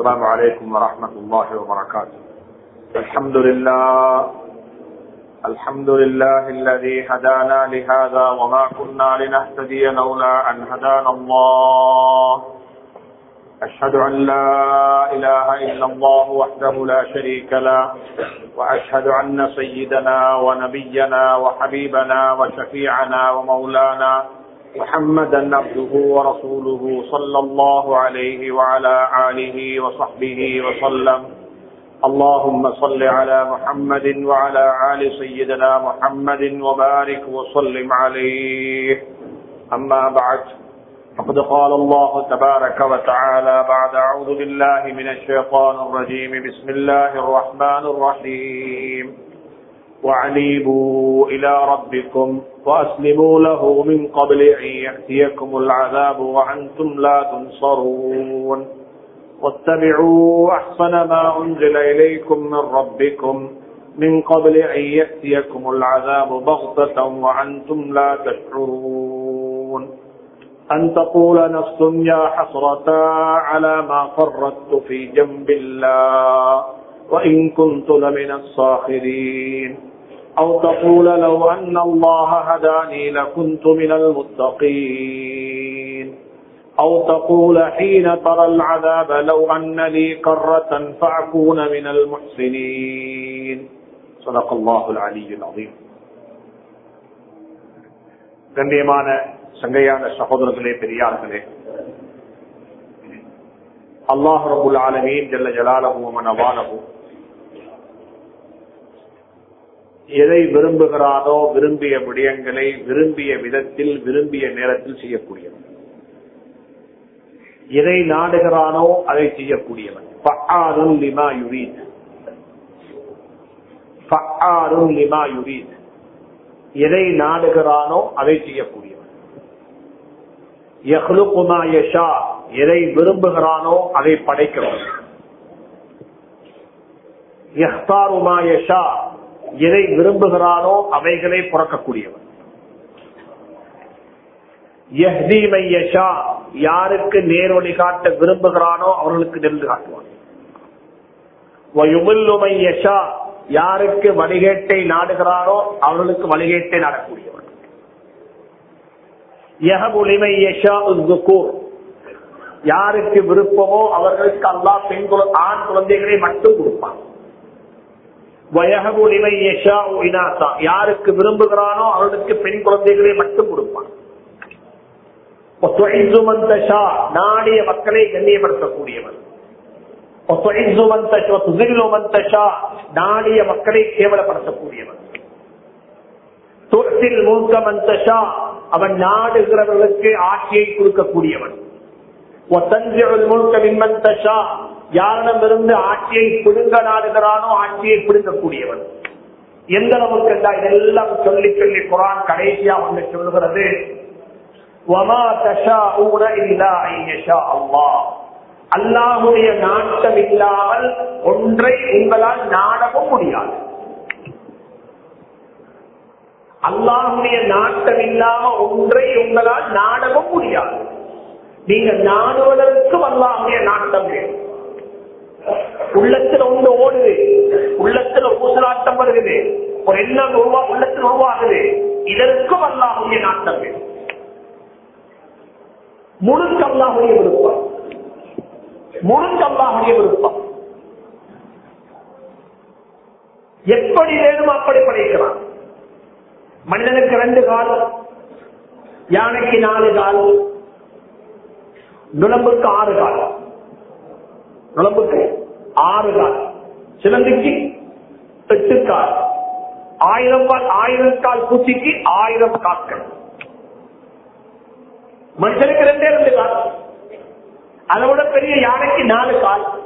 السلام عليكم ورحمة الله وبركاته. الحمد لله الحمد لله الذي هدانا لهذا وما كنا لنهتدي لولا أن هدانا الله. أشهد أن لا إله إلا الله وحده لا شريك له وأشهد أن سيدنا ونبينا وحبيبنا وشفيعنا ومولانا محمدا عبده ورسوله صلى الله عليه وعلى آله وصحبه وسلم. اللهم صل على محمد وعلى آل سيدنا محمد وبارك وسلم عليه. أما بعد فقد قال الله تبارك وتعالى بعد أعوذ بالله من الشيطان الرجيم. بسم الله الرحمن الرحيم. وعنيبوا إلى ربكم وأسلموا له من قبل أن يأتيكم العذاب وأنتم لا تنصرون. واتبعوا أحسن ما أنزل إليكم من ربكم من قبل أن يأتيكم العذاب بغتة وأنتم لا تشعرون. أن تقول نفس يا حسرة على ما فرطت في جنب الله وإن كنت لمن الصاخرين. أو تقول لو أن الله هداني لكنت من المتقين أو تقول حين ترى العذاب لو أن لي كرة فأكون من المحسنين صدق الله العلي العظيم கண்ணியமான சங்கையான சகோதரர்களே பெரியார்களே அல்லாஹ் ரபுல் ஆலமீன் ஜல்ல ஜலாலஹு எதை விரும்புகிறானோ விரும்பிய விடயங்களை விரும்பிய விதத்தில் விரும்பிய நேரத்தில் செய்யக்கூடியவன். எதை நாடுகிறானோ அதை செய்யக்கூடியவன். ஃபஆருன் லிமா யுரீத். லிமா யுரீத். எதை நாடுகிறானோ அதை செய்யக்கூடியவன். யஹ்லுகு யஷா. எதை விரும்புகிறானோ அதை படைக்கிறவன். யஹ்தாரு யஷா. எதை விரும்புகிறானோ அவைகளை புறக்கக்கூடியவன். யஹ்தி யாருக்கு நேர்வழி காட்ட விரும்புகிறானோ அவர்களுக்கு நெல் காட்டுவான். யஷா யாருக்கு வழிகேட்டை நாடுகிறானோ அவர்களுக்கு வழிகேட்டை நாடக்கூடியவன். எஹபுலிமை யஷா யாருக்கு விருப்பமோ அவர்களுக்கு அல்லா பெண் ஆண் குழந்தைகளை மட்டும் கொடுப்பான். வயகபு நிலை யஷா இனாசா. யாருக்கு விரும்புகிறானோ அவர்களுக்கு பெண் குழந்தைகளை மட்டும் கொடுப்பான். நாடிய மக்களை கண்ணியப்படுத்தக்கூடியவன். நாடிய மக்களை கேவலப்படுத்தக்கூடியவன். துரத்தில் மூக்க மந்தஷா அவன் நாடுகிறவர்களுக்கு ஆட்சியை கொடுக்கக்கூடியவன். யாரிடமிருந்து ஆட்சியை பிடுங்க நாடுகிறானோ ஆட்சியை பிடுங்கக்கூடியவன். எந்த அளவுக்கு எல்லாம் சொல்லி சொல்லி குரான் கடைசியா வந்து சொல்லுகிறது அல்லாஹுடைய நாட்டம் இல்லாமல் ஒன்றை உங்களால் நாடவும் முடியாது. அல்லாஹுடைய நாட்டம் இல்லாம ஒன்றை உங்களால் நாடவும் முடியாது. நீங்க நாடுவதற்கும் அல்லாஹுடைய நாட்டம் வேண்டும் உள்ளத்துல ஒன்று ஓடுது. உள்ளத்துல ஊசலாட்டம் வருகிறது. ஒரு எண்ணம் உருவா உள்ளத்தில் உருவாகுது. இதற்கும் அல்லாஹுடைய நாட்டம் முழுக்க அல்லாஹுடைய விருப்பம் முழுக்க அல்லாஹுடைய விருப்பம் எப்படி வேணும் அப்படி படைக்கலாம் மனிதனுக்கு ரெண்டு காலம் யானைக்கு நாலு காலம் நுழம்புக்கு ஆறு காலம் நுழம்புக்கு ஆறு கால். சிலந்திக்கு எட்டு கால். ஆயிரம் ஆயிரம் கால் பூச்சிக்கு ஆயிரம் காக்கள் மனுஷனுக்கு ரெண்டே ரெண்டு கால். அதை விட பெரிய யானைக்கு நாலு கால்.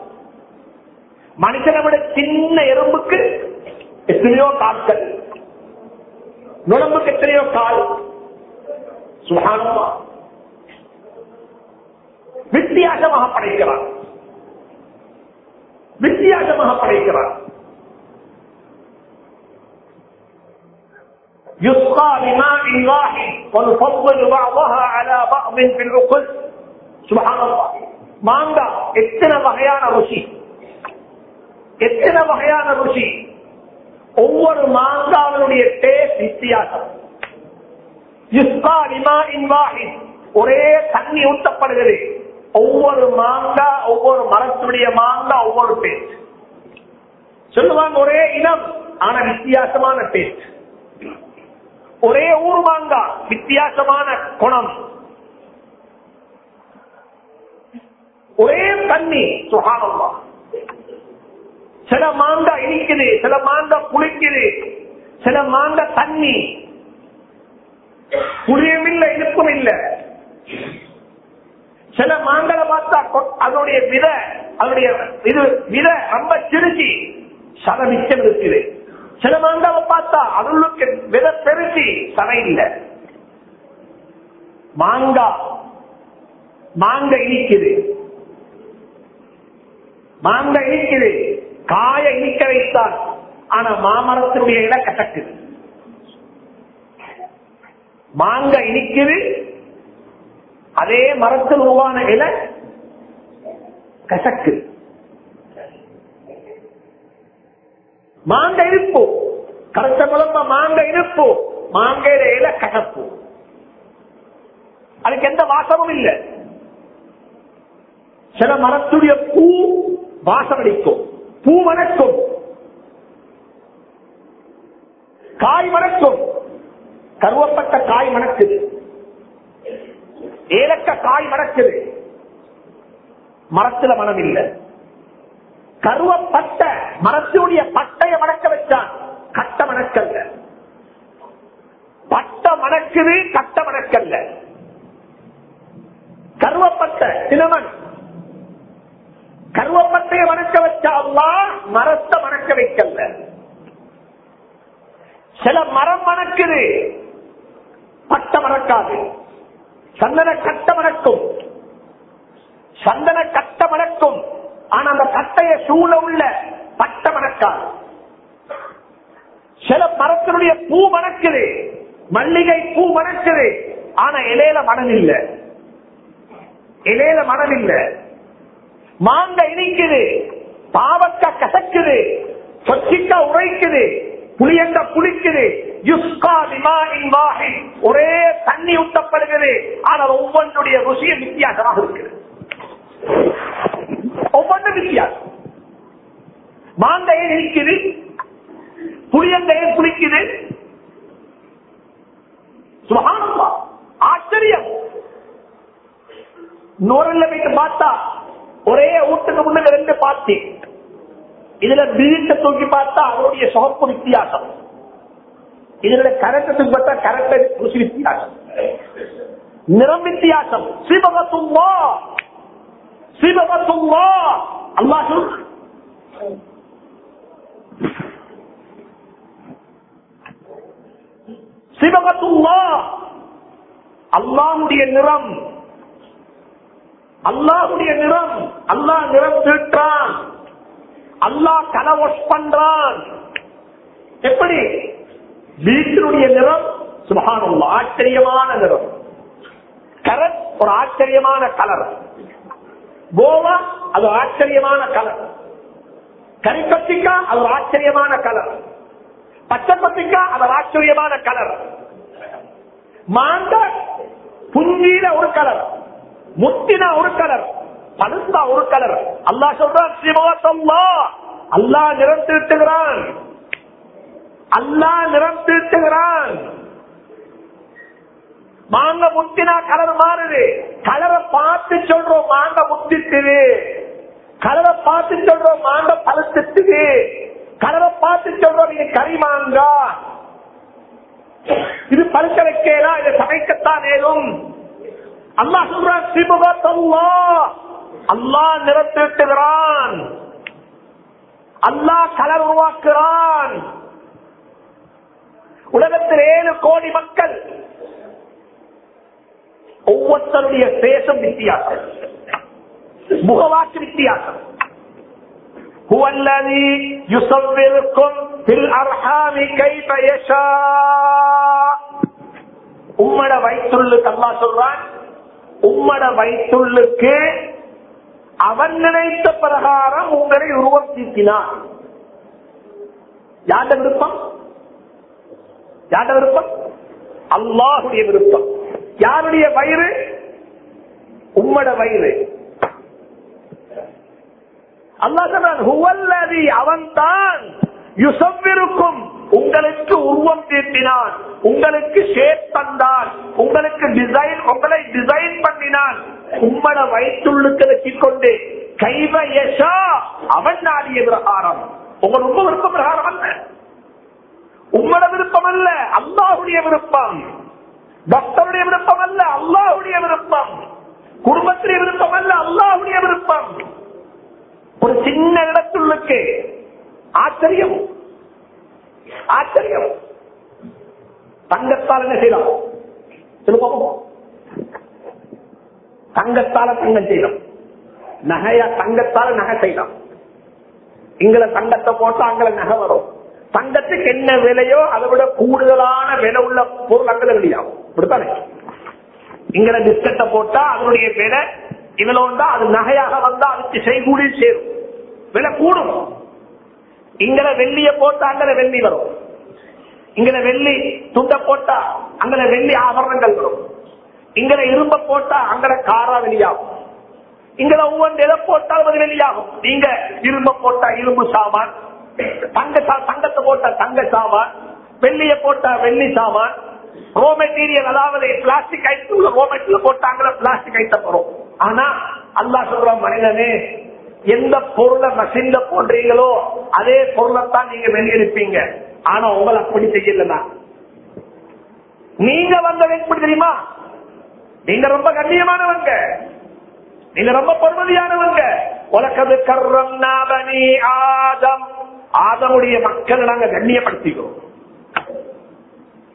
மனுஷனை விட சின்ன எறும்புக்கு எத்தனையோ கால்கள். நுழம்புக்கு எத்தனையோ கால். சுகானமா. வித்தியாசமாக படைக்கிறான் வித்தியாசமாக படைக்கிறான் يسقى بماء واحد ونفضل بعضها على بعض في العقل سبحان الله மாங்காய் எத்தனை வகையான ருசி எத்தனை வகையான ருசி ஒவ்வொரு மாங்காவினுடைய டேஸ்ட் வித்தியாசம் யுஸ்கா லிமாஇன் வாஹித். ஒரே தண்ணி ஊட்டப்படுகிறது ஒவ்வொரு மாங்கா ஒவ்வொரு மரத்துடைய மாங்கா ஒவ்வொரு டேஸ்ட் சொல்லுவாங்க ஒரே இனம் ஆனா வித்தியாசமான டேஸ்ட் ஒரே ஊர் மாங்கா வித்தியாசமான குணம். ஒரே தண்ணி சுகானமா சில மாங்கா இனிக்குது சில மாங்கா புளிக்குது சில மாங்கா தண்ணி. புளியும் இல்லை இனிப்பும் இல்லை. சில மாங்களை பார்த்தா அதனுடைய வித அதனுடைய இது வித ரொம்ப சிறுச்சி சத மிச்சம் இருக்குது. சில மாங்காவை பார்த்தா அதுக்கு வித பெருசி சதை இல்லை. மாங்காய் மாங்க இனிக்குது. மாங்க இனிக்குது. காய இனிக்க வைத்தால் ஆனா மாமரத்தினுடைய இட கசக்குது. மாங்க இனிக்குது அதே மரத்தில் உருவான இலை கசக்கு. மாங்க இருப்பு கருத்த குழம்ப மாங்க இருப்பு மாங்காயில இலை கசப்பு. அதுக்கு எந்த வாசமும் இல்லை. சில மரத்துடைய பூ வாசம் அடிக்கும். பூ மணக்கும் காய் மணக்கும் கருவப்பட்ட காய் மணக்குது ஏலக்க காய் மணக்குது மரத்துல மனம் இல்லை. கருவப்பட்ட மரத்தினுடைய பட்டைய மணக்க வச்சான். கட்ட மணக்கல்ல. பட்ட மணக்குது கட்ட மணக்கல்ல. கருவப்பட்ட சினமன் கருவப்பட்டைய மணக்க வச்சா மரத்தை மணக்க வைக்கல சில மரம் மணக்குது. பட்ட மணக்காது. சந்தன கட்ட மணக்கும் சந்தன கட்ட மணக்கும் ஆனா அந்த கட்டைய சூழ உள்ள பட்ட மணக்காது. சில மரத்தினுடைய பூ மணக்குது. மல்லிகை பூ மணக்குது. ஆனா இலையில மனம் இல்ல. இலையில மனம் இல்ல. மாங்க இனிக்குது. பாவக்கா கசக்குது. சொச்சிக்கா உரைக்குது புளியங்க புளிக்குது. ஒரே தண்ணி ஊட்டப்படுகிறது ஆனால் ஒவ்வொன்றுடைய ருசியும் வித்தியாசமாக இருக்குது ஒவ்வொன்றும் வித்தியாசம். மாங்காய் இருக்குது புளியங்காய புளிக்குது. சுகானந்தா ஆச்சரியம். நோரல்ல போயிட்டு பார்த்தா ஒரே ஊட்டுக்கு முன்னாடி ரெண்டு பார்த்தி இதுல பிரிட்ட தூக்கி பார்த்தா அவருடைய சொகப்பு வித்தியாசம். இதுல கரெக்டத்துக்கு பார்த்தா கரண்ட ருசி வித்தியாசம். நிறம் வித்தியாசம். சிவகத்துவா சிவகத்துவா அல்லா சொல். சிவகத்துவா அல்லாவுடைய நிறம். அல்லாவுடைய நிறம். அல்லாஹ் நிறம் தீட்டான் அல்லா கலை பண்றான். எப்படி? வீட்டினுடைய நிறம் சுபகானம் ஆச்சரியமான நிறம். கரட் ஒரு ஆச்சரியமான கலர் கோவா அது ஆச்சரியமான கலர் கரிப்பத்திக்கா அது ஒரு ஆச்சரியமான கலர் பச்சை பத்திக்கா அது ஒரு ஆச்சரியமான கலர் மாண்ட புஞ்சியில ஒரு கலர் முத்தின ஒரு கலர் பழுத்தா ஒரு கலர் அல்லா சொல்றான் அல்லா நிறம் திருத்துகிறான் அல்லா நிறம் திருத்துகிறான் மாங்க முத்தினா கலர் மாறுது. கலரை பார்த்து சொல்றோம் மாங்க முத்திட்டுது கலரை பார்த்து சொல்றோம் மாங்க பழுத்துட்டுது கலரை பார்த்து சொல்றோம் இது கறி மாங்கா. இது பழுக்க வைக்கலாம் இதை சமைக்கத்தான் ஏதும். அல்லா சொல்றான் சிமுகத்தல்லா அல்லா நிறத்திட்டுகிறான் அல்லா கலர் உருவாக்குறான் உலகத்தில் ஏழு கோடி மக்கள் ஒவ்வொருத்தருடைய பேசும் வித்தியாசம் முகவாக்கு வித்தியாசம் هو الذي يصوركم في الأرحام كيف يشاء உம்மட வயிற்றுள்ளுக்கு அல்லா சொல்றான் உம்மட வயிற்றுள்ளுக்கு அவன் நினைத்த பிரகாரம் உங்களை உருவம் தீட்டினான் யாண்ட விருப்பம் யாண்ட விருப்பம் அல்லாஹுடைய விருப்பம் யாருடைய வயிறு உம்மட வயிறு. அல்லா சொல்றான் "ஹுவல்லதி அவன்தான் யுசவ்விருக்கும். உங்களுக்கு உருவம் தீட்டினான். உங்களுக்கு ஷேப் தந்தான். உங்களுக்கு டிசைன் உங்களை டிசைன் பண்ணினான். உம்மட வயிற்றுள்ளுக்கு வச்சுக்கொண்டு கைவ யஷா அவன் நாடிய பிரகாரம். உங்கள் ரொம்ப விருப்ப பிரகாரம் அல்ல. உம்மட விருப்பம் அல்ல அல்லாஹுடைய விருப்பம். பக்தருடைய விருப்பம் அல்ல அல்லாஹுடைய விருப்பம். குடும்பத்திலே விருப்பம் அல்ல அல்லாஹுடைய விருப்பம். ஒரு சின்ன இடத்துள்ளுக்கு ஆச்சரியம். ஆச்சரியம். தங்கத்தால் என்ன செய்யலாம்? சொல்லுவோம் தங்கத்தால தங்கம் செய்யலாம். நகையா தங்கத்தால நகை செய்யலாம். இங்களை தங்கத்தை போட்டா அங்களை நகை வரும். தங்கத்துக்கு என்ன விலையோ அதை விட கூடுதலான விலை உள்ள பொருள் அங்கே வெளியாகும். இப்படித்தானே? இங்களை பிஸ்கட்டை போட்டா அதனுடைய விலை இவ்வளவு அது நகையாக வந்தா அதுக்கு செய்கூடி சேரும். விலை கூடும். இங்கல வெள்ளிய போட்டா அங்கட வெள்ளி வரும். இங்கல வெள்ளி துண்ட போட்டா அங்கட வெள்ளி ஆபரணங்கள் வரும். இங்கல இரும்ப போட்டா அங்கட காரா வெளியாகும். இங்கல ஒவ்வொன்று எதை போட்டாலும் அது வெளியாகும். நீங்க இரும்ப போட்டா இரும்பு சாமான் தங்க தங்கத்தை போட்டா தங்க சாமான் வெள்ளிய போட்டா வெள்ளி சாமான் ரோ மெட்டீரியல் அதாவது பிளாஸ்டிக் ஐட்டம் ரோ மெட்டீரியல் போட்டாங்கள பிளாஸ்டிக் ஐட்டம் வரும். ஆனா அல்லா சொல்ற மனிதனே எந்த பொருளை மசிந்த போடுறீங்களோ அதே பொருளைத்தான் நீங்க வெளியெடுப்பீங்க ஆனா உங்களை அப்படி செய்யலனா நீங்க வந்தது எப்படி தெரியுமா? நீங்க ரொம்ப கண்ணியமானவங்க. நீங்க ரொம்ப பொறுமதியானவங்க. உலகது கர்ரம் நாதனி ஆதம். ஆதமுடைய மக்களை நாங்க கண்ணியப்படுத்திக்கிறோம்.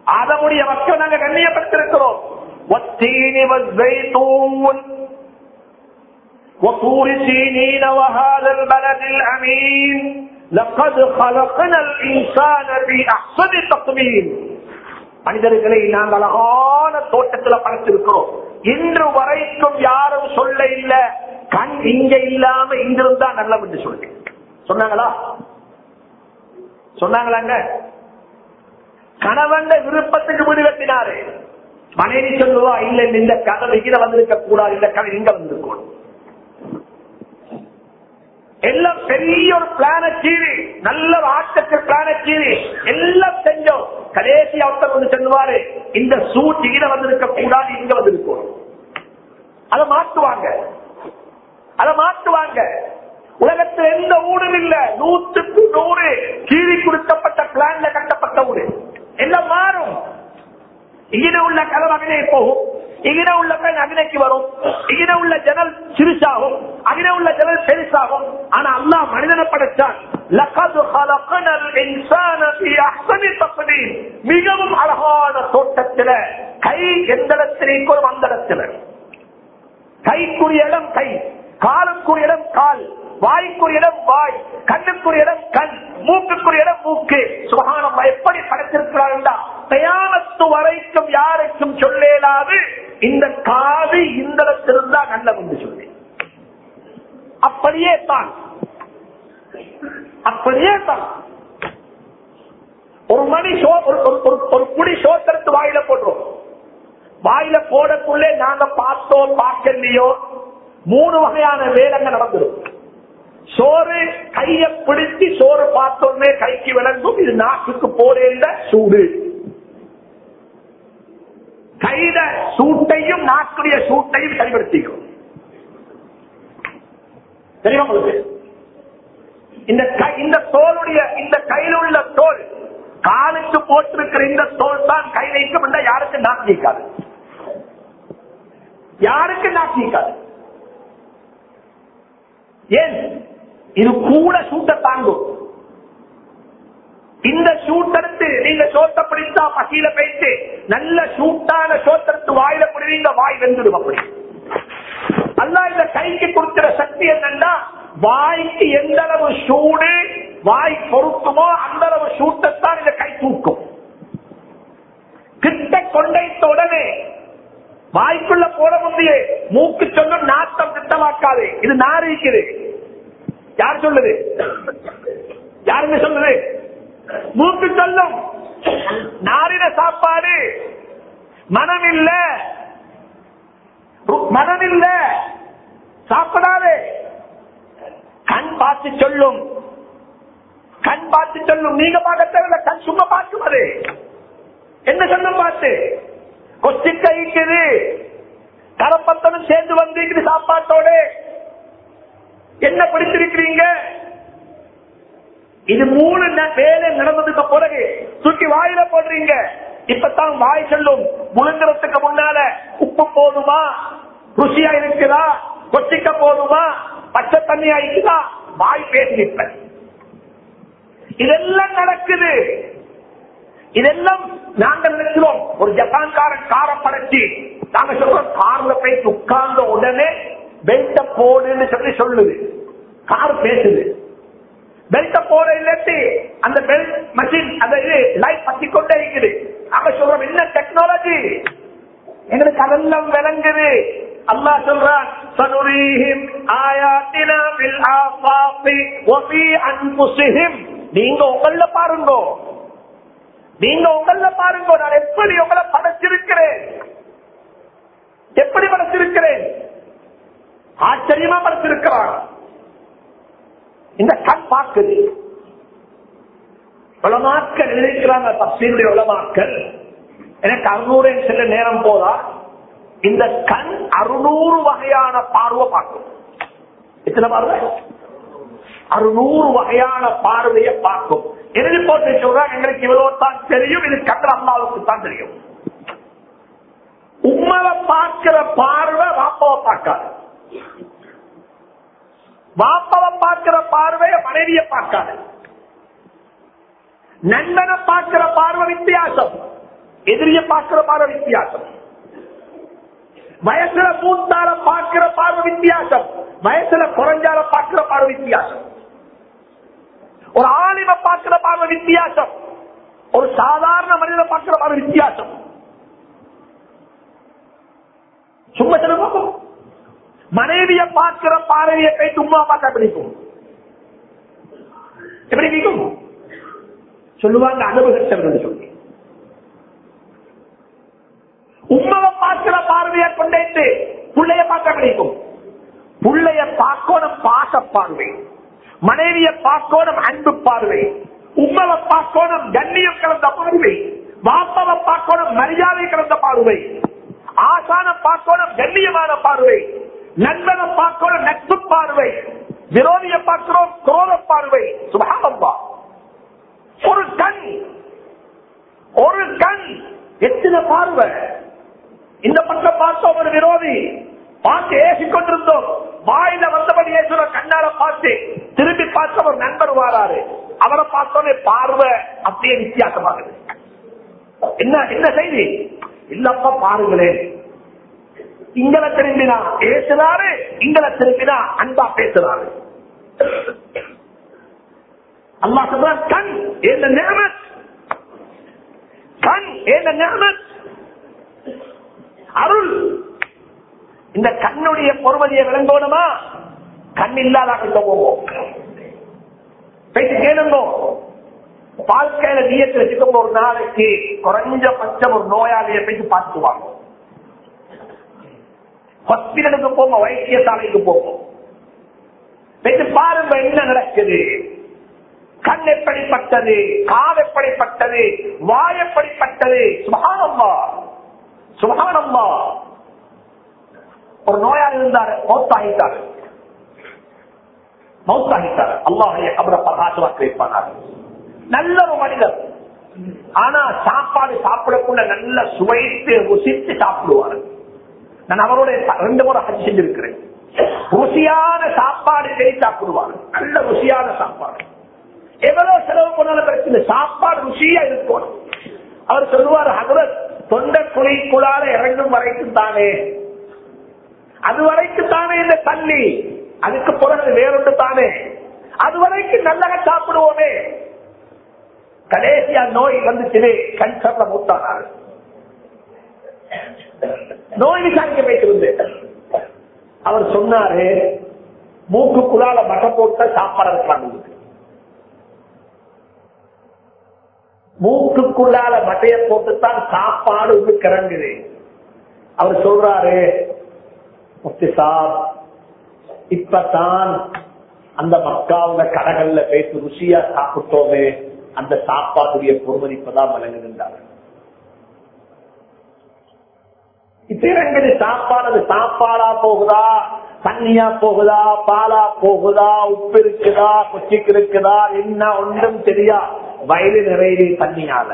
ஆதமுடைய மக்கள் நாங்க கண்ணியப்படுத்திருக்கிறோம் والتين والزيتون وطور سينين وهذا البلد الأمين لقد خلقنا الإنسان في أحسن تقويم மனிதர்களை நாங்கள் அழகான தோட்டத்தில் படைத்திருக்கிறோம் இன்று வரைக்கும் யாரும் சொல்ல இல்ல கண் இங்க இல்லாம இங்கிருந்தா நல்லம் என்று சொல்லி சொன்னாங்களா சொன்னாங்களாங்க கணவன் விருப்பத்துக்கு வீடு கட்டினாரு. மனைவி சொல்லுவா இல்ல இந்த கதவு கீழே வந்திருக்க கூடாது இந்த கதை இங்க வந்திருக்கும் எல்லாம் பெரிய ஒரு பிளான கீழி நல்ல ஒரு ஆட்டத்து பிளான கீழி எல்லாம் செஞ்சோம். கடைசி அவத்தர் வந்து சொல்லுவாரு இந்த சூட் கீழே வந்திருக்க கூடாது இங்க வந்திருக்கும் அதை மாத்துவாங்க அதை மாத்துவாங்க உலகத்தில் எந்த ஊரும் இல்ல. நூற்றுக்கு நூறு கீழி கொடுக்கப்பட்ட பிளான்ல கட்டப்பட்ட ஊரு. எல்லாம் மாறும் இங்கிட உள்ள கதவு அகிலே போகும் இங்கிட உள்ள பெண் அகிலைக்கு வரும் இங்கிட உள்ள ஜனல் சிறுசாகும் அகில உள்ள ஜனல் பெருசாகும் ஆனா அல்லாஹ் மனிதனை படைச்சான் மிகவும் அழகான தோட்டத்தில கை எந்த இடத்துல அந்த இடத்துல கைக்குரிய இடம் கை காலுக்குரிய இடம் கால் வாய்க்குரிய இடம் வாய் கண்ணுக்குரிய இடம் கண் மூக்குக்குரிய இடம் மூக்கு. சுகானம் எப்படி படைத்திருக்கிறார்களா தயாமத்து வரைக்கும் யாருக்கும் சொல்லேலாது. இந்த காது இந்த நல்ல என்று சொல்லி. அப்படியே தான். அப்படியே தான். ஒரு மணி சோ ஒரு- ஒரு குடி சோத்திரத்து வாயில போடுறோம் வாயில போடக்குள்ளே நாங்க பார்த்தோம் பார்க்கலையோ? மூணு வகையான வேலைங்க நடந்துடும் சோறு கைய பிடிச்சு சோறு பார்த்தோன்னே கைக்கு விளங்கும். இது நாக்குக்கு போரேந்த சூடு. கையில சூட்டையும் நாக்குடைய சூட்டையும் சரிபடுத்திக்கும் தெரியுமா உங்களுக்கு? இந்த கை இந்த தோலுடைய இந்த கையில் உள்ள தோல் காலுக்கு போட்டிருக்கிற இந்த தோல் தான் கை வைக்கும் என்றா யாருக்கு நாக்கு நீக்காது? யாருக்கு நாக்கு நீக்காது? ஏன்? இது கூட சூட்ட தாங்கும் இந்த சூட்டெடுத்து நீங்க சோத்த பிடித்தா பசியில போயிட்டு நல்ல சூட்டான சோத்தெடுத்து வாயில பிடிவீங்க வாய் வெந்துடும் அப்படி. அல்ல இந்த கைக்கு கொடுக்கிற சக்தி என்னன்னா வாய்க்கு எந்த அளவு சூடு வாய் பொருத்துமோ அந்த அளவு சூட்டத்தான் இந்த கை தூக்கும். கிட்ட கொண்டைத்த உடனே வாய்க்குள்ள போட முடியே மூக்கு சொல்லும் நாத்தம் திட்டமாக்காது இது நாரிக்குது. யார் சொல்லுது? யாருன்னு சொல்லுது? மூக்கு சொல்லும். நாரின சாப்பாடு. மனம் இல்ல. மனம் இல்ல. சாப்பிடாதே. கண் பார்த்து சொல்லும். கண் பார்த்து சொல்லும். நீங்க பார்க்க தேவையில்ல. கண் சும்மா பார்க்கும் அது என்ன சொல்லும் பார்த்து? கொஸ்டின் கைக்குது கரப்பத்தனும் சேர்ந்து வந்திருக்குது சாப்பாட்டோட. என்ன படிச்சிருக்கிறீங்க? இது மூணு வேலை நடந்ததுக்கு பிறகு தூக்கி வாயில போடுறீங்க. இப்பதான் வாய் சொல்லும். முழுங்குறதுக்கு முன்னால உப்பு போதுமா? ருசியா இருக்குதா? கொச்சிக்க போதுமா? பச்சை தண்ணியா இருக்குதா? வாய் பேசிப்ப இதெல்லாம் நடக்குது. இதெல்லாம் நாங்கள் நினைக்கிறோம். ஒரு ஜப்பான்காரன் காரை படைச்சு நாங்க சொல்றோம் கார்ல போய் உட்கார்ந்த உடனே பெல்ட்ட போடுன்னு சொல்லி சொல்லுது. கார் பேசுது. பெல்ட்ட போட இல்லாட்டி அந்த பெல்ட் மஷின் அந்த இது லைட் பத்தி கொண்டே இருக்குது. நாங்க சொல்றோம் என்ன டெக்னாலஜி எங்களுக்கு அதெல்லாம் விளங்குது. அல்லா சொல்றான் சனுரீஹிம் ஆயாத்தினா பில் ஆஃபாஃபி நீங்க உங்கள பாருங்க. நீங்க உங்கள பாருங்க. நான் எப்படி உங்களை படைச்சிருக்கிறேன்? எப்படி படைச்சிருக்கிறேன்? ஆச்சரியமா படைச்சிருக்கிறான் இந்த கண் பார்க்குது. உலமாக்கள் நினைக்கிறாங்க தப்சீருடைய உலமாக்கள் எனக்கு அறுநூறு சில நேரம் போதா? இந்த கண் அறுநூறு வகையான பார்வை பார்க்கும். எத்தனை பார்வை? அறுநூறு வகையான பார்வையை பார்க்கும். எழுதி போட்டு சொல்றா எங்களுக்கு இவ்வளவு தான் தெரியும். இது கண்ட அம்மாவுக்கு தான் தெரியும். உம்மலை பார்க்கிற பார்வை வாப்பாவை பார்க்காது. வாப்பாவை பார்க்கிற பார்வைய மனைவிய பார்க்காது. நண்பனை பார்க்கிற பார்வை வித்தியாசம். எதிரிய பார்க்கிற பார்வை வித்தியாசம். வயசுல மூத்தார பார்க்கிற பார்வை வித்தியாசம். வயசுல குறைஞ்சால பார்க்கிற பார்வை வித்தியாசம். ஒரு ஆலிம பார்க்கிற பார்வை வித்தியாசம். ஒரு சாதாரண மனித பார்க்கிற பார்வை வித்தியாசம். சும்மா சொல்லுங்க மனைவிய பார்க்கிற பார்வையை போய் சும்மா பார்த்தா பிடிக்கும் எப்படி பிடிக்கும் சொல்லுவாங்க அனுபவத்தவர்கள் சொல்லி. உண்மவை பார்க்கிற பார்வையை கொண்டேட்டு புள்ளைய பார்க்க பிடிக்கும் பிள்ளைய பார்க்கணும் பாச பார்வை. மனைவிய பார்க்கணும் அன்பு பார்வை. உம்மவை பார்க்கணும் கண்ணியம் கலந்த பார்வை. வாப்பவை பார்க்கணும் மரியாதை கலந்த பார்வை. ஆசான பார்க்கணும் கண்ணியமான பார்வை. நண்பனை பார்க்கிறோம் நட்பு பார்வை. விரோதிய பார்க்கிறோம் குரோத பார்வை. சுபாவம்பா ஒரு கண். ஒரு கண். எத்தனை பார்வை? இந்த பக்கம் பார்த்தோம் ஒரு விரோதி. பார்த்து ஏசிக்கொண்டிருந்தோம் வாயில வந்தபடி ஏசுற கண்ணால பார்த்து திரும்பி பார்த்த ஒரு நண்பர் வாராரு. அவரை பார்த்தோன்னே பார்வை அப்படியே வித்தியாசமாகுது. என்ன என்ன செய்தி? இல்லப்பா பாருங்களேன். இங்கல திரும்பினா பேசுறாரு இங்கல திரும்பினா அன்பா பேசுறாரு. அல்லா சொல்ற கண் என்ன நேமத் கண் என்ன நேமத் அருள். இந்த கண்ணுடைய பொறுமதியை விளங்கணுமா? கண் இல்லாத போவோம். போயிட்டு கேளுங்க. வாழ்க்கையில நீயத்தில் வச்சுக்கோங்க ஒரு நாளைக்கு குறைஞ்சபட்சம் ஒரு நோயாளியை போயிட்டு பார்த்துவாங்க ஹாஸ்பிட்டலுக்கு போங்க வைத்தியசாலைக்கு போங்க. போயிட்டு பாருங்க என்ன நடக்குது. கண் எப்படிப்பட்டது கால் எப்படிப்பட்டது வாய் எப்படிப்பட்டது. சுகானம்மா சுகானம்மா ஒரு நோயாளி இருந்தாரு மௌத்தாகித்தார் மௌத்தாகித்தார் அல்லாஹைய கபரை பிரகாசமா வைப்பானார் நல்ல ஒரு மனிதர். ஆனா சாப்பாடு சாப்பிடக்குள்ள நல்ல சுவைத்து ருசித்து சாப்பிடுவாரு. நான் அவரோட ரெண்டு முறை ஹஜ் செஞ்சிருக்கிறேன். ருசியான சாப்பாடு செய்து சாப்பிடுவாரு. நல்ல ருசியான சாப்பாடு. எவ்வளவு செலவு பண்ணாலும் பிரச்சனை சாப்பாடு ருசியா இருக்கணும். அவர் சொல்லுவார் ஹசரத் தொண்டை குழிக்குள்ளால இறங்கும் வரைக்கும் தானே. அது வரைக்கும் தானே இந்த தண்ணி. அதுக்கு பிறகு வேறொன்று தானே. அது வரைக்கும் நல்லக சாப்பிடுவோமே. கடைசியா நோய் வந்துச்சு கேன்சர்ல மூத்தானாரு. நோய் விசாரிக்க போயிட்டு அவர் சொன்னாரு மூக்குக்குள்ளால மட்ட போட்ட சாப்பாடு இருக்கலாம் மூக்குக்குள்ளால மட்டைய போட்டுத்தான் சாப்பாடு வந்து கிறங்குது அவர் சொல்றாரு முத்தி சாப் இப்பதான் அந்த மக்காவுல கடைகள்ல பேசி ருசியா சாப்பிட்டோமே அந்த சாப்பாடுடைய பொறுமதிப்பதான் வழங்குகின்றார்கள் விளங்குகின்றார் இத்திரங்கடி சாப்பாடு சாப்பாடா போகுதா தண்ணியா போகுதா பாலா போகுதா உப்பு இருக்குதா கொச்சிக்கு இருக்குதா என்ன ஒன்றும் தெரியா வயது நிறைய தண்ணியால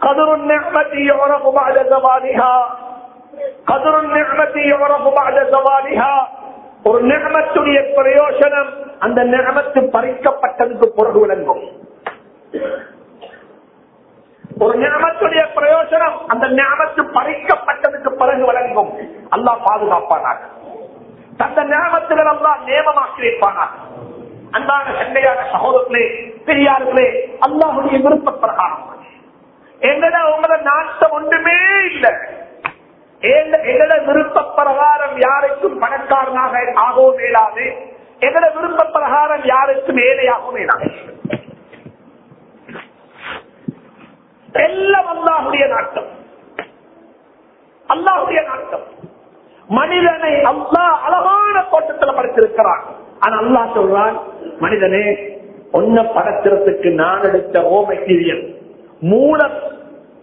قدر النعمة يعرف بعد زوالها قدر النعمة يعرف بعد زوالها ஒரு நியமத்துடைய பிரயோசனம் அந்த நியமத்து பறிக்கப்பட்டதுக்கு பொருள் விளங்கும் ஒரு ஞாபத்துடைய பிரயோஜனம் அந்த ஞாபத்து பறிக்கப்பட்டதுக்கு பிறகு வழங்கும். அல்லாஹ் பாதுகாப்பானாக தந்த நியமத்துகள் அல்லா நியமமாக்கி வைப்பானாக அன்பான சண்டையான சகோதரர்களே பெரியார்களே அல்லாஹுடைய விருப்ப பிரகாரம் எங்கட உங்களோட நாட்டம் ஒன்றுமே இல்லை. எங்கட விருப்ப பிரகாரம் யாருக்கும் பணக்காரனாக ஆகவும் மேலாது எங்கட விருப்ப பிரகாரம் யாருக்கும் ஏழையாகவும் மேலாது எல்லாம் அல்லாஹுடைய நாட்டம். அல்லாஹுடைய நாட்டம். மனிதனை அல்லாஹ் அழகான தோட்டத்தில் படைத்திருக்கிறான். ஆனா அல்லாஹ் சொல்றான் மனிதனே ஒன்ன படைக்கிறதுக்கு நான் எடுத்த ஓ மெட்டீரியல் மூல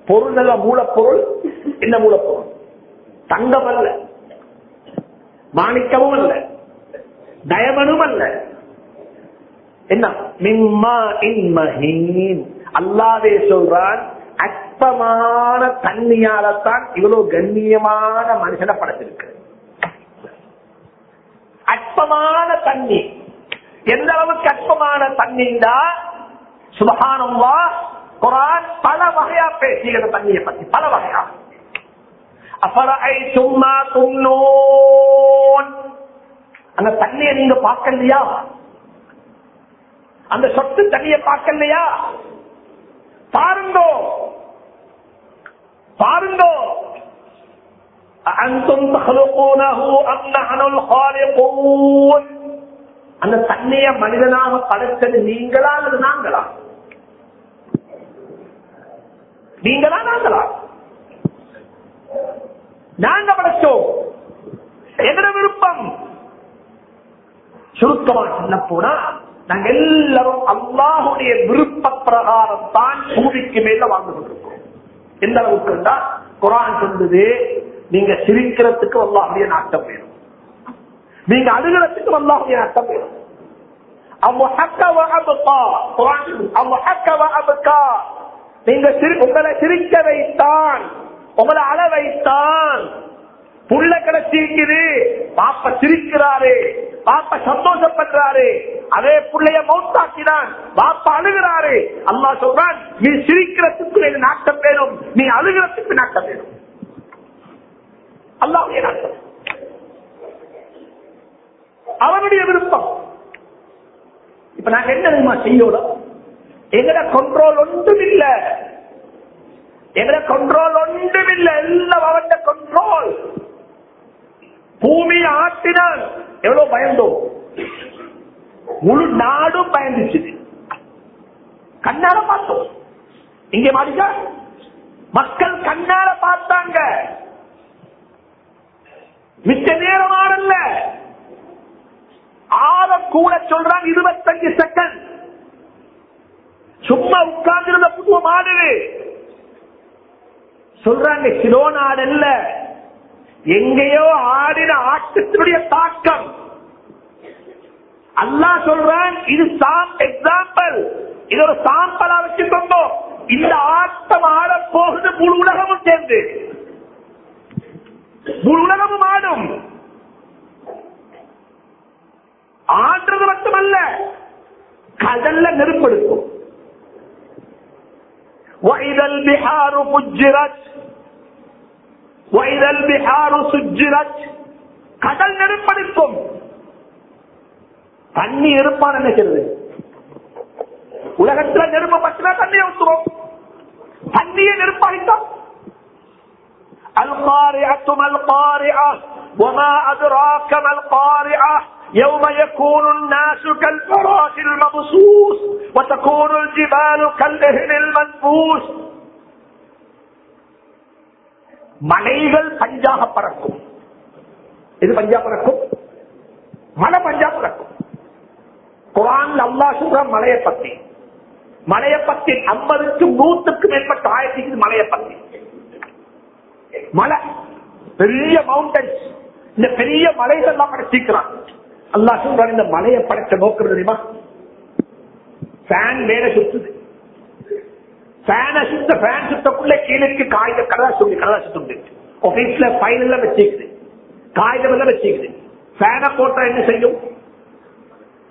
பொருள் மூலப்பொருள். என்ன மூலப்பொருள்? தங்கம் அல்ல. மாணிக்கமும் அல்ல. டயமனும் அல்ல. என்ன? மிம்மா இன்மஹீன் அல்லாவே சொல்றான் அற்பமான தண்ணியாலத்தான் இவ்வளவு கண்ணியமான மனுஷனை படைச்சிருக்கு. அற்பமான தண்ணி எந்த அளவுக்கு அற்பமான தண்ணிண்டா சுபகானம்வா குரான் பல வகையா பேசுகிற தண்ணியை பத்தி பல வகையா. அப்பறை சும்மா துண்ணோன் அந்த தண்ணியை நீங்க பார்க்கலையா? அந்த சொத்து தண்ணியை பார்க்கலையா? பாருங்கோ பாருங்க. அந்த தன்னைய மனிதனாக படைத்தது நீங்களா அல்லது நாங்களா? நீங்களா நாங்களா? நாங்க படைச்சோம் எதிர விருப்பம்? சுருக்கமா சொல்ல போனா நாங்க எல்லாரும் அல்லாஹுடைய விருப்ப பிரகாரம் தான் பூமிக்கு மேல வாழ்ந்து கொண்டிருக்கோம். எந்த அளவுக்கு குரான் சொல்லுது நீங்க சிரிக்கிறதுக்கு அல்லாஹுடைய நாட்டம் வேணும். நீங்க அழுகிறதுக்கு அல்லாஹுடைய நாட்டம் வேணும். நீங்க உங்களை சிரிக்க வைத்தான். உங்களை அழ வைத்தான். புள்ள கிடைச்சிருக்குது பாப்ப சிரிக்கிறாரு. பாப்பா சந்தோஷப்படுறாரு. அதே புள்ளைய மௌத்தாக்கிதான் பாப்பா அழுகிறாரு. அல்லா சொல்றான் நீ சிரிக்கிறதுக்கு நாட்டம் வேணும். நீ அழுகிறதுக்கு நாட்டம் வேணும். அல்லாவுடைய நாட்டம். அவனுடைய விருப்பம். இப்ப நாங்க என்ன தெரியுமா செய்யணும்? எங்கட கண்ட்ரோல் ஒன்றும் இல்ல. எங்கட கண்ட்ரோல் ஒன்றும் இல்ல. எல்லாம் அவன் கண்ட்ரோல் பூமி ஆட்டினான். எவ்வளவு பயந்தோம் முழு நாடும் பயந்துச்சு. கண்ணால பார்த்தோம். இங்க மாடிக்கா மக்கள் கண்ணால பார்த்தாங்க. மிச்ச நேரம் ஆடல்ல ஆற கூட சொல்றாங்க இருபத்தஞ்சு செகண்ட் சும்மா உட்கார்ந்து இருந்த புதுவ மாடு சொல்றாங்க சிலோ நாடு எங்கேயோ ஆடின ஆட்டத்தினுடைய தாக்கம். அல்லா சொல்றான் இது எக்ஸாம்பிள் இது ஒரு சாம்பலா வச்சுக்கொண்டோம் இந்த ஆட்டம் ஆட போகுது முழு உலகமும் சேர்ந்து. முழு உலகமும் ஆடும். ஆடுறது மட்டுமல்ல கடல்ல நெருப்பெடுக்கும் வைதல் பிஹாரு புஜ்ஜிரத். وإذا البحار سجرت கடல் நெருப்படுத்தும் தண்ணி இருப்பான் நினைக்கிறது உலகத்துல நெருப்பு பற்றினா தண்ணியை ஊத்துறோம் தண்ணியை நெருப்பாகிட்டோம் القارعة ما القارعة وما أدراك ما القارعة يوم يكون الناس كالفراش المبصوص وتكون الجبال كالإهن المنفوس மலைகள் பஞ்சாக பறக்கும். இது பஞ்சா பறக்கும்? மலை பஞ்சா பறக்கும். குரான் அல்லா சொல்ற மலையை பத்தி. மலையை பத்தி ஐம்பதுக்கு நூத்துக்கு மேற்பட்ட ஆயிரத்தி மலையை பத்தி. மலை. பெரிய மவுண்டன்ஸ் இந்த பெரிய மலைகள் எல்லாம் படைச்சிக்கிறான் அல்லா சொல்றான் இந்த மலையை படைச்ச நோக்கம் தெரியுமா? ஃபேன் மேல சுத்துது. ஃபேனை சுத்த ஃபேன் சுத்தக்குள்ள கீழக்கு காகித கடலா சொல்லி கடலா சுத்துது ஆபீஸ்ல ஃபைல் எல்லாம் வச்சுக்குது காகிதம் எல்லாம் வச்சுக்குது ஃபேனை போட்டா என்ன செய்யும்?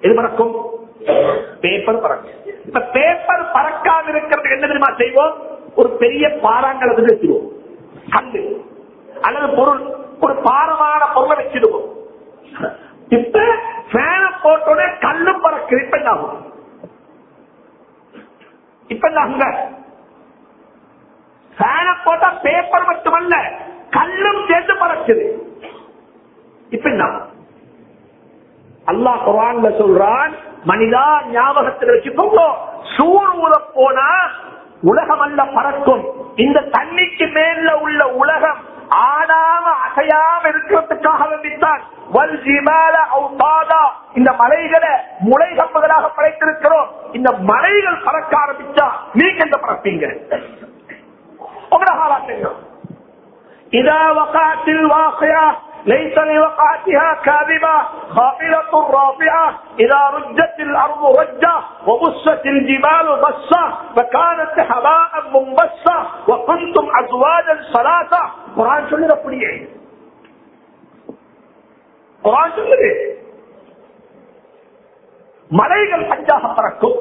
எது பறக்கும். பேப்பர் பறக்கும். இப்ப பேப்பர் பறக்காம இருக்கிறது என்ன தெரியுமா செய்வோம்? ஒரு பெரிய பாறாங்கலத்தை வச்சிருவோம். கல்லு. அல்லது பொருள். ஒரு பாரமான பொருளை வச்சிருவோம். இப்ப ஃபேன போட்டோட கல்லு பறக்குது. இப்ப என்ன ஆகும்? இப்ப என்ன ஃபேன போட்டா பேப்பர் மட்டுமல்ல கல்லும் சேர்ந்து பறக்குது. இப்ப அல்லாஹ் குரான்ல சொல்றான் மனிதா ஞாபகத்தில் வச்சுக்கோங்க சூர் ஊத போனா உலகம் அல்ல பறக்கும். இந்த தண்ணிக்கு மேல உள்ள உலகம் ஆடாம அசையாம இருக்கிறதுக்காக வேண்டித்தான். இந்த மலைகளை முளை கம்புகளாக படைத்திருக்கிறோம். இந்த மலைகள் பறக்க ஆரம்பிச்சா நீங்க எந்த பறப்பீங்க? உங்களோட காலாட்டுங்க இதா வகாத்தில் வாக்கையா ليس لوقعتها كاذبة خافلة رافعة إذا رجت الأرض رجة وبست الجبال بصة فكانت هباء منبسة وكنتم أزواجا ثلاثة قرآن சொல்லுது அப்படியே குரான் சொல்லுது மலைகள் பஞ்சாக பறக்கும்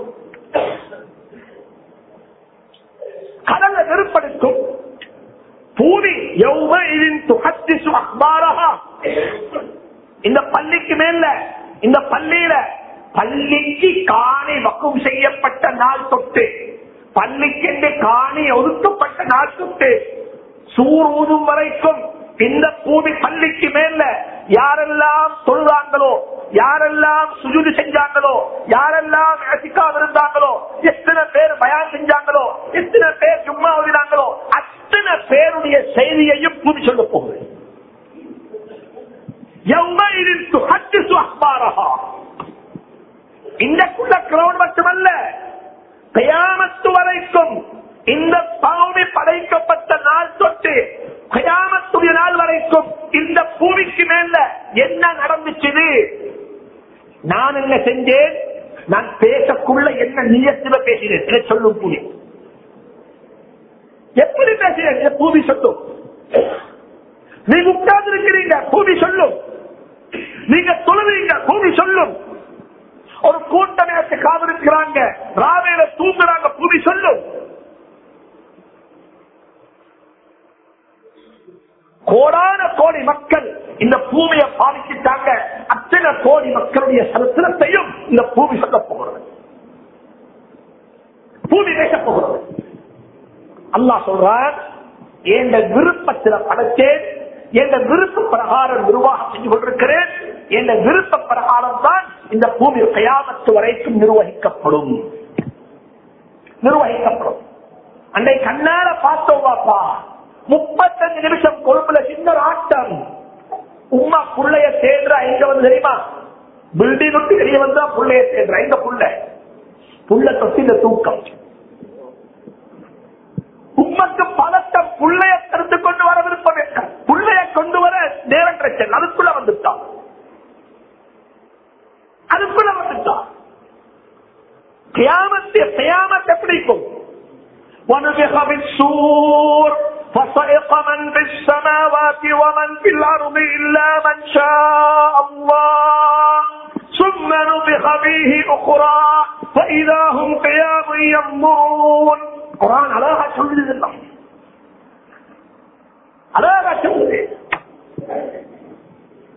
கடலை வெறுப்படுத்தும் பூமி எவ்வளவு இந்த பள்ளிக்கு மேல இந்த பள்ளியில பள்ளிக்கு காணி வக்கும் செய்யப்பட்ட நாள் தொட்டு பள்ளிக்கு காணி ஒதுக்கப்பட்ட நாள் தொட்டு சூர் ஊதும் வரைக்கும் இந்த பூமி பள்ளிக்கு மேல யாரெல்லாம் சொல்றாங்களோ யாரெல்லாம் சுஜுது செஞ்சாங்களோ யாரெல்லாம் ரசிக்காம இருந்தாங்களோ எத்தனை பேர் பயான் செஞ்சாங்களோ எத்தனை பேர் சும்மா ஓதினாங்களோ அத்தனை பேருடைய செய்தியையும் பூமி சொல்ல போகுது. இந்தக்குள்ள கிரௌண்ட் மட்டுமல்ல கயாமத்து வரைக்கும் இந்த பாவமி படைக்கப்பட்ட நாள் தொட்டு கயாமத்துடைய நாள் வரைக்கும் இந்த பூமிக்கு மேல என்ன நடந்துச்சு நான் என்ன செஞ்சேன்? நான் பேசக்குள்ள என்ன நீயத்துல பேசினேன்? சொல்லும் பூமி எப்படி பேசினேன்? பூமி சொல்லும் நீங்க உட்கார்ந்து இருக்கிறீங்க பூமி சொல்லும். நீங்க தொழுவீங்க பூமி சொல்லும். ஒரு கூட்ட நேரத்தை காவிருக்கிறாங்க ராவேல தூங்குறாங்க பூமி சொல்லும். கோடான கோடி மக்கள் இந்த பூமியை பாதிச்சுட்டாங்க. அத்தனை கோடி மக்களுடைய சரித்திரத்தையும் இந்த பூமி சொல்ல போகிறது. பூமி பேச போகிறது. அல்லா சொல்றார் எந்த விருப்பத்தில் படைத்தேன். எந்த விருப்ப பிரகாரம் நிர்வாகம் செஞ்சு கொண்டிருக்கிறேன். எந்த விருப்ப பிரகாரம் தான் இந்த பூமி கயாமத்து வரைக்கும் நிர்வகிக்கப்படும். நிர்வகிக்கப்படும். அன்னை கண்ணால பார்த்தோம் பாப்பா முப்பத்தஞ்சு நிமிஷம் கொழும்புல சின்ன ஆட்டம். உமா புள்ளைய தேடுறா எங்க வந்து தெரியுமா? பில்டிங் விட்டு வெளியே வந்தா புள்ளைய தேடுறா எங்க புள்ள? புள்ள தொட்டி இந்த தூக்கம். உமக்கு பலத்தம் புள்ளைய கருத்து கொண்டு வர விருப்பம் புள்ளைய கொண்டு வர நேரம் கிடைச்சல் அதுக்குள்ள வந்துட்டான் அதுக்குள்ள வந்துட்டான் கியாமத்தை கியாமத்தை எப்படி இருக்கும்? வனுமிக சூர். فصعق من في السماوات ومن في الأرض إلا من شاء الله ثم نفخ فيه أخرى فإذا هم قيام ينظرون قرآن அழகா சொல்லுது இதெல்லாம். அழகா சொல்லுது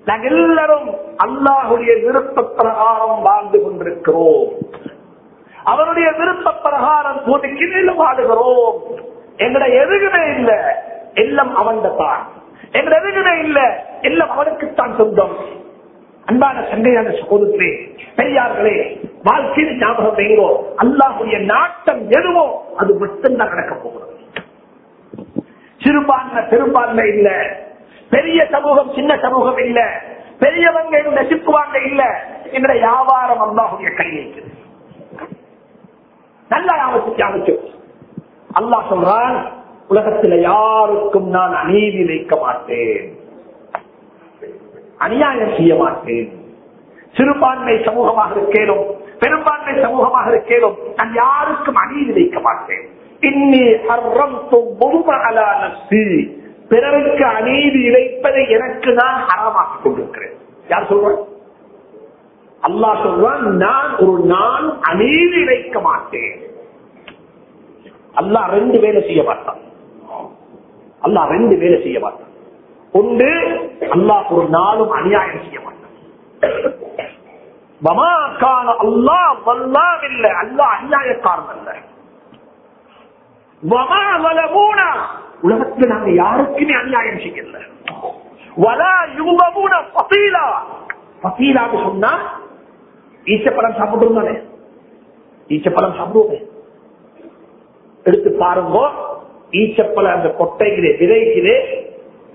நாங்கள் எல்லாரும் அல்லாஹுடைய விருப்ப பிரகாரம் வாழ்ந்து கொண்டிருக்கிறோம் அவருடைய விருப்ப பிரகாரம் போட்டு கீழே வாடுகிறோம் எங்கட எதுகுமே இல்ல. எல்லாம் அவன் தான் எங்கட எதுகுமே இல்ல. எல்லாம் அவனுக்குத்தான் சொந்தம். அன்பான சங்கையான சகோதரே பெரியார்களே வாழ்க்கையில் ஞாபகம் வைங்கோ அல்லாஹுடைய நாட்டம் எதுவோ அது மட்டும்தான் நடக்க போகிறது. சிறுபான்மை பெரும்பான்மை இல்ல. பெரிய சமூகம் சின்ன சமூகம் இல்ல. பெரியவங்க நெசிப்புவாங்க இல்ல. என்ற வியாபாரம் அல்லாஹுடைய கையில் இருக்குது. நல்ல ஆபத்துக்கு அமைச்சு அல்லாஹ் சொல்றான் உலகத்தில் யாருக்கும் நான் அநீதி வைக்க மாட்டேன். அநியாயம் செய்ய மாட்டேன். சிறுபான்மை சமூகமாக இருக்கேனும் பெரும்பான்மை சமூகமாக இருக்கேனும் நான் யாருக்கும் அநீதி வைக்க மாட்டேன். இன்னி ஹர்ரம் பிறருக்கு அநீதி இழைப்பதை எனக்கு நான் ஹரமாக்கி கொண்டிருக்கிறேன். யார் சொல்றேன்? அல்லாஹ் சொல்றான் நான் ஒரு நான் அநீதி இழைக்க மாட்டேன். அல்லாஹ் ரெண்டு வேலை செய்ய மாட்டான். அல்லாஹ் ரெண்டு வேலை செய்ய மாட்டான். ஒன்று அல்லாஹ் ஒரு நாளும் அநியாயம் செய்ய மாட்டான். அல்லா அல்லாஹ் வல்லாம் இல்லை அல்லாஹ் அநியாயக்காரன் அல்ல வமா உலகத்தில் நாங்க யாருக்குமே அநியாயம் செய்யல. வலா யுகமூன பசீலா பசீலான்னு சொன்னா ஈச்சப்பழம் சாப்பிடுறோம் தானே? ஈச்சப்பழம் சாப்பிடுவோமே. எடுத்து பாருங்க. ஈச்சப்பல அந்த கொட்டைகளே விதைக்கிறே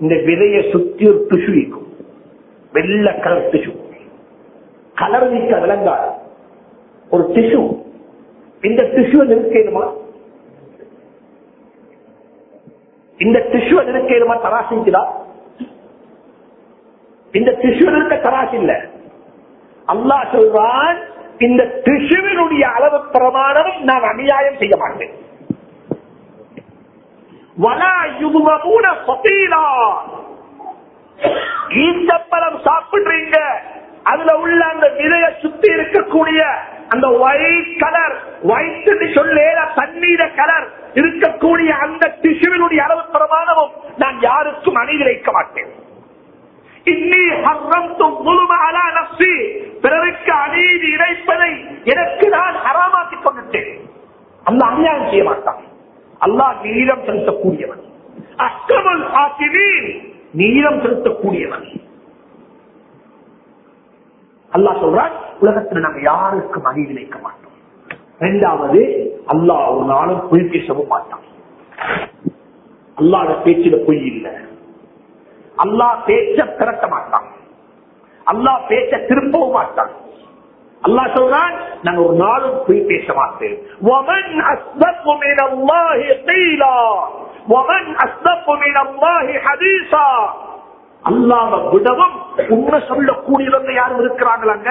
இந்த விதையை சுத்தி ஒரு டிஷு இருக்கும். வெள்ள கலர் டிஷு கலர் நீக்க விளங்காது ஒரு டிஷு இந்த டிஷுவை நிறுத்தணுமா இந்த டிஷ்யூ நினைக்கிறமா தராசிக்குதா இந்த டிஷ்யூ இருக்க தராசு இல்ல. அல்லா சொல்றான் இந்த டிஷ்யூவினுடைய அளவு பிரமாணம் நான் அநியாயம் செய்ய மாட்டேன். ஈச்சப்பழம் சாப்பிடுறீங்க. அதுல உள்ள அந்த விதைய சுத்தி இருக்கக்கூடிய அந்த ஒயிட் கலர் ஒயிட் சொல்ல தண்ணீர கலர் இருக்கக்கூடிய அந்த திசுவினுடைய அளவு பிரமாணமும் நான் யாருக்கும் அணிதி வைக்க மாட்டேன் பிறருக்கு அநீதி இணைப்பதை எனக்கு நான் ஹராமாக்கிக் கொண்டுட்டேன். அந்த அநியாயம் செய்ய மாட்டான். அல்லாஹ் நீளம் செலுத்தக்கூடியவன். அக்கமல் ஆக்கினீன் நீளம் செலுத்தக்கூடியவன். அல்லா சொல்றான் உலகத்தில் நாங்க யாருக்கும் அணி வைக்க மாட்டோம். இரண்டாவது அல்லாஹ் ஒரு நாளும் பொய் பேசவும் மாட்டான். அல்லாத பேச்சில பொய் இல்லை. அல்லாஹ் பேச்ச திரட்ட மாட்டான். அல்லாஹ் பேச்ச திரும்பவும் மாட்டான். அல்லா சொல்றான் நான் ஒரு நாளும் போய் பேச மாட்டேன் அல்லாத விடவும் உண்மை சொல்லக்கூடியவங்க யாரும் இருக்கிறாங்களாங்க?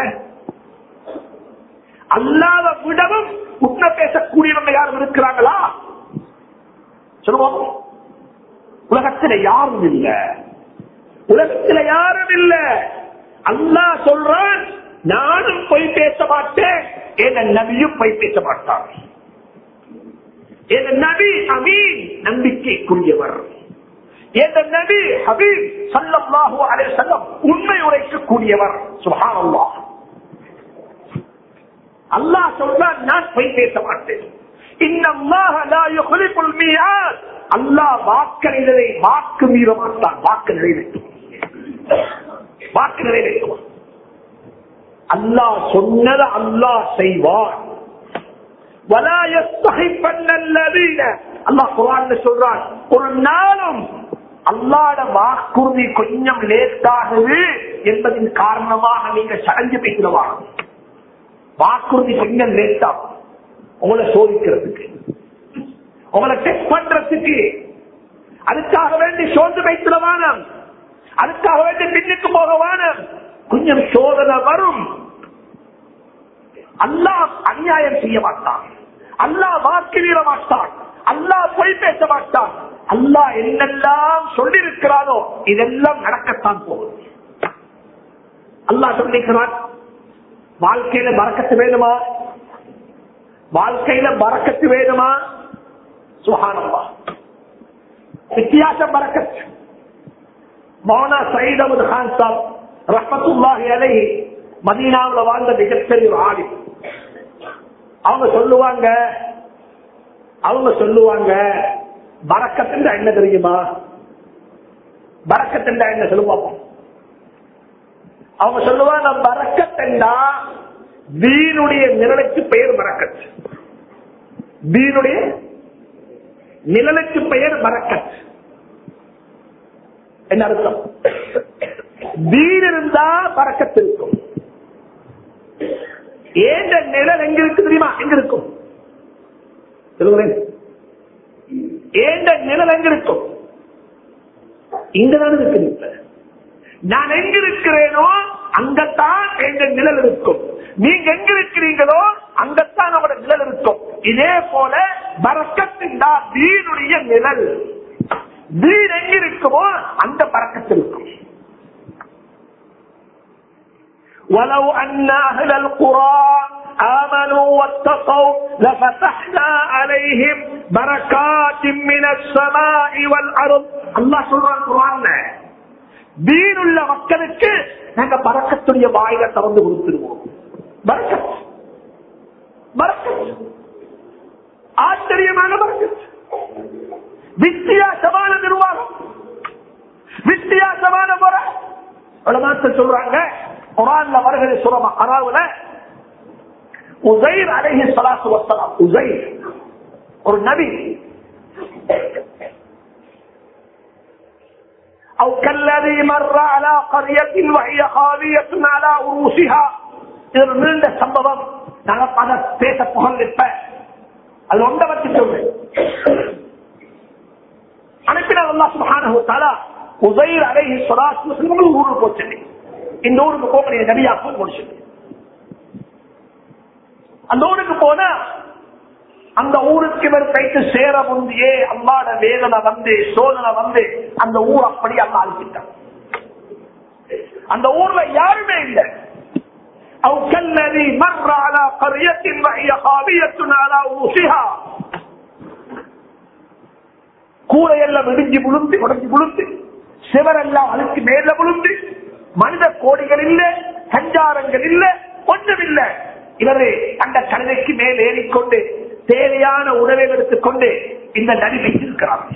அல்லாத விடவும் உண்மை பேசக்கூடியவங்க யாரும் இருக்கிறாங்களா? சொல்லுவோம். உலகத்துல யாரும் இல்ல. உலகத்துல யாரும் இல்ல. அல்லா சொல்றான் நானும் பொய் பேச மாட்டேன். என் நபியும் பொய் பேச மாட்டார் என் நபி அமீன் நம்பிக்கைக்குரியவர். என் நபி ஹபீப் சல்லல்லாஹு அலே வஸல்லம் உண்மை உரைக்கக்கூடியவர். சுப்ஹானல்லாஹ். அல்லாஹ் சொல்றான் நான் பொய் பேச மாட்டேன். அல்லாஹ் வாக்களிகளை வாக்கு மீற மாட்டான். வாக்கு நிறைவேற்றும் வாக்கு நிறைவேற்றுவான் அல்லாஹ் சொன்னதை அல்லாஹ் செய்வான். அல்லா குரான் சொல்றான் ஒரு நாளும் அல்லாட வாக்குறுதி கொஞ்சம் லேட்டாகுது என்பதன் காரணமாக நீங்க சடஞ்சு பேசுறவா வாக்குறுதி கொஞ்சம் லேட் உங்களை சோதிக்கிறதுக்கு உங்களை டெஸ்ட் பண்றதுக்கு. அதுக்காக வேண்டி சோர்ந்து வைத்துட வானம் அதுக்காக வேண்டி பின்னுக்கு போக வானம். கொஞ்சம் சோதனை வரும். அல்லாஹ் அநியாயம் செய்ய மாட்டான். அல்லாஹ் வாக்கு வீர மாட்டான். அல்லாஹ் பொய் பேச மாட்டான். அல்லாஹ் என்னெல்லாம் சொல்லியிருக்கிறானோ இதெல்லாம் நடக்கத்தான் போகும் அல்லாஹ் சொல்லிக்கிறான் வாழ்க்கையில மறக்கத்து வேணுமா? வாழ்க்கையில மறக்கத்து வேணுமா? சுகானம்மா வித்தியாசம் மறக்கத்து மௌனா சயித் அமது கான் சாப் ரஹமத்துல்லாஹி அலைஹி மதீனாவில் வாழ்ந்த மிகப்பெரிய ஆடி அவங்க சொல்லுவாங்க அவங்க சொல்லுவாங்க பறக்கத்தின் என்ன தெரியுமா? பறக்கத்தின் என்ன சொல்லுவாங்க அவங்க சொல்லுவாங்க பறக்கத்தெண்டா தீனுடைய நிழலுக்கு பெயர் பறக்கத். தீனுடைய நிழலுக்கு பெயர் பறக்கத். என்ன அர்த்தம்? வீடு இருந்தா பறக்கத்து இருக்கும். ஏந்த நிழல் எங்க இருக்கு தெரியுமா? எங்க இருக்கும் சொல்லுங்களேன். ஏந்த நிழல் எங்க இருக்கும் இங்கதான் இருக்கு நான் எங்க இருக்கிறேனோ அங்கத்தான் எங்க நிழல் இருக்கும். நீங்க எங்க இருக்கிறீங்களோ அங்கத்தான் அவரோட நிழல் இருக்கும். இதே போல பறக்கத்தின் வீடுடைய நிழல். வீடு எங்க இருக்குமோ அந்த பறக்கத்தில் இருக்கும். ولو أن أهل القرى آمنوا واتقوا لفتحنا عليهم بركات من السماء والأرض الله சொல்றான் குர்ஆன்ல தீன் உள்ள மக்களுக்கு நாங்க பறக்கத்துடைய வாயில திறந்து கொடுத்துருவோம் பறக்கத் பறக்கத் ஆச்சரியமான பறக்கத் வித்தியாசமான நிர்வாகம் வித்தியாசமான முறை உலமாத்த சொல்றாங்க குரான்ல வருகிற சுரம அறாவுல உசைர் அழகி சலாசு வசலாம் உசைர் ஒரு நபி أو كالذي مر على قرية وهي خاوية على عروشها இது நீண்ட சம்பவம் நாங்க பல பேச புகழ் இப்ப அது ஒன்றை வச்சு சொல்றேன் அனுப்பினார் அல்லா சுபஹானஹு தஆலா உசைர் அலைஹி ஸலாத்து வஸலாம் ஊருக்கு போச்சு இந்த ஊருக்கு போகக்கூடிய நபியாக்கும் முடிச்சு அந்த ஊருக்கு போன அந்த ஊருக்கு இவர் கைத்து சேர முந்தியே அம்மாட வேதனை வந்து சோதனை வந்து அந்த ஊர் அப்படி அல்லா அழிச்சிட்டான் அந்த ஊர்ல யாருமே இல்லை أو كالذي مر على قرية وهي خاوية على عروشها கூரையெல்லாம் இடிஞ்சு விழுந்து உடஞ்சி விழுந்து சிவரெல்லாம் அதுக்கு மேல விழுந்து மனித கோடிகள் இல்ல சஞ்சாரங்கள் இல்ல ஒன்றும் இல்ல இவரு அந்த கழுதைக்கு மேல் ஏறிக்கொண்டு தேவையான உணவை எடுத்துக்கொண்டு இந்த நதி வைத்திருக்கிறார்.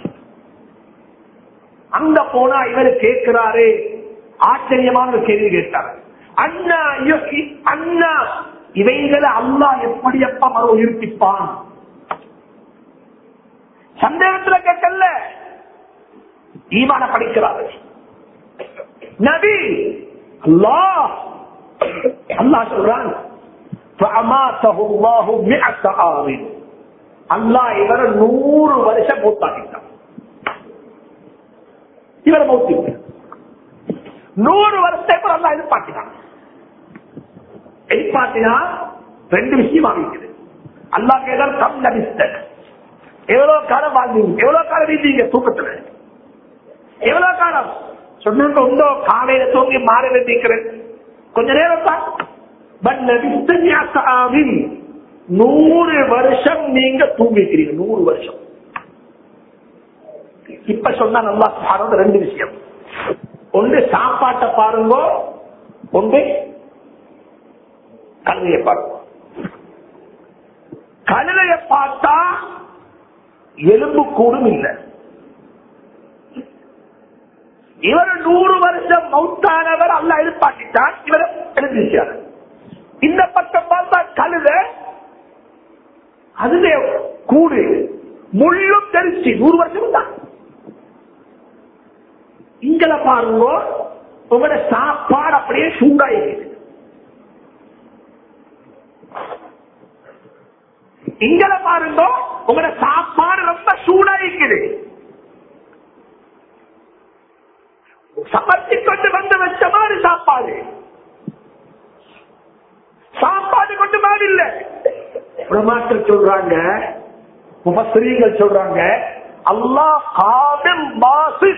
அங்க போனா இவர் கேட்கிறாரு ஆச்சரியமான ஒரு கேள்வி கேட்டார். அண்ணா யு- அண்ணா இவைகளை அல்லா எப்படி எப்ப மறு உயிர்ப்பிப்பான்? சந்தேகத்துல கேட்கல. ஈமான படிக்கிறாரு நபி. அல்லாஹ். அல்லாஹ் சொல்றான். அல்லா இவரை நூறு வருஷம் மூத்தாக்கிட்டான். இவரை மூத்தி நூறு வருஷத்தை இப்போ அல்லா எதிர்பார்க்கிறான். எதிர்பார்த்தினா ரெண்டு விஷயம் வாங்கிக்குது அல்லா கேதான் கம் லபிஸ்தர் எவ்வளவு காலம் வாங்கிங்க எவ்வளவு காலம் வீட்டீங்க தூக்கத்துல? எவ்வளவு காலம்? சொன்னாங்க உண்டோ? காலையில தூங்கி மாறல நீக்கிறேன் கொஞ்ச நேரம் தான் பட் நபிஸ்தின் நூறு வருஷம் நீங்க தூங்கிக்கிறீங்க. நூறு வருஷம். இப்ப சொன்னா நல்லா பாருங்க ரெண்டு விஷயம். ஒன்று சாப்பாட்டை பாருங்க. ஒன்று கல்வியை பாருங்க. கழுதையை பார்த்தா எலும்பு கூடும் இல்லை. இவர் நூறு வருஷம் மௌத்தானவர் அல்ல எதிர்பார்த்திட்டான். இவர் எழுதிச்சார் இந்த பக்கம் பார்த்தா கழுத அதுல கூடு. முள்ளும் தெரிச்சு. நூறு வருஷம் தான். இங்களை பாருங்க உங்களோட சாப்பாடு அப்படியே சூடாயிருக்குது இங்களை பாருங்க உங்களோட சாப்பாடு ரொம்ப சூடாயிருக்குது சமர்த்தி கொண்டு வந்து வச்ச மாதிரி சாப்பாடு. சாப்பாடு கொண்டு மாதிரி இல்ல. உலமாக்கள் சொல்றாங்க முபஸ்ரீகள் சொல்றாங்க. அல்லாஹ் காதல் மாசு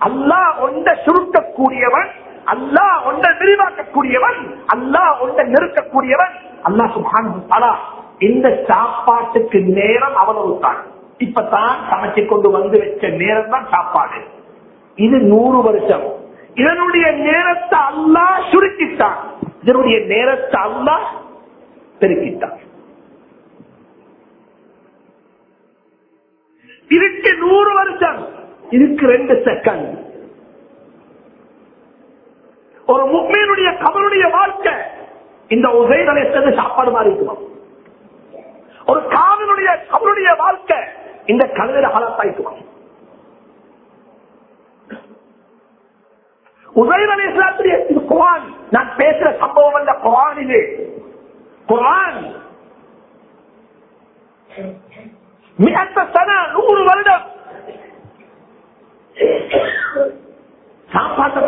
அல்லாஹ் ஒன்றை சுருக்கக்கூடியவன் அல்லாஹ் ஒன்றை விரிவாக்கக்கூடியவன் அல்லாஹ் ஒன்றை நெருக்கக்கூடியவன். அல்லாஹ் சுபானு இந்த சாப்பாட்டுக்கு நேரம் அவ்வளவு தான் இப்பதான் சமைச்சு கொண்டு வந்து வச்ச நேரம் தான் சாப்பாடு. இது நூறு வருஷம். இதனுடைய நேரத்தை அல்லா சுருக்கிட்டான் இதனுடைய நேரத்தை அல்லா பெருக்கிட்டான் இதுக்கு நூறு வருஷம். இதுக்கு ரெண்டு செகண்ட் ஒரு முக்மீனுடைய கபருடைய வாழ்க்கை. இந்த உசைகளை சேர்ந்து சாப்பாடு மாதிரி இருக்குமா? ஒரு காதலுடைய கபருடைய வாழ்க்கை. இந்த கலவையில ஹாலத்தாயிருக்குமா ஹலாத்தாயிருக்கணும் உதயதலை இஸ்லாத்துடைய குரான். நான் பேசுற சம்பவம் அல்ல குரான் இது குரான். மிகத்த சன நூறு வருடம். சாப்பாட்டை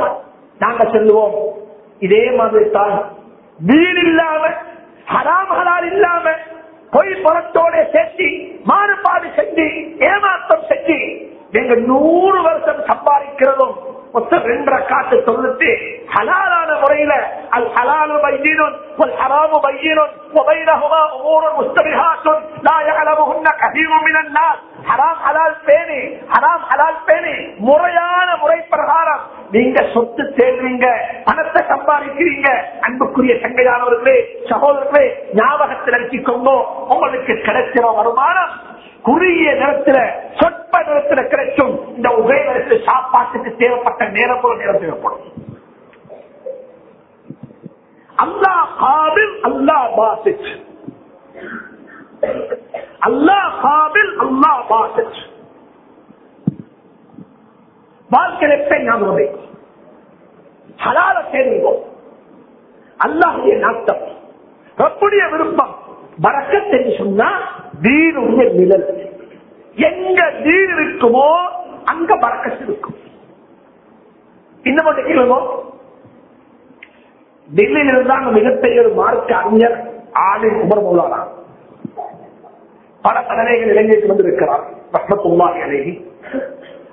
நாங்க செல்லுவோம். இதே மாதிரி தான். வீடு இல்லாம ஹராம் ஹலால் இல்லாம பொய் பணத்தோட செஞ்சு மாறுபாடு செஞ்சு ஏமாற்றம் செஞ்சு நீங்க நூறு வருஷம் சம்பாதிக்கிறதும் மொத்தம் ரெண்டு ரக்காத்து தொழுத்து ஹலாலான முறையில அல் ஹலாலு பையீனும் ஒல் ஹராமு பையீனும் ஒபைனஹுமா உமூருன் முஸ்தபிஹாத்துன் லா யஅலமுஹுன்ன கதீரும் மினன் நாஸ் ஹராம் ஹலால் பேணி ஹராம் ஹலால் பேணி முறையான முறை பிரகாரம். நீங்க சொத்து சேர்றீங்க பணத்தை சம்பாதிக்கிறீங்க அன்புக்குரிய சங்கையானவர்களே சகோதரர்களே ஞாபகத்தில் அடிச்சுக்கோங்க. உங்களுக்கு கிடைச்சிட வருமானம் குறுகிய நேரத்துல சொற்ப நேரத்துல கிடைக்கும். இந்த உபயோகத்து சாப்பாட்டுக்கு தேவைப்பட்ட நேரம் போல நேரம் தேவைப்படும். அல்லா காபில் அல்லா பாசித். அல்லா காபில் அல்லா பாசித். வாழ்க்கையில் ஞாபகம் ஹலால தேடுவோம். அல்லாஹுடைய நாட்டம். ரப்புடைய விருப்பம். வரக்கத் என்று சொன்னா தீனுடைய நிழல். எங்க தீன் இருக்குமோ அங்க பறக்கத்து இருக்கும். இன்னும் கேளுமோ டெல்லியில் இருந்தாங்க மிகப்பெரிய ஒரு மார்க்க அறிஞர் ஆடு உமர் மூலானா. பல வந்து இலங்கைக்கு வந்திருக்கிறார் ரஹ்மத்துல்லாஹி அலைஹி.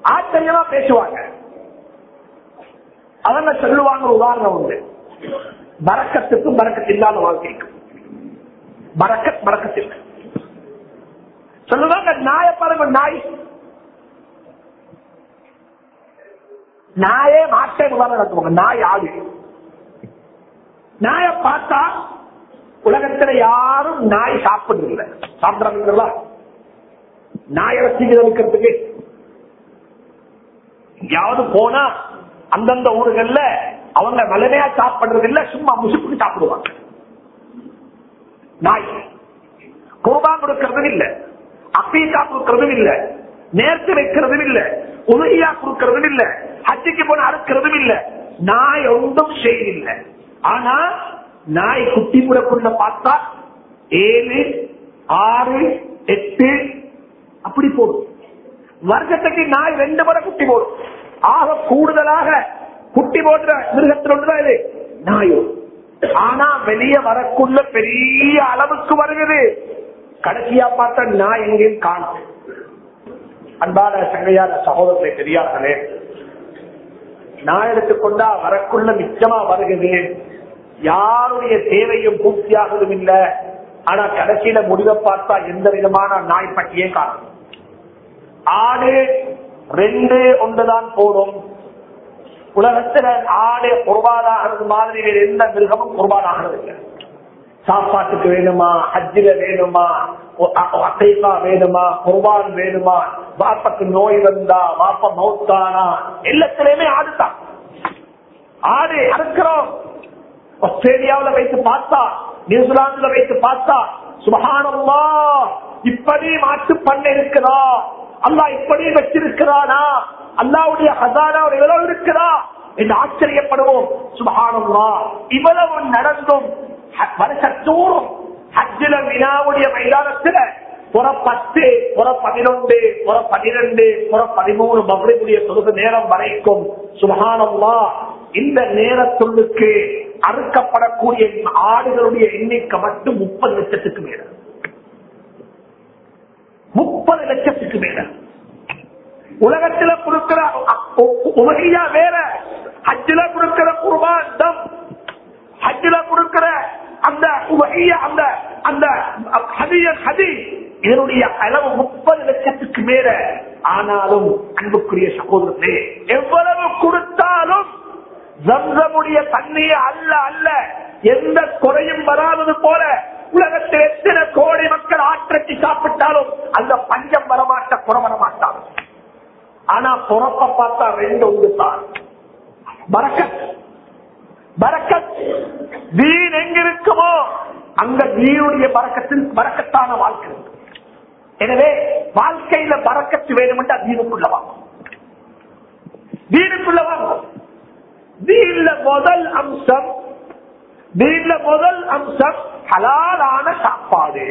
ஆச்சரியமா பேசுவாங்க. அவங்க சொல்லுவாங்க உதாரணம் உண்டு. பறக்கத்துக்கும் பறக்கத்து இல்லாத வாழ்க்கைக்கும். பறக்கத் பறக்கத்தில்லை சொல்லுவாங்க நாய பாருங்க நாய். நாயே மாட்டே நடத்துவாங்க நாய் ஆடு. நாய பார்த்தா உலகத்துல யாரும் நாய் சாப்பிடுறதில்லை. சாப்பிடுறாங்களா நாயை இருக்கிறதுக்கு எங்கேயாவது போனா அந்தந்த ஊர்கள்ல அவங்க வலிமையா சாப்பிடுறது இல்ல சும்மா முசுப்புக்கு சாப்பிடுவாங்க. நாய். கோபா கொடுக்கறது இல்ல. அப்பீக்கா கொடுக்கறதும் இல்ல. நேர்த்து வைக்கிறதும் இல்ல. உதவியா கொடுக்கறதும் இல்ல. ஹஜ்ஜிக்கு போன அறுக்கிறதும் இல்ல. நாய் ஒன்றும் செய்யவில்லை ஆனா நாய் குட்டி முடக்குள்ள பார்த்தா ஏழு ஆறு எட்டு அப்படி போடும். வருஷத்துக்கு நாய் ரெண்டு முறை குட்டி போடும். ஆக கூடுதலாக குட்டி போடுற மிருகத்தில் ஒன்றுதான் இது? நாயோ. ஆனா வெளியே வரக்குள்ள பெரிய அளவுக்கு வருகிறது கடைசியா பார்த்தா நாய் எங்கேயும் காணும் அன்பான சங்கையார சகோதரத்தை பெரியார்களே நான் எடுத்துக்கொண்டா வரக்குள்ள மிச்சமா வருகிறது யாருடைய தேவையும் பூர்த்தியாகதும் இல்லை. ஆனா கடைசியில முடிவை பார்த்தா எந்த விதமான நாய் பட்டியே காணும். ஆடு ரெண்டு ஒன்றுதான் போடும் உலகத்துல ஆடு குர்பானாகிறது மாதிரி எந்த மிருகமும் குர்பானாகிறது இல்லை. சாப்பாட்டுக்கு வேணுமா? ஹஜ்ஜில வேணுமா? அசைவா வேணுமா? குர்பான் வேணுமா? வாப்பக்கு நோய் வந்தா வாப்ப மௌத்தானா? எல்லாத்திலையுமே ஆடுதான் ஆடு அறுக்கிறோம். ஆஸ்திரேலியாவில வைத்து பார்த்தா நியூசிலாந்துல வைத்து பார்த்தா சுபகானம்மா இப்படி மாட்டு பண்ண இருக்கிறா அல்லா இப்படி வச்சிருக்கிறானா? அல்லாவுடைய ஹசானா எவ்வளவு இருக்கிறா என்று ஆச்சரியப்படுவோம். சுபகானம்மா இவ்வளவு நடந்தும் வருஷத்தோறும் ஹஜ்ஜில வினாவுடைய மைதானத்துல புற பத்து புற பதினொன்று புற பனிரெண்டு புற பதிமூணு மகளிருடைய தொகுதி நேரம் வரைக்கும். சுகானம்மா இந்த நேரத்துள்ளுக்கு அறுக்கப்படக்கூடிய ஆடுகளுடைய எண்ணிக்கை மட்டும் முப்பது லட்சத்துக்கு மேல. முப்பது லட்சத்துக்கு மேல. உலகத்துல கொடுக்கிற உலகையா வேற? ஹஜ்ஜில கொடுக்கிற குர்பான் ஹஜ்ஜில கொடுக்கிற அந்த அந்த அந்த ஹதியன் ஹதி இதனுடைய அளவு முப்பது லட்சத்துக்கு மேல. ஆனாலும் அன்புக்குரிய சகோதரர்களே எவ்வளவு கொடுத்தாலும் ஜம்சமுடைய தண்ணியை அல்ல அல்ல எந்த குறையும் வராதது போல உலகத்தில் எத்தனை கோடி மக்கள் ஆற்றச்சி சாப்பிட்டாலும் அந்த பஞ்சம் வரமாட்ட குறை வரமாட்டாங்க ஆனா புறப்ப பார்த்தா ரெண்டு ஒன்று தான். பரக்கத் பறக்கத். தீன் எங்கிருக்குமோ அங்க தீனுடைய பறக்கத்தில் பறக்கத்தான வாழ்க்கை எனவே வாழ்க்கையில பறக்கத்து வேணுமென்றா தீனுக்குள்ள வாங்க தீனுக்குள்ள வாங்க தீன்ல முதல் அம்சம் தீன்ல முதல் அம்சம் ஹலாலான சாப்பாடு.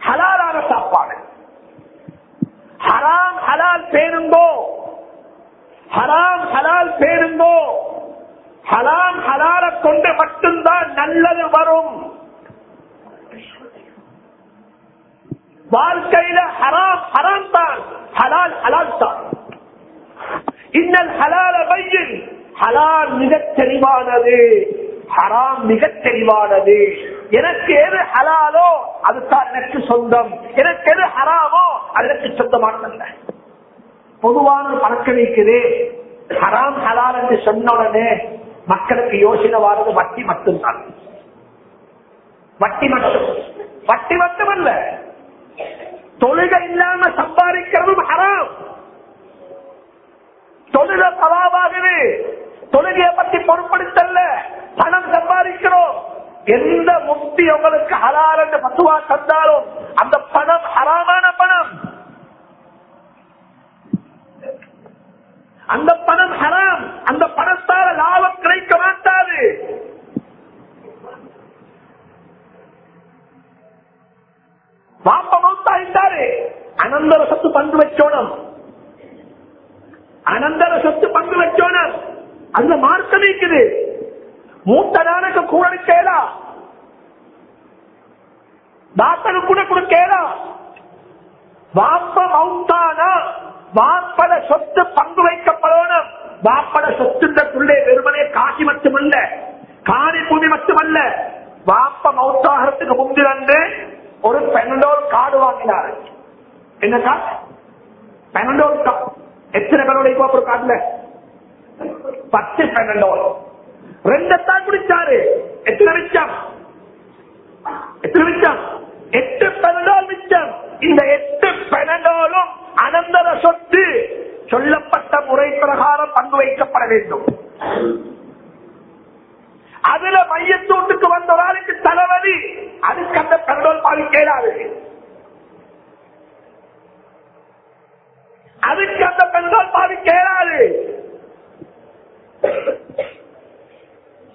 ஹலாலான சாப்பாடு. ஹராம் ஹலால் பேரும்போ ஹலால் ஹலால் பேருங்கோ ஹலாம் ஹலால கொண்டு மட்டும்தான் நல்லது வரும். வாழ்க்கையில ஹராம் ஹராம் தான். ஹலால் ஹலால் தான். இன்னல் ஹலால பையன். ஹலால் மிகத் தெளிவானது. ஹராம் மிகத் தெளிவானது. எனக்கு எது ஹலாலோ அதுதான் எனக்கு சொந்தம். எனக்கு எது ஹராமோ அது எனக்கு சொந்தமானதல்ல. பொதுவான ஒரு பழக்கம் இருக்குது. ஹராம் ஹலால் என்று சொன்ன உடனே மக்களுக்கு யோசனை வாரது வட்டி மட்டும்தான். வட்டி மட்டும். வட்டி மட்டுமல்ல. தொழுகை இல்லாம சம்பாதிக்கிறதும் ஹராம். தொழுக பலாவாகுது தொழுகையை பத்தி பொருட்படுத்தல பணம் சம்பாதிக்கிறோம். எந்த முக்தி உங்களுக்கு ஹலால் என்று பத்துவா தந்தாலும் அந்த பணம் ஹராமான பணம். அந்த பணம் ஹராம். அந்த பணத்தால லாபம் கிடைக்க மாட்டாது. பாப்ப மௌத்தாயிட்டாரு. அனந்தர சொத்து பங்கு வச்சோனம் அனந்தர சொத்து பங்கு வச்சோனம் அந்த மார்க்கம் இருக்குது மூத்ததானக்கு கூட கேளா. டாக்டருக்கு கூட கொடுக்கேலா வாப்ப மௌத்தானா? வாப்பட சொத்து பங்கு வைக்கப்படணும். வாப்பட சொத்துள்ளே வெறுமனே காசி மட்டுமல்ல காணி பூமி மட்டுமல்ல. வாப்ப மௌத்தாகிறதுக்கு முந்திரண்டு ஒரு பெனடோல் காடு வாங்கினாரு. என்ன கார்டு பெனடோல் எத்தனை பெனடோல் இப்போ ஒரு பத்து பெனடோல் ரெண்டத்தான் குடிச்சாரு. எத்தனை மிச்சம்? எத்தனை மிச்சம்? எட்டு பெனடோல் மிச்சம். இந்த எட்டு பெனடோலும் அனந்தர சொத்து சொல்லப்பட்ட முறை பிரகாரம் பங்கு வைக்கப்பட வேண்டும். அதுல மையத்தூட்டுக்கு வந்த ஒரு ஆளுக்கு தலைவலி அதுக்கு அந்த பெட்ரோல் பாவி கேடாது. அதுக்கு அந்த பெண்கள் பாவி இயலாது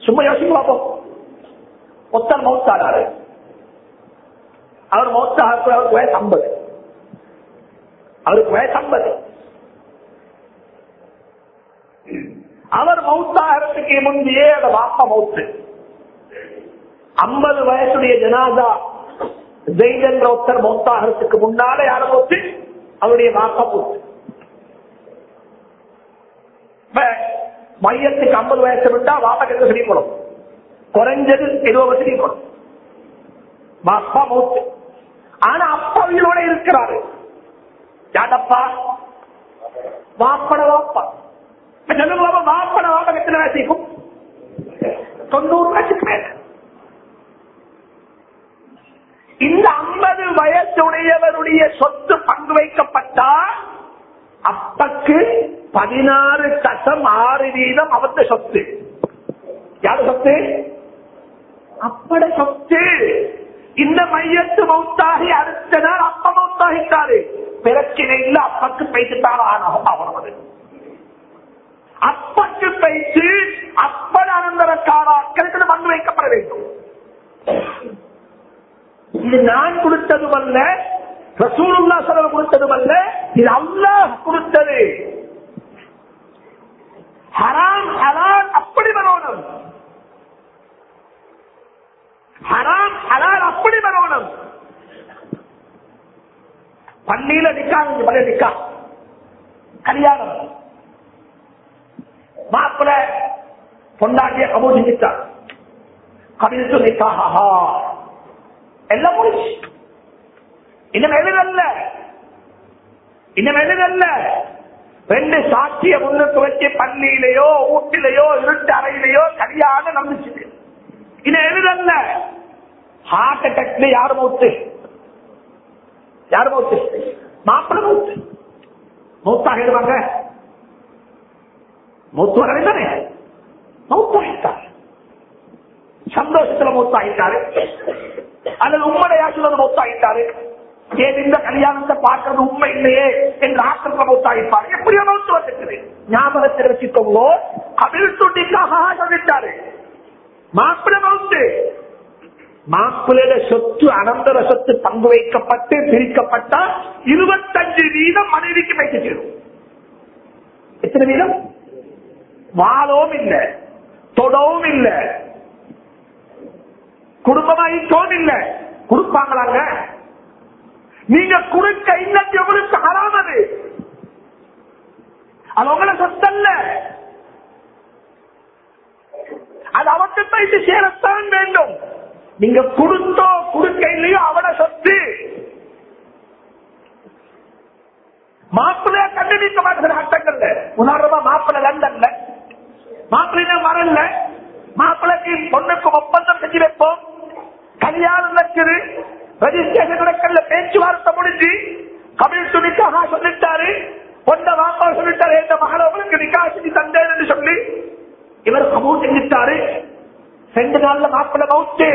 சும்மா யோசிக்க பார்ப்போம். ஒத்தர் மௌத்தாடாரு அவர் மௌத்தாக அவருக்கு வயசு ஐம்பது. அவருக்கு வயசு ஐம்பது. அவர் மௌத்தாகிறதுக்கு முந்தையே அந்த வாப்பா மௌத்து. ஐம்பது வயசுடைய ஜனாதா ஜெய்தன் என்ற மௌத்தாகிறதுக்கு முன்னாலே யார மௌத்து? அவருடைய வாப்பா மௌத்து. மையத்துக்கு ஐம்பது வயசு விட்டா பாப்பா கிட்ட சரி போடும் குறைஞ்சது இருபது வசதி போடும் வாப்பா மௌத்து. ஆனா அப்பா உயிரோட இருக்கிறாரு. யாடப்பா வாப்பட வாப்பா. இப்ப சொல்லுங்க வாப்பட வாப்பா எத்தனை வயசுக்கும் தொண்ணூறு வயசுக்கு மேல. இந்த ஐம்பது வயசுடையவருடைய சொத்து பங்கு வைக்கப்பட்டா அப்பக்கு பதினாறு தசம் ஆறு வீதம் அவத்த சொத்து. யாரு சொத்து? அப்பட சொத்து. இந்த மையத்து மௌத்தாகி அடுத்த நாள் அப்ப மௌத்தாகிட்டாரு. பிரச்சனை இல்ல அப்பக்கு பைத்துட்டாரு அவனது. அப்பக்கு பைத்து அப்பட அனந்தர வந்து வைக்கப்பட வேண்டும். இது நான் கொடுத்ததும் அல்ல ரசூலுல்லா செலவு கொடுத்ததும் அல்ல இது அல்லாஹ் கொடுத்தது. ஹராம் ஹரான் அப்படி வரணும் ஹராம் ஹலால் அப்படி வரணும். பள்ளியில நிக்காங்க பள்ளியில நிக்கா. கல்யாணம். மாப்பிள பொண்டாட்டிய கபூர் செஞ்சுட்டார் கபில்த்து நிக்காஹா எல்லாம் முடிச்சு இன்னும் எழுதல்ல. இன்னும் எழுதல்ல. ரெண்டு சாட்சிய முன்னுக்கு வச்சு பள்ளியிலேயோ வீட்டிலேயோ இருட்டு அறையிலேயோ கல்யாணம் நம்பிச்சு இது எழுதல்ல. ஹார்ட் அட்டாக்ல யார் மௌத்து? யார் மௌத்து? மாப்பிள்ள மௌத்து. மௌத்தாக எழுதுவாங்க. மௌத்து வரவே தானே? மௌத்தாகிட்டார் சந்தோஷத்துல மௌத்தாகிட்டாரு அல்லது உண்மையா சொல்றது மௌத்தாகிட்டாரு ஏன் இந்த கல்யாணத்தை பார்க்கறது உண்மை இல்லையே என்று ஆத்திரத்துல மௌத்தாகிப்பார் எப்படியோ மௌத்து வந்துட்டு ஞாபகத்தில் வச்சுக்கோங்களோ அபில் சுட்டிக்காக சொல்லிட்டாரு மாப்பிள்ள மௌத்து மாப்பிள்ளைய சொத்து அனந்தர சொத்து பங்கு வைக்கப்பட்டு பிரிக்கப்பட்டா இருபத்தஞ்சு வீதம் மனைவிக்கு வைக்க சேரும் எத்தனை வீதம்? வாழவும் இல்ல தொடவும் இல்ல குடும்பமாயிட்டோம் இல்ல. கொடுப்பாங்களாங்க? நீங்க குறுக்க இன்னைக்கு உங்களுக்கு ஹராமது அது உங்களை சொத்தல்ல. அது அவர்கிட்ட சேரத்தான் வேண்டும். நீங்க கொடுத்தோ கொடுக்க இல்லையோ அவட சொத்து. மாப்பிள்ளைய கண்டுபிடிக்க மாட்டேங்கிற சட்டங்கள்ல உணர்வா மாப்பிள்ளை லண்டன்ல. மாப்பிள்ளை வரல. மாப்பிள்ளைக்கு பொண்ணுக்கு ஒப்பந்தம் செஞ்சு வைப்போம். கல்யாணம் நடக்குது. ரெஜிஸ்ட்ரேஷன் நடக்கல. பேச்சுவார்த்தை முடிஞ்சு. கபில் துணிக்காக சொல்லிட்டாரு பொண்ண வாப்பா சொல்லிட்டாரு இந்த மகளை உங்களுக்கு நிக்கா செஞ்சு தந்தேன்னு சொல்லி இவர் கபூர் செஞ்சுட்டாரு. ரெண்டு நாள்ல மாப்பிள்ளை மவுத்து.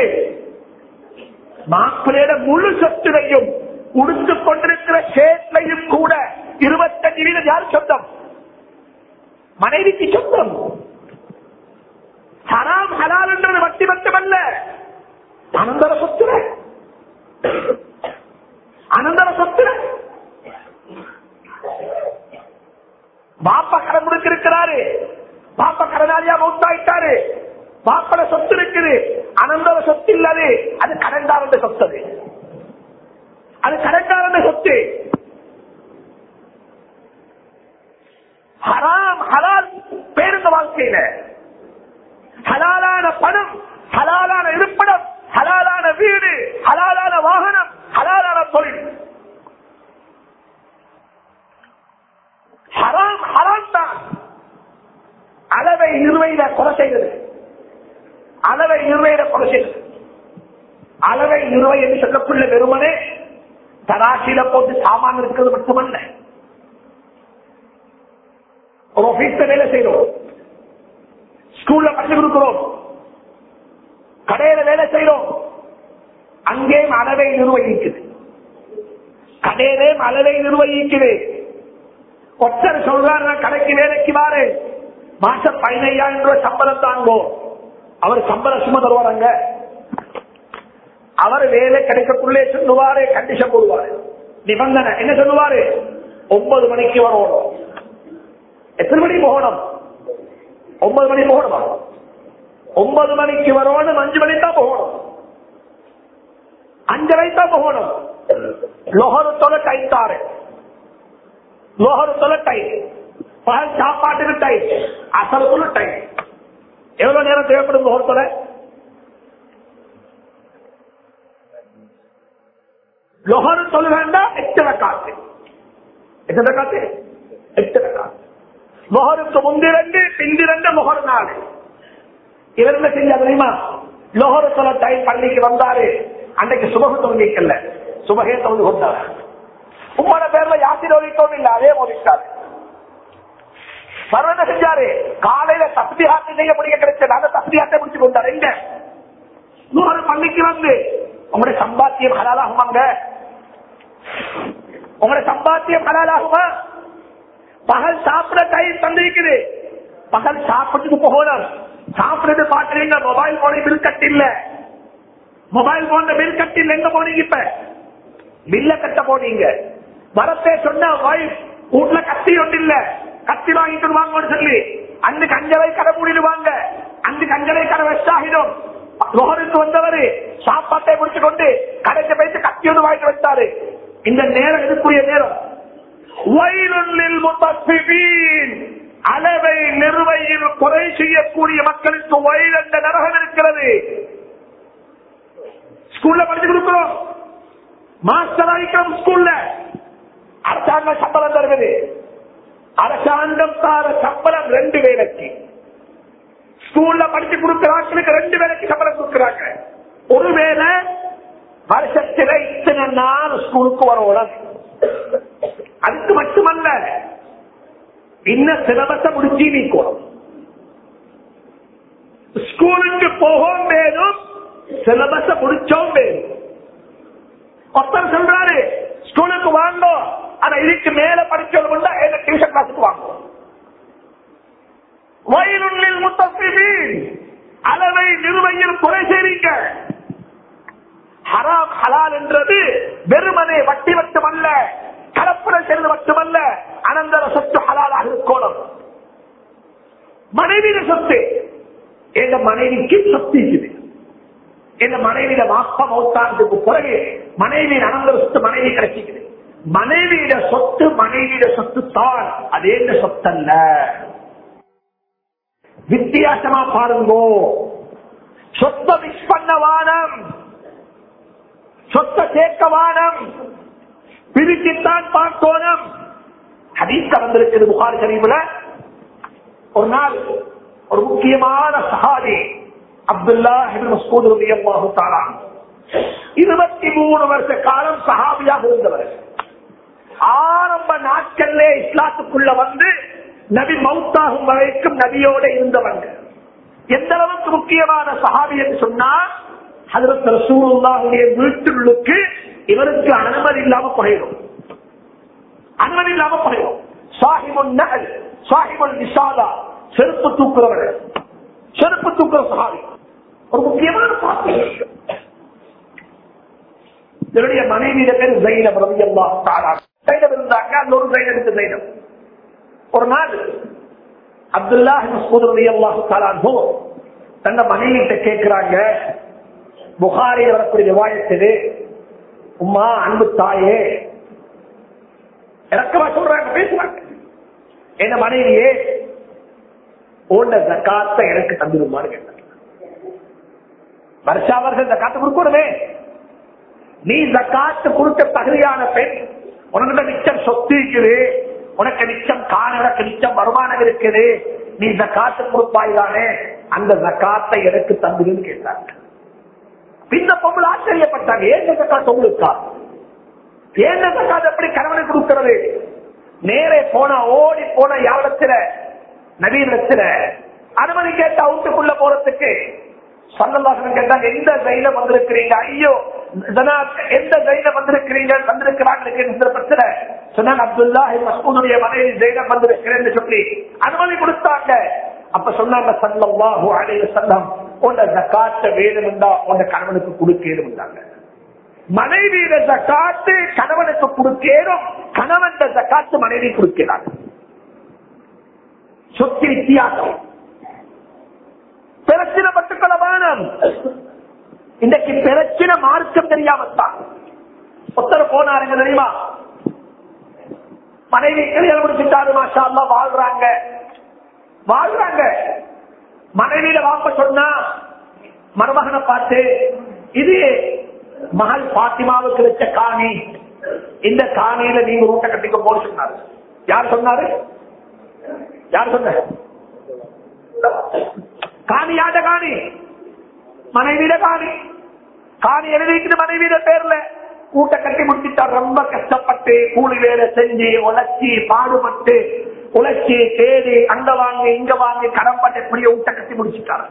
மாப்பிள்ளையோட முழு சொத்துலையும் உடுத்து கொண்டிருக்கிற ஷேட்லையும் கூட இருபத்தஞ்சு வீதம் யார் சொந்தம்? மனைவிக்கு சொந்தம். ஹராம் ஹலால் என்றது வட்டி மட்டுமல்ல. அனந்தர சொத்துல. அனந்தர சொத்துல. பாப்பா கடன் கொடுத்திருக்கிறாரு. பாப்பா கடனாளியா மௌத்தாயிட்டாரு. பாப்பட சொத்து இருக்குது அனந்தவ சொத்து இல்லாது அது கடன்காரன் சொத்து அது அது கடன்காரந்த சொத்து. ஹராம் ஹலால் பேருந்த வாழ்க்கையில. ஹலாலான பணம் ஹலாலான இருப்பிடம் ஹலாலான வீடு ஹலாலான வாகனம் ஹலாலான தொழில். ஹராம் ஹராம் தான். அளவை நிர்வையில கொலை செய்தது. அளவை நிர்வையில கொலை செய்தது. அளவை நிர்வை என்று சொல்லக்குள்ள வெறுமனே தராசியில போட்டு சாமான் இருக்கிறது மட்டுமல்ல. ஒரு ஆபீஸ்ல வேலை செய்யறோம் ஸ்கூல்ல பள்ளி கொடுக்கிறோம். கடையில வேலை செய்யறோம் அங்கேயும் அளவை நிர்வகிக்குது. கடையிலேயும் அளவை நிர்வகிக்குது. ஒத்தர் சொல்றாரு நான் கடைக்கு வேலைக்கு வாரு மாசம் பதினையாயிரம் ரூபாய் சம்பளம் தாங்கோ. அவர் சம்பளம் சும்மா தருவாராங்க? அவர் வேலை கிடைக்கக்குள்ளே சொல்லுவாரு கண்டிஷன் போடுவாரு. நிபந்தனை. என்ன சொல்லுவாரு? ஒன்பது மணிக்கு வரணும் எத்தனை மணி போகணும்? ஒன்பது மணி போகணுமா? ஒன்பது மணிக்கு வரணும் அஞ்சு மணி தான் போகணும். அஞ்சரை தான் போகணும். லொஹரு தொலை கைத்தாரு. லோகரு தொலை கை. பகல் சாப்பாட்டுக்கு டைம் அசலுக்குள்ள டைம் எவ்வளவு நேரம் தேவைப்படும் லோகர் தொலை லொஹரு தொலை வேண்டாம் எத்தனை காத்து எத்தனை காத்து எத்தனை காத்து லொஹருக்கு முந்திரண்டு பிந்திரண்டு லொஹர் நாடு இவர் என்ன செஞ்சா தெரியுமா? லொஹரு தொலை டைம் பள்ளிக்கு வந்தாரு. அன்றைக்கு சுபகு தொங்கிக்கல சுபகே தொழுது கொண்டாரு. உங்களோட பேர்ல யாத்திரை ஒழிக்கவும் இல்லை அதே ஒழித்தாரு மறு என்ன செஞ்சாரு. காலையில தஸ்திஹாத்தை செய்ய முடிய கிடைச்சது அந்த தஸ்திஹாத்தை முடிச்சு கொண்டாரு எங்க? நூறு பள்ளிக்கு வந்து. உங்களுடைய சம்பாத்தியம் ஹலாலாகுமாங்க? உங்களுடைய சம்பாத்தியம் ஹலாலாகுமா? பகல் சாப்பிட டைம் தந்திருக்குது. பகல் சாப்பிட்டு போகணும் சாப்பிடுறது பாக்குறீங்க மொபைல் போன பில் கட் இல்ல மொபைல் போன பில் கட் இல்ல எங்க போனீங்க இப்ப? பில்ல கட்ட போனீங்க. வரத்தே சொன்ன வாய் வீட்டுல கத்தி ஒன்று இல்ல கத்தி வாங்கிட்டு வாங்கன்னு சொல்லி அந்த கஞ்சலை கடை மூடிடுவாங்க அந்த கஞ்சலை கடை வச்சாகிடும் லோகருக்கு வந்தவரு சாப்பாட்டை முடிச்சு கொண்டு கடைக்கு போயிட்டு கத்தி ஒன்று வாங்கிட்டு வச்சாரு இந்த நேரம் இருக்கக்கூடிய நேரம்? அளவை நிறுவையில் குறை செய்யக்கூடிய மக்களுக்கு வயல் என்ற நரகம் இருக்கிறது. ஸ்கூல்ல படிச்சு கொடுக்கிறோம். மாஸ்டர் ஆகிக்கிறோம் ஸ்கூல்ல. அரசாங்கம் சம்பளம் தருவது அரசாங்கம் தார சம்பளம் ரெண்டு வேலைக்கு. ஸ்கூல்ல படிச்சு கொடுக்கிறாங்களுக்கு ரெண்டு வேலைக்கு சம்பளம் கொடுக்கிறாங்க. ஒருவேளை வருஷத்துல இத்தனை நாள் ஸ்கூலுக்கு வரணும் அதுக்கு மட்டுமல்ல இன்னும் சிலபஸை முடிச்சு நீக்கணும் ஸ்கூலுக்கு போகவும் வேணும் சிலபஸ முடிச்சோம் வேணும். ஒருத்தர் சொல்றாரு ஸ்கூலுக்கு வாங்கும் ஆனா இதுக்கு மேல படிச்சவங்க என்ன டியூஷன் கிளாஸுக்கு வாங்குவோம். வயலுள்ளில் முத்தசிமீன் அளவை நிறுவையில் குறை செய்றீங்க ஹராம் ஹலால் என்றது வெறுமனே வட்டி மட்டுமல்ல கலப்படம் செய்வது மட்டுமல்ல அனந்தர சொத்து ஹலாலாக இருக்கணும். மனைவியிட சொத்து. எங்க மனைவிக்கு சொத்து இருக்குது. எங்க மனைவியிட வாப்பா மௌத்தானதுக்கு பிறகு மனைவியின் அனந்தர சொத்து மனைவி கிடைச்சிக்குது. மனைவியிட சொத்து மனைவியிட சொத்து தான். அது என்ன சொத்தல்ல? வித்தியாசமா பாருங்கோ. சொத்த மிஸ் பண்ண வானம். சொத்த சேர்க்க வானம். பிரிச்சுத்தான் பார்க்கோணும். ஹதீஸ் கலந்திருக்கிறது புகார் கரீம்ல ஒரு நாள் ஒரு முக்கியமான சஹாபி அப்துல்லா மசூத் இருபத்தி மூணு வருஷ காலம் சஹாபியாக இருந்தவர். ஆரம்ப நாட்கள்ல இஸ்லாத்துக்குள்ள வந்து நபி மவுத்தாகும் வரைக்கும் நபியோட இருந்தவங்க. எந்த அளவுக்கு முக்கியமான சஹாபி என்று சொன்னா ஹதரத் ரசூலுல்லாஹுடைய இவருக்கு அனுமதி இல்லாம குறையும் அனுமதி இல்லாம குறையும் சாஹிபுல் நகல் சாஹிபுல் நிசாலா செருப்பு தூக்குறவர் செருப்பு தூக்குற சஹாபி. ஒரு முக்கியமான சாஹி என்னுடைய மனைவியிட பேர் ஜெயினம் ரவி அல்லா ஜெயினம் இருந்தாங்க அந்த ஒரு ஜெயினம் எடுத்து ஒரு நாள் அப்துல்லா மசூத் ரவி அல்லாஹு தாலானோ தன்னை மனைவிட்ட கேட்கிறாங்க. புகாரி வரக்கூடிய வாயத்தது உமா அன்பு தாயே. இறக்கமா சொல்றாங்க பேசுறாங்க. என்ன மனைவியே ஓண்ட ஜக்காத்த எனக்கு தந்துடுமான்னு கேட்டாங்க. வருஷா வருஷம் காத்து கொடுக்கணுமே. நீ ஜக்காத்து கொடுக்க தகுதியான பெண் உனக்கு நிச்சயம் சொத்து இருக்குது. உனக்கு நிச்சயம் காண உனக்கு நிச்சயம் வருமானம் இருக்குது. நீ ஜக்காத்து கொடுப்பாய்தானே அந்த ஜக்காத்தை எனக்கு தந்துன்னு கேட்டாங்க. இந்த பொம்பளை ஆச்சரியப்பட்டாங்க ஏன் ஜக்காத்து உங்களுக்கா? ஏன் ஜக்காத்து எப்படி கணவனை கொடுக்கிறது? நேரே போன ஓடி போன யாவடத்துல நவீனத்துல. அனுமதி கேட்டா வீட்டுக்குள்ள போறதுக்கு. சந்தல்லாசனம் கேட்டாங்க எந்த ஜெயில வந்திருக்கிறீங்க? ஐயோ ஜனாத், எந்த ஜெயில வந்திருக்கிறீங்க? வந்திருக்கிறாங்க பிரச்சனை? சொன்னாங்க அப்துல்லா மசூனுடைய மனைவி ஜெயில வந்திருக்கிறேன்னு சொல்லி அனுமதி கொடுத்தாங்க. அப்ப சொன்னாங்க சல்லல்லாஹு அலைஹி வஸல்லம் உன்ன ஜக்காத்த வேணும்டா உன்ன கணவனுக்கு கொடுக்கேனும்டாங்க மனைவியில ஜக்காத்து கணவனுக்கு கொடுக்கேனும் கணவன் ஜக்காத்து மனைவி கொடுக்கிறாங்க. சொத்து வித்தியாசம். பிரச்சனை பட்டுக்கொள்ள வேணும் இன்றைக்கு பிரச்சனை மார்க்கம் தெரியாமத்தான். ஒருத்தர் போனாருங்க தெரியுமா? மனைவி கல்யாணம் முடிச்சுட்டாரு மாஷா வாழ்றாங்க. வாழ்றாங்க. மனைவியில வாப்ப சொன்னா மருமகனை பார்த்து இது மகள் பாத்திமாவுக்கு வச்ச காணி. இந்த காணியில நீங்க ஊட்ட கட்டிக்க போன சொன்னாரு. யார் சொன்னாரு? யார் சொன்ன காணியாட காணி? மனைவியில காணி. காணி எழுதிக்கிட்டு மனைவியில பேர்ல. கூட்ட கட்டி முடிச்சுட்டா ரொம்ப கஷ்டப்பட்டு கூலி வேலை செஞ்சு உழைச்சி பாடுபட்டு உழைச்சி தேடி அங்க வாங்கி இங்க வாங்கி கடன் பண்ணி எப்படியோ ஊட்ட கட்டி முடிச்சுட்டாங்க.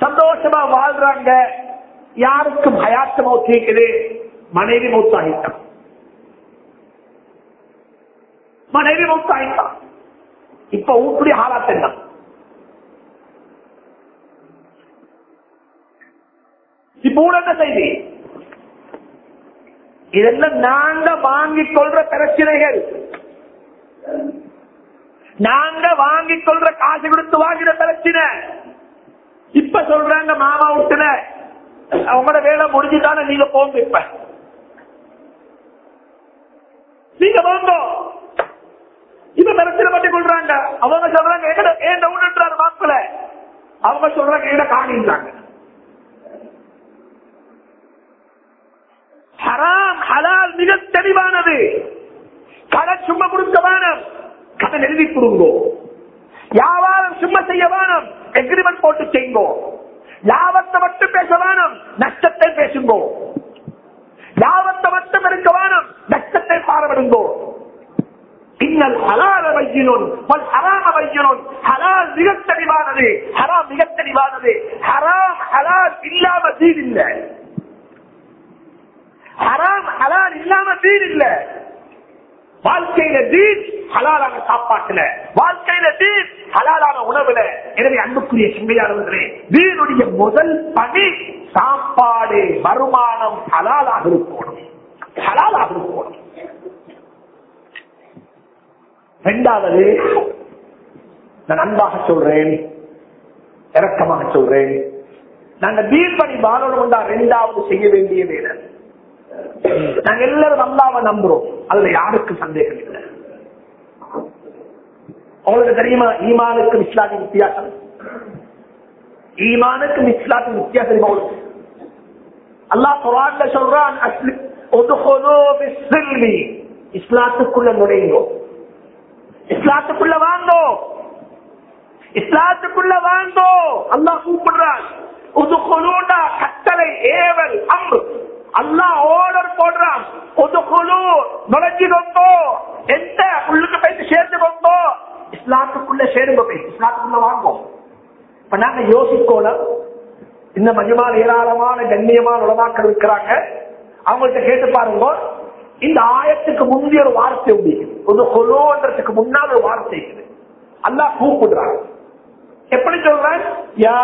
சந்தோஷமா வாழ்றாங்க. யாருக்கும் ஹயாத்து மௌத் மனைவி மௌத்தாகிட்டான் மனைவி மௌத்தாகிட்டான் இப்ப ஊட்டுடைய ஹாலாத் என்ன இப்ப ஊட என்ன செய்தி? இதெல்லாம் நாங்க வாங்கிக் கொள்ற பிரச்சனைகள். நாங்க வாங்கிக் கொள்ற காசு கொடுத்து வாங்கிற பிரச்சனை. இப்ப சொல்றாங்க மாமா விட்டுன. அவங்களோட வேலை முடிஞ்சுதானே நீங்க போங்க இப்ப. நீங்க போங்க. இப்ப பிரச்சனை பண்ணி கொள்றாங்க. அவங்க சொல்றாங்க எங்கட ஏன் டவுன்ன்றாரு மாப்பிள அவங்க சொல்றாங்க என்ன காணின்றாங்க. ஹராம் ஹலால் மிக தெளிவானது. கடை சும்மா கொடுக்க வேணும். கடன் எழுதி கொடுங்கோ. வியாபாரம் சும்மா செய்ய வேணும். எக்ரிமெண்ட் போட்டு செய்யுங்கோ. லாபத்தை மட்டும் பேச வேணும். நஷ்டத்தை பேசுங்கோ. லாபத்தை மட்டும் இருக்க வேணும். நஷ்டத்தை பாரவிடுங்கோ பின்னல் ஹலால வையினும் ஹராம வையினும் ஹலால் மிக தெளிவானது. ஹராம் மிக தெளிவானது. ஹராம் ஹலால் இல்லாம தீவில்லை ஹராம் ஹலால் இல்லாம தீன் இல்ல. வாழ்க்கையில தீன் ஹலாலான சாப்பாட்டுல. வாழ்க்கையில தீன் ஹலாலான உணவுல. எனவே அன்புக்குரிய சிந்தையானவர்களே தீனுடைய முதல் பணி சாப்பாடு வருமானம் ஹலாலாக இருக்கணும். ஹலாலாக இருக்கணும். இரண்டாவது நான் அன்பாக சொல்றேன் இறக்கமாக சொல்றேன். நாங்க தீர்ப்பணி பணி தான் இரண்டாவது செய்ய வேண்டியது என்ன? நாங்க எல்லாரும் அல்லாம நம்புறோம். அதுல யாருக்கும் சந்தேகம் இல்லை. உங்களுக்கு தெரியுமா ஈமானுக்கும் இஸ்லாமின் வித்தியாசம்? ஈமானுக்கும் இஸ்லாமின் வித்தியாசம் தெரியுமா உங்களுக்கு? அல்லாஹ் குரான்ல சொல்றான் இஸ்லாத்துக்குள்ள நுழைங்கோ. இஸ்லாத்துக்குள்ள வாங்கோ. இஸ்லாத்துக்குள்ள வாங்கோ. அல்லாஹ் கூப்பிடுறான் கட்டளை ஏவல் அம்ரு. அல்லாஹ் ஆர்டர் போடுறான். உதுகுலு நுழைஞ்சுக்கோங்கோ எந்த உள்ளுக்கு போயிட்டு சேர்ந்துக்கோங்கோ இஸ்லாத்துக்குள்ள சேருங்க போய். இஸ்லாத்துக்குள்ள வாங்கும் இப்ப நாங்க யோசிக்கோலாம் இந்த மஜமால் ஏராளமான கண்ணியமான உலமாக்கள் இருக்கிறாங்க. அவங்கள்ட்ட கேட்டு பாருங்க. இந்த ஆயத்துக்கு முந்தைய ஒரு வார்த்தை உண்டு. ஒரு கொலோன்றதுக்கு முன்னால் ஒரு வார்த்தை இருக்குது. அல்லாஹ் கூப்பிடுறாங்க எப்படி சொல்ற யா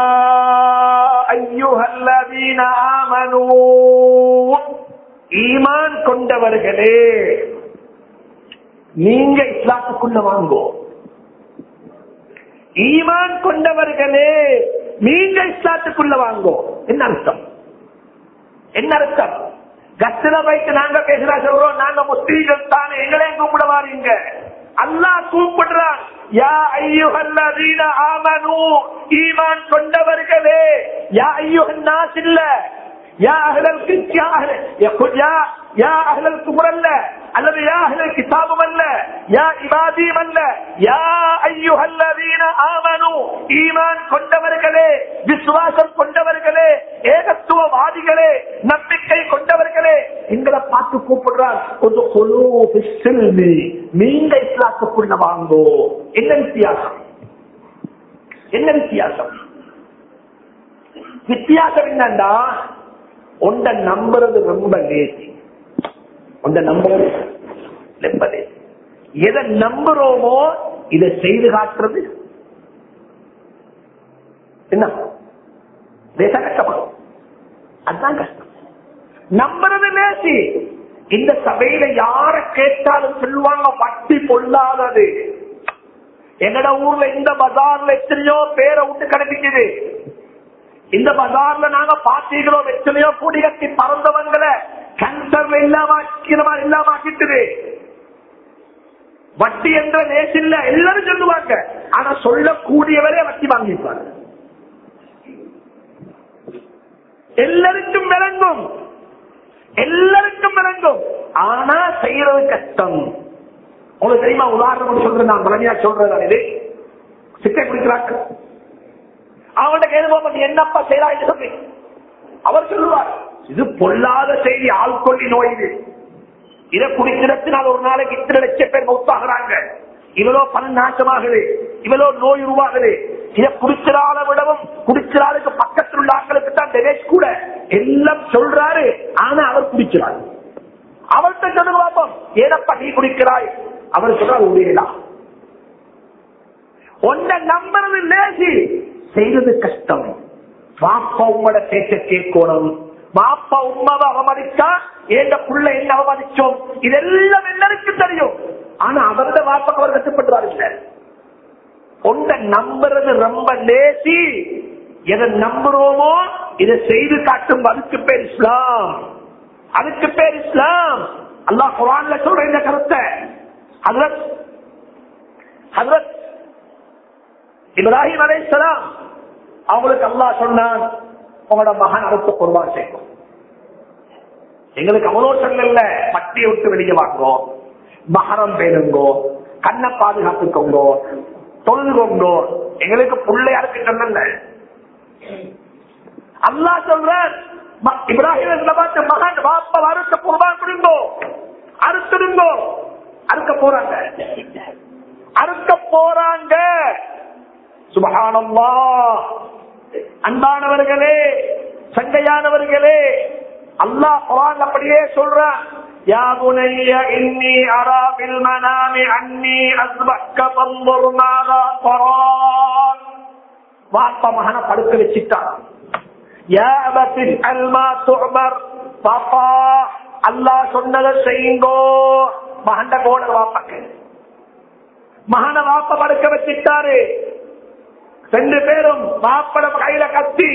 ஐயுஹல்லதீன ஆமனூ. ஈமான் கொண்டவர்களே நீங்க இஸ்லாத்துக்குள்ள வாங்கோ. ஈமான் கொண்டவர்களே நீங்க இஸ்லாத்துக்குள்ள வாங்கோ. என்ன அர்த்தம்? என்ன அர்த்தம்? கத்திர வைத்து நாங்க பேசுறா சொல்றோம் நாங்க முஸ்லீம்கள் தானே எங்களே கூப்பிட வாரீங்க? அல்லாஹ் கூப்பிடுறான். ஈமான் கொண்டவர்களே யா ஐயுஹன் நாசில்ல யா அஹ்லல் கித் யா அஹ்ல யா யா அஹ்லல் குஃப்ர் அல்ல அல்லது யா அஹ்லல் கிதாபும் அல்ல யா இபாதீம் அல்ல யா ஐயுஹல்லதீன ஆமனு ஈமான் கொண்டவர்களே விசுவாசம் கொண்டவர்களே ஏகத்துவவாதிகளே நம்பிக்கை கொண்டவர்களே எங்களை பார்த்து கூப்பிடுறார் ஒரு குழு பிஸ்ஸில்மி. நீங்க இஸ்லாத்துக்குள்ள வாங்கோ என்ன வித்தியாசம் என்ன வித்தியாசம் வித்தியாசம் என்னன்னா உண்ட நம்புறது ரொம்ப லேசி உண்ட நம்புறது ரொம்ப லேசி எதை நம்புறோமோ இதை செய்து காட்டுறது என்ன? லேசா கஷ்டமா? அதுதான் கஷ்டம். நம்புறது லேசி இந்த சபையில யார கேட்டாலும் சொல்லுவாங்க வட்டி பொல்லாதது. எங்கட ஊர்ல இந்த பஜார்ல எத்தனையோ பேரை விட்டு கிடைக்குது. இந்த பஜார்ல நாங்க பாத்தீங்களோ எத்தனையோ கூடி கட்டி பறந்தவங்களை? கேன்சர்ல இல்லாம ஆக்கிரமா இல்லாம ஆக்கிட்டு வட்டி என்ற நேசில்ல இல்ல எல்லாரும் சொல்லுவாங்க. ஆனா சொல்லக்கூடியவரே வட்டி வாங்கிப்பாங்க எல்லாருக்கும் விளங்கும். எல்லாருக்கும் விளங்கும். ஆனா செய்யறது கஷ்டம். உங்களுக்கு தெரியுமா? உதாரணம் சொல்றேன் நான். பழனியா சொல்றேன் இது. சிக்கை குடிக்கிறாங்க. அவன்கிட்ட கேள்வி என்னப்பா செய்யறாங்க சொல்லி. அவர் சொல்லுவார் இது பொல்லாத செய்தி ஆள்கொள்ளி நோய் இது. இதை குடிக்கிறதுனால ஒரு நாளைக்கு இத்தனை லட்சம் பேர் மௌத்தாகிறாங்க இவ்வளவு பணம் நாசமாகுது இவ்வளவு நோய் உருவாகுது. இதை குடிச்சிடால விடவும் குடிச்சிடாளுக்கு பக்கத்தில் உள்ள ஆட்களுக்கு தான் தினேஷ் கூட எல்லாம் சொல்றாரு. ஆனா அவர் குடிக்கிறார். அவர்கிட்ட சொல்லுங்க பாப்போம் ஏனப்பா நீ குடிக்கிறாய்? அவர் சொல்றாரு உடையலா ஒன்ன நம்புறது லேசி. செய்யறது கஷ்டம். பாப்பா உம்மோட பேச்ச கேட்கணும். பாப்பா உமாவை அவமதிச்சா ஏந்த புள்ள என்ன அவமதிச்சோம் இதெல்லாம் எல்லாருக்கும் தெரியும். ஆனா அவரது வாப்பாக்கு அவர் கட்டுப்படுறாருல்ல ஒன்றை நம்புறது ரொம்ப லேசி. எதை நம்புறோமோ இதை செய்து காட்டும் அதுக்கு பேர் இஸ்லாம். அதுக்கு பேர் இஸ்லாம். அல்லாஹ் குரான்ல சொல்ற இந்த கருத்தை. ஹதரத் ஹதரத் இப்ராஹிம் அலைஹிஸ்ஸலாம் அவங்களுக்கு அல்லாஹ் சொன்னான் உங்களோட மகன் அறுத்து குர்பான் செய்யும். எங்களுக்கு அவ்வளோ சொல்லல பட்டியை விட்டு வெளியே வாங்கோ மகரம் பேணுங்கோ கண்ணை பாதுகாத்துக்கோங்கோ தொழுது கொண்டோ எங்களுக்கு பிள்ளையாருக்கு சொன்ன அல்லா சொல்ற இப்ராஹிம் பார்த்து மகன் பாப்பா அறுத்த குர்பான் கொடுங்கோ. அறுத்துடுங்கோ. அறுக்க போறாங்க. அறுக்க போறாங்க. சுபகானம்மா அன்பானவர்களே சங்கையானவர்களே அல்லாஹ் குரான் அப்படியே சொல்றான் يا بني إني أرى في المنام أني أذبحك فانظر ماذا ترى வாப்பா மகனை படுக்க வச்சுட்டான் யா அபத்தி அல்மா துமர் பாப்பா அல்லாஹ் சொன்னதை செய்யுங்கோ மகண்ட கோட வாப்பாக்கு மகனை வாப்ப படுக்க வச்சுட்டாரு ரெண்டு பேரும் மாப்பட கையில கத்தி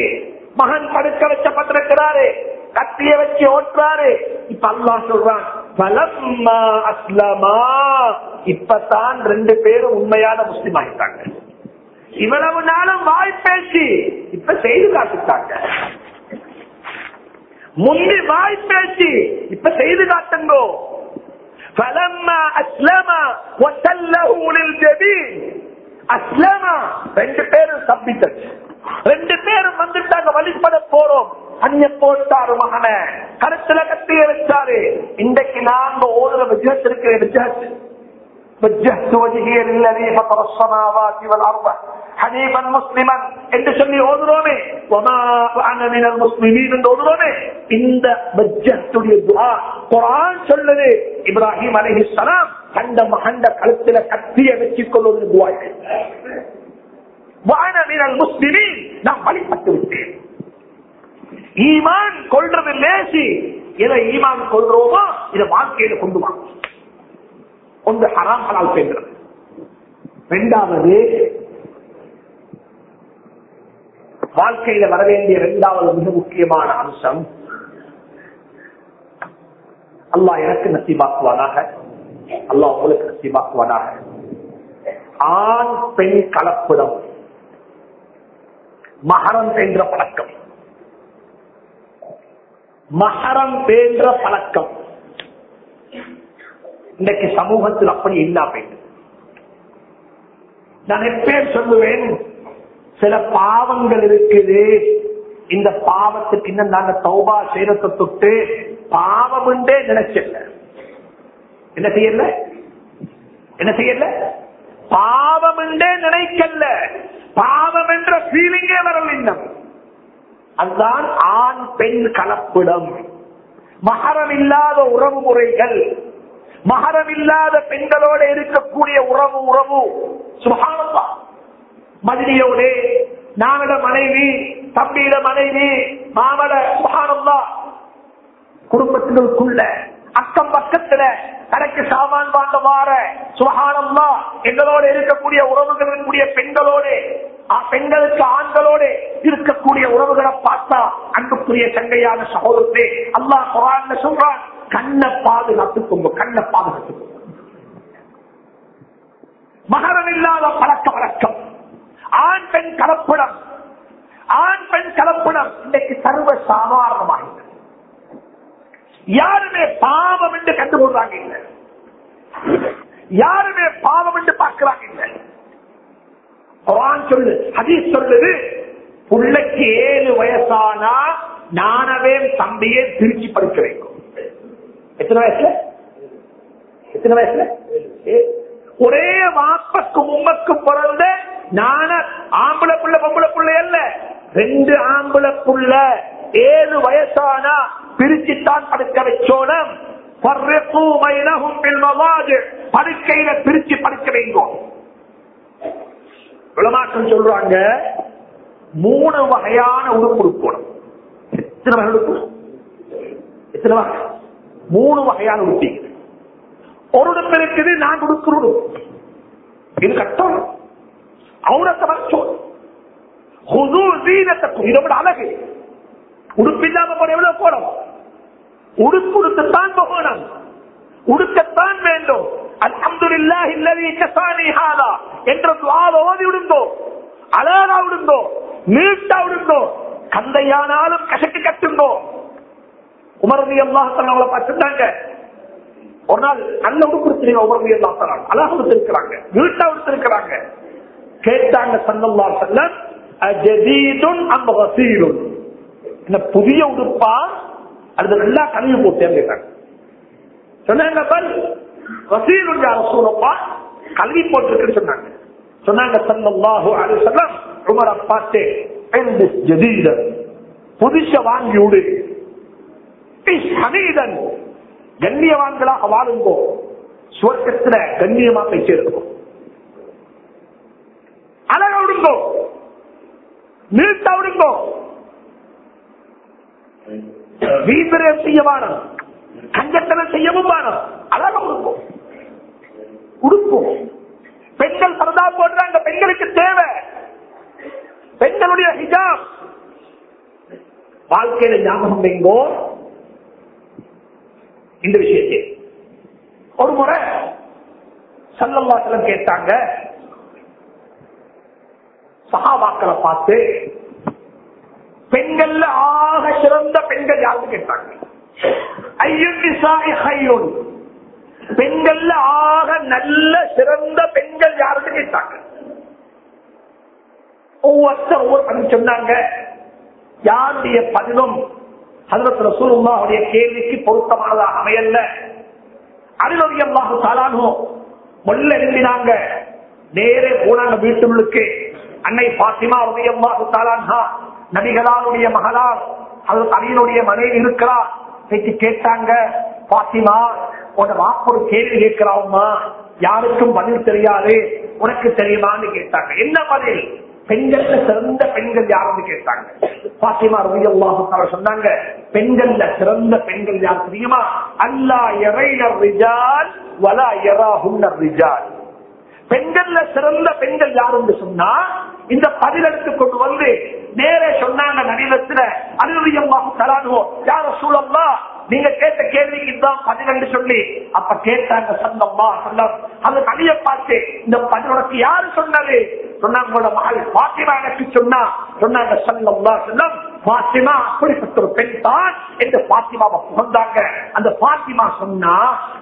மகன் படுக்க வச்சப்பட்டிருக்கிறாரு. கத்திய வச்சு ஓட்டுறாரு. இப்ப அல்லா சொல்றான் பலம்மா அஸ்லமா. இப்பதான் ரெண்டு பேரும் உண்மையான முஸ்லிம் ஆகிட்டாங்க. இவ்வளவு நாளும் வாய் பேசி இப்ப செய்து காட்டுட்டாங்க. முன்னி வாய் பேசி இப்ப செய்து காட்டுங்கோ. பலம்மா அஸ்லமா ஒட்டல்ல ஊழில் ஜெபி அஸ்லாமா. ரெண்டு பேரும் சப்பிட்டது ரெண்டு பேரும் வந்துட்டாங்க வழிபட போறோம். அந்நிய போட்டாரு மகன கருத்துல கத்திய வச்சாரு. இன்றைக்கு நாங்க ஓடுற விஜயத்திற்கு இருக்கிற விஜயத்து وجهت وجهي للذي فطر السماوات والارض حنيفا مسلما என்று சொல்லி ஓதுறோமே وما انا من المسلمين என்று ஓதுறோமே இந்த வஜ்ஜத்துடைய துஆ குர்ஆன் சொல்லுது இப்ராஹிம் அலைஹிஸ்ஸலாம் கண்ட மகண்ட கழுத்துல கத்திய வச்சுக் கொள்வது துஆ வான மினல் முஸ்லிமீன் நான் வழிபட்டு விட்டேன் ஈமான் கொள்றது லேசி எதை ஈமான் கொள்றோமோ இதை வாழ்க்கையில கொண்டு வா ஒன்று ஹராம் ஹலால் பேசுறது ரெண்டாவது வாழ்க்கையில வர வேண்டிய இரண்டாவது மிக முக்கியமான அம்சம் அல்லாஹ் எனக்கு நசீபாக்குவானாக அல்லாஹ் உங்களுக்கு நசீபாக்குவானாக. ஆண் பெண் கலப்புடம் மகரம் என்ற பழக்கம். மகரம் என்ற பழக்கம். இன்றைக்கு சமூகத்தில் அப்படி இல்லாம நான் எப்பேர் சொல்லுவேன் சில பாவங்கள் இருக்குது. இந்த பாவத்துக்கு இன்னும் நாங்க தௌபா செய்யறத தொட்டு பாவம் என்றே நினைச்சல என்ன செய்யல? என்ன செய்யல? பாவம் என்றே நினைக்கல. பாவம் என்ற ஃபீலிங்கே வரல இன்னும். அதுதான் ஆண் பெண் கலப்பிடம். மகரம் இல்லாத உறவு முறைகள். மகரம் இல்லாத பெண்களோட இருக்கக்கூடிய உறவு உறவு. சுகானந்தா மதினியோட நானட மனைவி தம்பியிட மனைவி மாமட சுகானந்தா குடும்பத்தினருக்குள்ள அக்கம் பக்கத்துல தனக்கு சாமான் வாங்க வார சுகானந்தா எங்களோட இருக்கக்கூடிய உறவுகள் பெண்களோடு பெண்களுக்கு ஆண்களோடு இருக்கக்கூடிய உறவுகளை பார்த்தா அன்புக்குரிய சங்கையான சகோதரத்தை அல்லா சொல்றான் கண்ணை பாதுகாத்துக்கோங்க கண்ணை பாதுகாத்துக்கோங்க மகரம் இல்லாத பழக்க வழக்கம். ஆண் பெண் கலப்படம். ஆண் பெண் கலப்படம் இன்னைக்கு சர்வ சாதாரணமாக யாருமே பாவம் என்று கண்டுகொள்றாங்க இல்ல. யாருமே பாவம் என்று பார்க்கிறாங்க இல்ல. சொல்லு ஹதீஸ் சொல்லுது பிள்ளைக்கு ஏழு வயசானா நானவே தம்பியே திருச்சி படிக்க வைக்கும் எத்தனை வயசுல? எத்தனை வயசுல? ஒரே வாப்பக்கும் உமக்கும் பிறந்த நான ஆம்பளை புள்ள பொம்பளை புள்ள அல்ல. ரெண்டு ஆம்பளை புள்ள ஏழு வயசானா பிரிச்சுத்தான் படுக்க வச்சோனம் படுக்கையில பிரிச்சு படுக்க வைங்கோம் விளமாக்கம் சொல்றாங்க மூணு வகையான உறுப்பு உடுப்பணும் எத்தனை வகை உறுப்பு எத்தனை வகை? மூணு வகையான உத்தி ஒரு உடுப்பு இருக்குது நான் உடுக்கிற இது கட்டம். அவுரத்தை வச்சோம் இதை விட போன எவ்வளவு போடும் உடுப்பு உடுத்துத்தான் போகணும் உடுக்கத்தான் வேண்டும். அல்ஹம்துலில்லாஹ் இல்லதி கசானி ஹாதா என்ற துஆவை ஓதி விடுங்கோ அழகா நீட்டா கந்தையானாலும் கசக்கு கட்டுங்கோ உமரதி அல்லாஹ் அவங்களை பார்த்துட்டாங்க ஒரு நாள் நல்ல உடுப்பு உமரதி அல்லாஹ் அழகா கொடுத்திருக்கிறாங்க. நீட்டா கொடுத்திருக்கிறாங்க. கேட்டாங்க சல்லல்லா செல்லம் அஜதீதுன் அம் வசீலுன் என்ன புதிய உடுப்பா? அது நல்லா கழுவி போட்டேன் கேட்டாங்க சொன்னாங்க பல் வசீலுன் யார் சூழப்பா கல்வி போட்டிருக்குன்னு சொன்னாங்க. சொன்னாங்க சல்லல்லாஹு அலைஹி வஸல்லம் உமர பார்த்து எல்பிஸ் ஜதீதன். புதுச வாங்கி விடு. ஹமீதன் கண்ணியவான்களாக வாழுங்கோ. சுவர்க்கத்துல கண்ணியமா போய் அழக விடுங்கோ நீட்ட விடுங்கோ வீந்திரம் செய்ய வாரம் கஞ்சத்தனம் செய்யவும் வாரம் அழக விடுங்கோ உடுப்போம் பெண்கள் பரதா போடுறாங்க. பெண்களுக்கு தேவை. பெண்களுடைய ஹிஜாப். வாழ்க்கையில ஞாபகம் வைங்கோ. இந்த விஷயத்தை ஒரு முறை சல்லல்லாசலம் கேட்டாங்க சகாபாக்களை பார்த்து பெண்கள்ல ஆக சிறந்த பெண்கள் யாருன்னு கேட்டாங்க. ஐயன் பெண்கள்ல ஆக நல்ல சிறந்த பெண்கள் யாருன்னு கேட்டாங்க. ஒவ்வொருத்தர் ஒவ்வொரு பண்ணி சொன்னாங்க. யாருடைய பதிலும் ஹசரத் ரசூலுல்லாவுடைய கேள்விக்கு பொருத்தமானதாக அமையல்ல. அருளவி அல்லாஹு தாலானோ முள்ள எழுதினாங்க நேரே போனாங்க வீட்டுள்ளுக்கு அன்னை பாத்திமா உதய அல்லாஹு தாலான்ஹா நபிகளாருடைய மகளார் அது அரியனுடைய மனைவி இருக்கிறா பேச்சு கேட்டாங்க பாத்திமா உன வாப்பொரு கேள்வி கேட்கிறாவுமா யாருக்கும் பதில் தெரியாது. உனக்கு தெரியுமான்னு கேட்டாங்க. என்ன பதில்? பெண்கள்ல சிறந்த பெண்கள் யாருன்னு கேட்டாங்க. பாத்திமா ரவியல்லாஹு சொன்னாங்க பெண்கள்ல சிறந்த பெண்கள் யார் தெரியுமா? அல்லா எறைனர் ரிஜால் வலா எறாஹுன்னர் ரிஜால். பெண்கள்ல சிறந்த பெண்கள் யாருன்னு சொன்னா இந்த பதில் கொண்டு வந்து நேரே சொன்னாங்க நடிகத்துல அனுமதியமாக தரானுவோம் யார சூழல்லா நீங்க கேட்ட கேள்விக்கு இதுதான் பதினெண்டு சொல்லி அப்ப கேட்டாங்க சந்தம்மா சொல்லம் அந்த கனிய பார்த்து இந்த பதினொடக்கு யாரு சொன்னது? சொன்னாங்க உங்களோட மகள் பாத்திமா எனக்கு சொன்னா. சொன்னாங்க சல்லம்மா சொல்லம் பாத்திமா அப்படிப்பட்ட ஒரு பெண் தான் என்று பாத்திமாவை புகழ்ந்தாங்க. அந்த பாத்திமா சொன்னா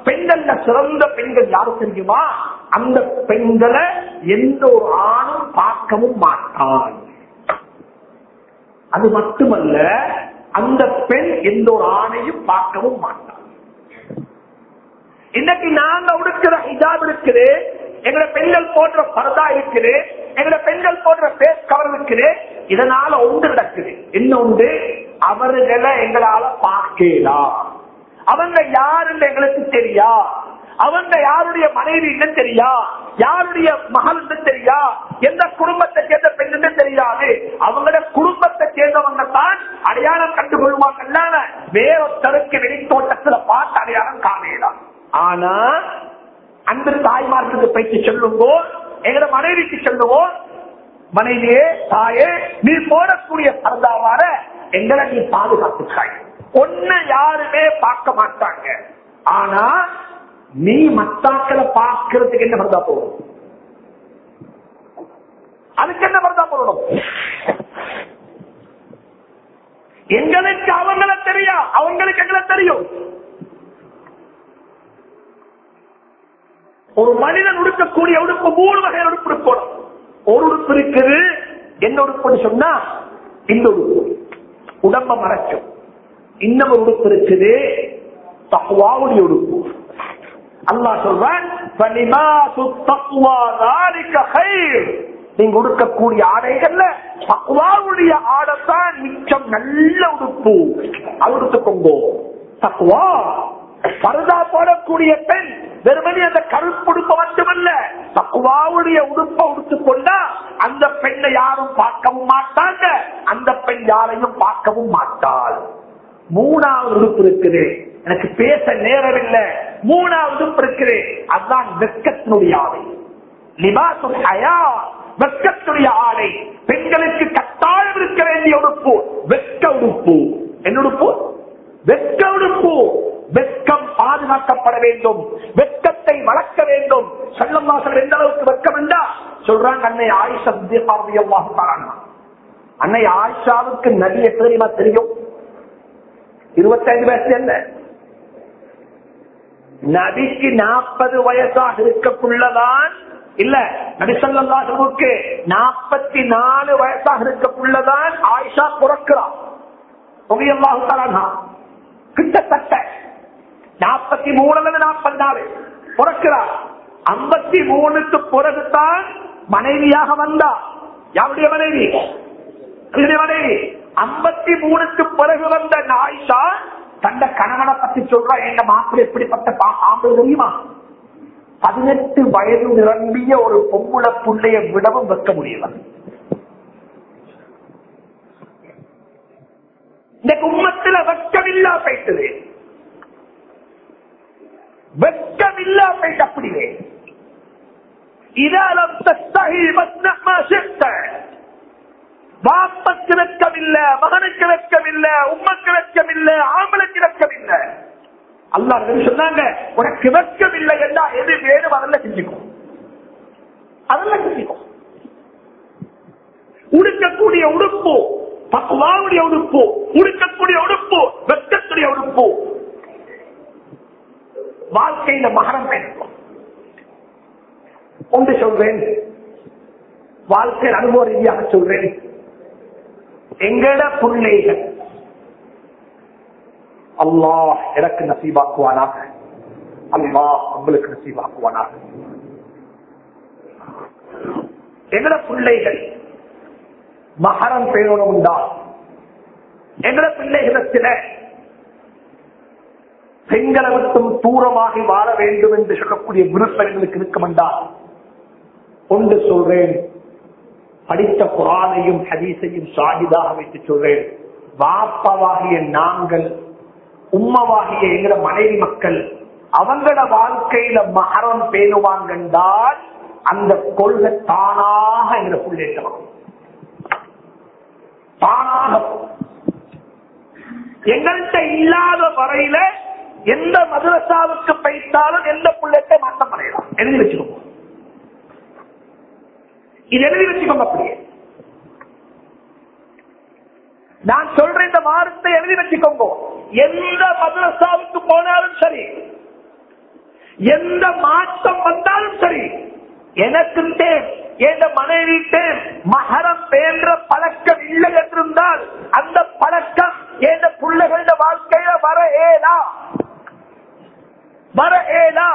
பெண்கள்ல சிறந்த பெண்கள் யாரும் தெரியுமா? அந்த பெண்களை எந்த ஒரு ஆணும் பார்க்கவும் மாட்டான் அது மட்டுமல்ல அந்த பெண் எந்த ஒரு ஆணையும் பார்க்கவும் மாட்டான் இன்னைக்கு நாங்க உடுக்கிற ஹிஜாப் இருக்குது எங்களை பெண்கள் போன்ற பரதா இருக்குது எங்களை பெண்கள் போன்ற பேஸ் கவர் இருக்குது இதனால ஒன்று நடக்குது. என்ன உண்டு? அவர்களை எங்களால பார்க்கலாம் அவங்க யாருன்னு எங்களுக்கு தெரியா? அவங்க யாருடைய மனைவி என்ன தெரியா? யாருடைய மகள் தெரியா? எந்த குடும்பத்தை சேர்ந்த பெண்ணு தெரியாது? அவங்களோட குடும்பத்தை சேர்ந்தவங்க தான் அடையாளம் கண்டுகொள்வாங்க வேறொத்தருக்கு வெளித்தோட்டத்துல பார்த்து அடையாளம் காணலாம் ஆனா அந்த தாய்மார்களுக்கு பயிற்சி சொல்லுங்கோ எங்களோட மனைவிக்கு சொல்லுவோம் மனைவியே தாயே நீ போடக்கூடிய பரதாவார எங்களை நீ பாதுகாத்துக்காய். ஒன்ன யாருமே பார்க்க மாட்டாங்க. ஆனா நீ மத்தாக்களை பார்க்கறதுக்கு என்ன பரதா போகணும்? அதுக்கு என்ன பரதா போடணும் எங்களுக்கு அவங்கள தெரியா? அவங்களுக்கு எங்களை தெரியும். ஒரு மனிதன் உடுக்கக்கூடிய உடுப்பு மூணு வகை உடுப்பு இருக்கணும். ஒரு உடுப்பு இருக்குது. என்ன உடுப்புன்னு சொன்னா இந்த உடுப்பு. உடம்ப மறைக்கும். இன்னொரு உடுப்பு இருக்குது. தக்குவாவுடைய உடுப்பு. அல்லா சொல்றான் நீங்க உடுக்கக்கூடிய ஆடைகள்ல தக்குவாவுடைய ஆடைத்தான் மிச்சம் நல்ல உடுப்பு. அது கொங்கோ தக்குவா பரதா போடக்கூடிய பெண் வெறுமனே அந்த கருப்புடுப்ப மட்டுமல்ல தக்குவாவுடைய உடுப்ப உடுத்து கொண்டா அந்த பெண்ணை யாரும் பார்க்கவும் மாட்டாங்க. அந்த பெண் யாரையும் பார்க்கவும் மாட்டாள். மூணாவது உடுப்பு இருக்குது. எனக்கு பேச நேரம் இல்லை. மூணாவது இருக்குது அதுதான் வெக்கத்தினுடைய ஆடை. லிபாசுல் ஹயா வெக்கத்துடைய ஆடை. பெண்களுக்கு கட்டாயம் இருக்க வேண்டிய உடுப்பு வெக்க உடுப்பு. என்ன உடுப்பு? வெக்க உடுப்பு. வெக்கம் பாதுகாக்கப்பட வேண்டும். வெக்கத்தை வளர்க்க வேண்டும். செல்லம்மாசல் எந்த அளவுக்கு வெக்கம் என்றா சொல்றாங்க அன்னை ஆயிஷா பார்வையாக அன்னை ஆயிஷாவுக்கு நதி தெரியுமா தெரியும்? இருபத்தைந்து வயசு என்ன? நபிக்கு நாற்பது வயசாக இருக்கக்குள்ளதான் இல்ல நபிசல்லாசமுக்கு நாற்பத்தி நாலு வயசாக இருக்கக்குள்ளதான் ஆயிஷா பிறக்கிறார் கிட்டத்தட்ட நாற்பத்தி மூணு நாற்பத்தி நாலு பிறக்கிறார் ஐம்பத்தி மூணுக்கு பிறகுதான் மனைவியாக வந்தா. யாருடைய மனைவி? மனைவி. ஐம்பத்தி மூணுக்கு பிறகு வந்த ஆயிஷா தந்த கணவனை பத்தி சொல்றா எங்க மாப்பிள்ள எப்படிப்பட்ட பா- ஆம்பளை தெரியுமா? பதினெட்டு வயது நிரம்பிய ஒரு பொம்புள புள்ளைய விடவும் வைக்க முடியல. இந்த கும்மத்துல வெக்கமில்லா போயிட்டது. வெக்கமில்லா போயிட்டு அப்படியே. இதாலம் வாப்பக்கு வெட்கமில்ல மகனுக்கு வெட்கமில்ல உம்மக்கு வெட்கமில்ல ஆம்பளுக்கு வெட்கமில்ல அல்லா சொன்னாங்க உனக்கு இல்லை என்றா எது வேணும் அதெல்லாம் செஞ்சுக்கும் அதெல்லாம் செஞ்சுக்கும் உடுக்கக்கூடிய உடுப்பு பக்குவாவுடைய உடுப்பு உடுக்கக்கூடிய உடுப்பு வெட்கக்கூடிய உடுப்பு. வாழ்க்கையில மகரம் வேண்டும் ஒன்று சொல்றேன். வாழ்க்கையில் அனுபவ ரீதியாக சொல்றேன். எங்கட பிள்ளைகள். அல்லாஹ் எனக்கு நசீபாக்குவானாக. அல்லாஹ் உங்களுக்கு நசீபாக்குவானாக. எங்கட பிள்ளைகள் மகரம் பேரணும் உண்டா? எங்கட பிள்ளைகளத்தில பெண்களை மட்டும் தூரமாகி வாழ வேண்டும் என்று சொல்லக்கூடிய விருப்பங்களுக்கு எங்களுக்கு இருக்குமெண்டா ஒன்று சொல்றேன். படித்த குரானையும் ஹதீஸையும் சாகிதாக வைத்து சொல்றேன் வாப்பவாகிய நாங்கள் உம்மவாகிய எங்கிற மனைவி மக்கள் அவங்கள வாழ்க்கையில மகரம் பேணுவாங்கன்றால் அந்த கொள்கை தானாக எங்களை புள்ளேற்றலாம் தானாக எங்கள்கிட்ட இல்லாத வரையில எந்த மதுரசாவுக்கு பைத்தாலும் எந்த புள்ளத்தை மாற்றம் அடையலாம் எழுதி வச்சுக்கோங்க இது எழுதி வச்சுக்கோங்க அப்படியே நான் சொல்ற இந்த வாரத்தை எழுதி வச்சுக்கோங்க எந்த மதரசாவுக்கு போனாலும் சரி எந்த மாற்றம் வந்தாலும் சரி எனக்கு என் மனைவி மகரம் பேன்ற பழக்கம் இல்லை என்றிருந்தால் அந்த பழக்கம் என் பிள்ளைகள வாழ்க்கையில வர ஏலா. வர ஏலா.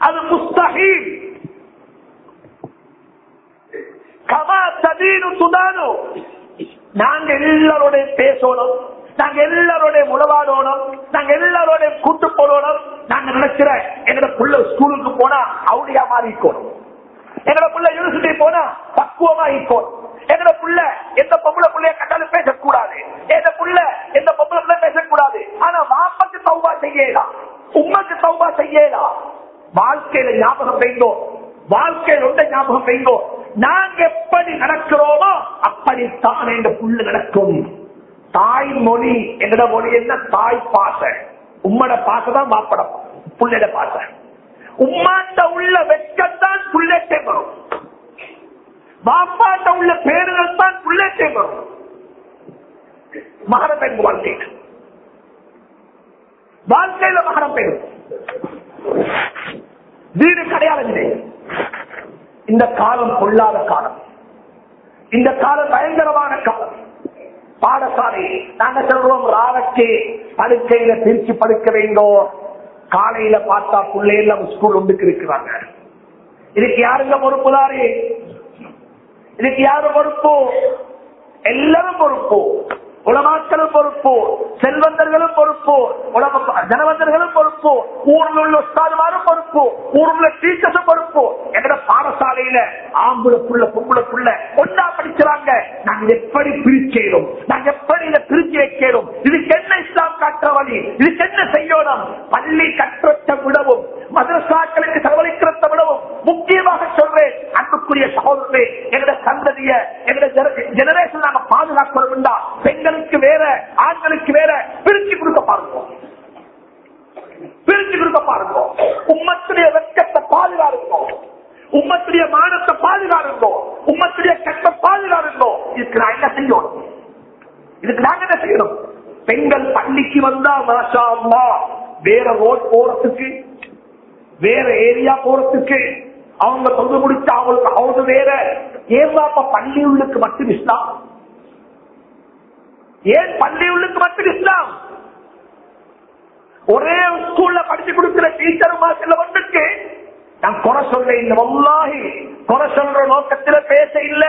அது முஸ்தகீல் கமா சதீனு சுதானு. நாங்க எல்லாரோட பேசணும். நாங்க எல்லாரோட உணவாடணும் நாங்க எல்லாரோட கூட்டு போடணும். நாங்க நினைக்கிற எங்களோட புள்ள ஸ்கூலுக்கு போனா அவுடியா மாறிக்கணும். எங்களோட புள்ள யூனிவர்சிட்டி போனா பக்குவமா இருக்கணும் எங்கட புள்ள எந்த பொம்பளை புள்ளைய கட்டாலும் பேசக்கூடாது. எந்த புள்ள எந்த பொம்பளை புள்ள பேசக்கூடாது. ஆனா வாப்பக்கு சௌபா செய்யலாம். உண்மைக்கு சௌபா செய்யலாம். வாழ்க்கையில ஞாபகம் செய்தோம் வாழ்க்கையில் ஒன்றை ஞாபகம் வைந்தோம் நாங்க எப்படி நடக்கிறோமோ அப்படித்தான் இந்த புல்லு நடக்கும். தாய் மொழி எங்கட மொழி என்ன? தாய் பாச. உம்மட பாசதான் மாப்படம் புள்ளட பாச. உம்மாட்ட உள்ள வெட்கத்தான் புள்ளட்டே வரும். மாப்பாட்ட உள்ள பேருகள் தான் புள்ளட்டே வரும். மகரம் பெண் வாழ்க்கை. வாழ்க்கையில மகரம் பெண் வீடு கிடையாது இந்த காலம் கொள்ளாத காலம். இந்த காலம் பயங்கரமான காலம். பாடசாலை நாங்க சொல்றோம் ராவಕ್ಕೆ படுக்கையில பிரிச்சு படுக்க வேண்டும். காலையில பார்த்தா பிள்ளைகள் ஸ்கூல் ஒன்றுக்கு இருக்கிறாங்க. இதுக்கு யாருங்க பொறுப்புதாரி இதுக்கு யாரு பொறுப்பு? எல்லாரும் பொறுப்பு. உலமாக்களும் பொறுப்பு செல்வந்தர்களும் பொறுப்பு உலக ஜனவந்தர்களும் பொறுப்பு ஊரில் உள்ள உஸ்தாதுமாரும் பொறுப்பு ஊரில் உள்ள டீச்சர்ஸும் பொறுப்பு. எங்கட பாடசாலையில ஆம்புலக்குள்ள பொம்புலக்குள்ள ஒன்னா படிக்கிறாங்க. நாங்க எப்படி பிரிச்சேரும் நாங்க எப்படி இதை பிரிச்சு வைக்கிறோம் இதுக்கு என்ன இஸ்லாம் காட்டுற வழி? இதுக்கு என்ன செய்யணும்? பள்ளி கற்றத்தை விடவும் மதரசாக்களுக்கு செலவழிக்கிறத விடவும் முக்கியமாக சொல்றேன். அன்புக்குரிய சகோதரே எங்கட சந்ததிய எங்கட ஜெனரேஷன் நாங்க பாதுகாக்கணும் பெண்களுக்கு வேற ஆண்களுக்கு வேற பிரிச்சு கொடுக்க பாருங்க. பிரிச்சு கொடுக்க பாருங்க. உம்மத்துடைய வெக்கத்தை பாதுகாருங்க. உம்மத்துடைய மானத்தை பாதுகாருங்கோ. உம்மத்துடைய கட்ட பாதுகாருங்கோ. இதுக்கு நான் என்ன செய்யணும்? இதுக்கு நாங்க என்ன செய்யணும்? பெண்கள் பள்ளிக்கு வந்தா மாஷா அல்லாஹ், வேற ரோட் போறதுக்கு வேற ஏரியா போறதுக்கு அவங்க தொழுது முடிச்சு அவங்களுக்கு அவங்க வேற. ஏன் பாப்பா பள்ளி உள்ளுக்கு மட்டும் இஸ்லாம்? ஏன் பள்ளி உள்ளுக்கு மட்டும் இஸ்லாம்? ஒரே ஸ்கூல்ல படிச்சு கொடுக்கிற டீச்சர் மாசில வந்துட்டு நான் குறை சொல்ல இல்லை வல்லாஹி குறை சொல்ற நோக்கத்துல பேச இல்ல.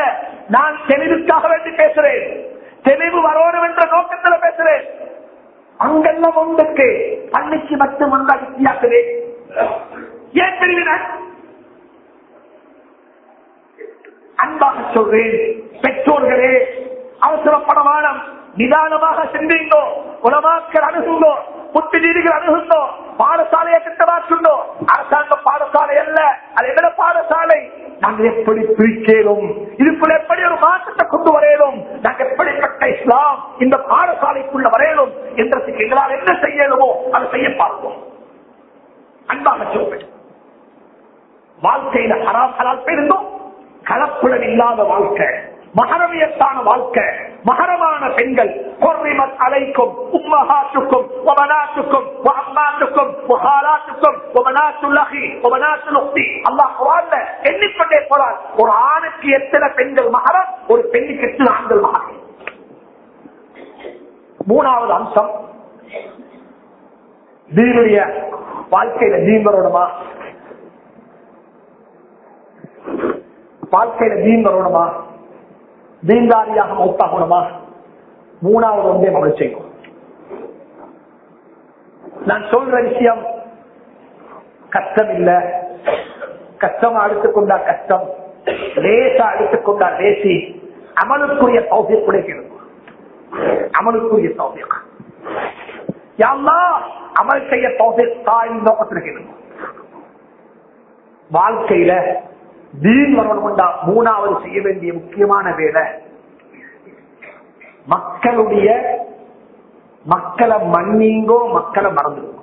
நான் தெளிவுக்காக வேண்டி பேசுறேன். தெளிவு வரணும் என்ற நோக்கத்துல பேசுறேன். அங்கெல்லாம் ஒன்றுக்கு பள்ளிக்கு மட்டும் வந்தா வித்தியாசமே. ஏன் பிரிவினர் அன்பாக சொல்றேன். பெற்றோர்களே அவசரப்பட வேணாம். நிதானமாக சிந்திங்கோ உலமாக்கள் அணுகுங்கோ புத்திஜீவிகள் அணுகுங்கோ பாடசாலையை திட்டமாக்குண்டோ அரசாங்க பாடசாலை அல்ல அது எங்கட பாடசாலை. நாங்கள் எப்படி பிரிக்கலும் இதுக்குள்ள எப்படி ஒரு மாற்றத்தை கொண்டு வரையலும் நாங்கள் எப்படிப்பட்ட இஸ்லாம் இந்த பாடசாலைக்குள்ள வரையலும் என்றதுக்கு எங்களால் என்ன செய்யலுமோ அதை செய்ய பார்ப்போம். அன்பாக சொல்வேன் வாழ்க்கையில அராசலால் போயிருந்தோம். கலப்புடன் இல்லாத வாழ்க்கை. மகரவியத்தான வாழ்க்கை மகரமான பெண்கள் கொர்ரிமத் அலைக்கும் உம்மஹாத்துக்கும் ஒபனாத்துக்கும் அம்மாத்துக்கும் முஹாலாத்துக்கும் ஒபனாத்துல்லஹி ஒபனாத்துலுக்தி அல்லாஹ் குர்ஆன்ல எண்ணிக்கொண்டே போறார் ஒரு ஆணுக்கு எத்தனை பெண்கள் மகரம் ஒரு பெண்ணுக்கு எத்தனை ஆண்கள் மகரம் மூணாவது அம்சம் தீனுடைய வாழ்க்கையில தீன் வரணுமா வாழ்க்கையில தீன் வரணுமா தீன்தாரியாக மௌத்தாகணுமா மூணாவது ஒன்றே மகள் செய்யும் நான் சொல்ற விஷயம் கஷ்டம் இல்ல கஷ்டம் எடுத்துக்கொண்டா கஷ்டம் லேசா எடுத்துக்கொண்டா லேசி அமலுக்குரிய சௌபியம் கிடைக்கிறது அமலுக்குரிய சௌபியம் யாழ்லா அமல் செய்ய சௌபியம் தாய் நோக்கத்திருக்கிறது வாழ்க்கையில தீன் வரணும்டா மூணாவது செய்ய வேண்டிய முக்கியமான வேலை மக்களுடைய மக்களை மன்னிங்கோ மக்களை மறந்துருங்கோ.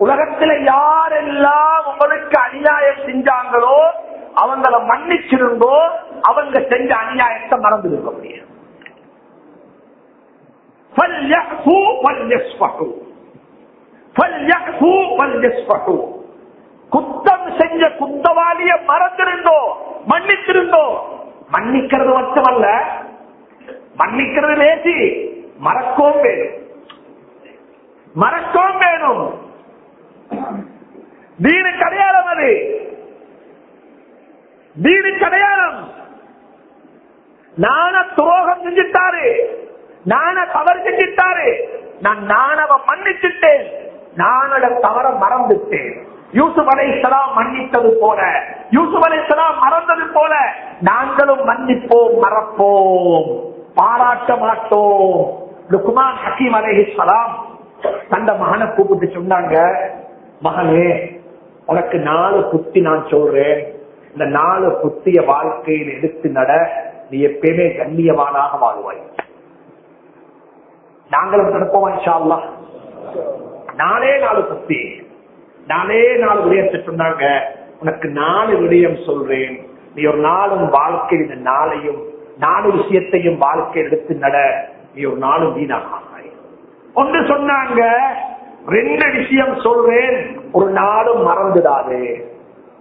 உலகத்துல யாரெல்லாம் உங்களுக்கு அநியாயம் செஞ்சாங்களோ அவங்கள மன்னிச்சிருந்தோ அவங்க செஞ்ச அநியாயத்தை மறந்துருக்க முடியும் குத்தம் செஞ்ச குத்தவாளிய மறந்திருந்தோ மன்னித்திருந்தோ? மன்னிக்கிறது மட்டுமல்ல மன்னிக்கிறது லேசி மறக்கவும் வேணும். மறக்கவும் வேணும். வீடு கடையாளம் அது. வீடு கடையாளம். நான துரோகம் செஞ்சிட்டாரு. நான தவறு செஞ்சிட்டாரு. நான் நானவ மன்னிச்சுட்டேன். நானோட தவற மறந்துட்டேன். யூசுப் அலைசலாம் மன்னித்தது போல யூசுப் அலைசலாம் மறந்தது போல நாங்களும் மன்னிப்போம் மறப்போம் பாராட்ட மாட்டோம். லுக்மான் ஹக்கீம் அலைஹிஸ்லாம் தந்த மகனை கூப்பிட்டு சொன்னாங்க மகனே உனக்கு நாலு புத்தி நான் சொல்றேன். இந்த நாலு புத்திய வாழ்க்கையில் எடுத்து நட. நீ எப்பயுமே கண்ணியவானாக வாழ்வாய். நாங்களும் நடப்போம் இன்ஷா அல்லாஹ். நாலே நாலு சக்தி நாலே நாலு விடயத்தை சொன்னாங்க உனக்கு நாலு விடயம் சொல்றேன். நீ ஒரு நாளும் வாழ்க்கையில் இந்த நாளையும் நாலு விஷயத்தையும் வாழ்க்கையில் எடுத்து நட. நீ ஒரு நாளும் வீணாக ஒன்று சொன்னாங்க ரெண்டு விஷயம் சொல்றேன். ஒரு நாளும் மறந்துடாதே.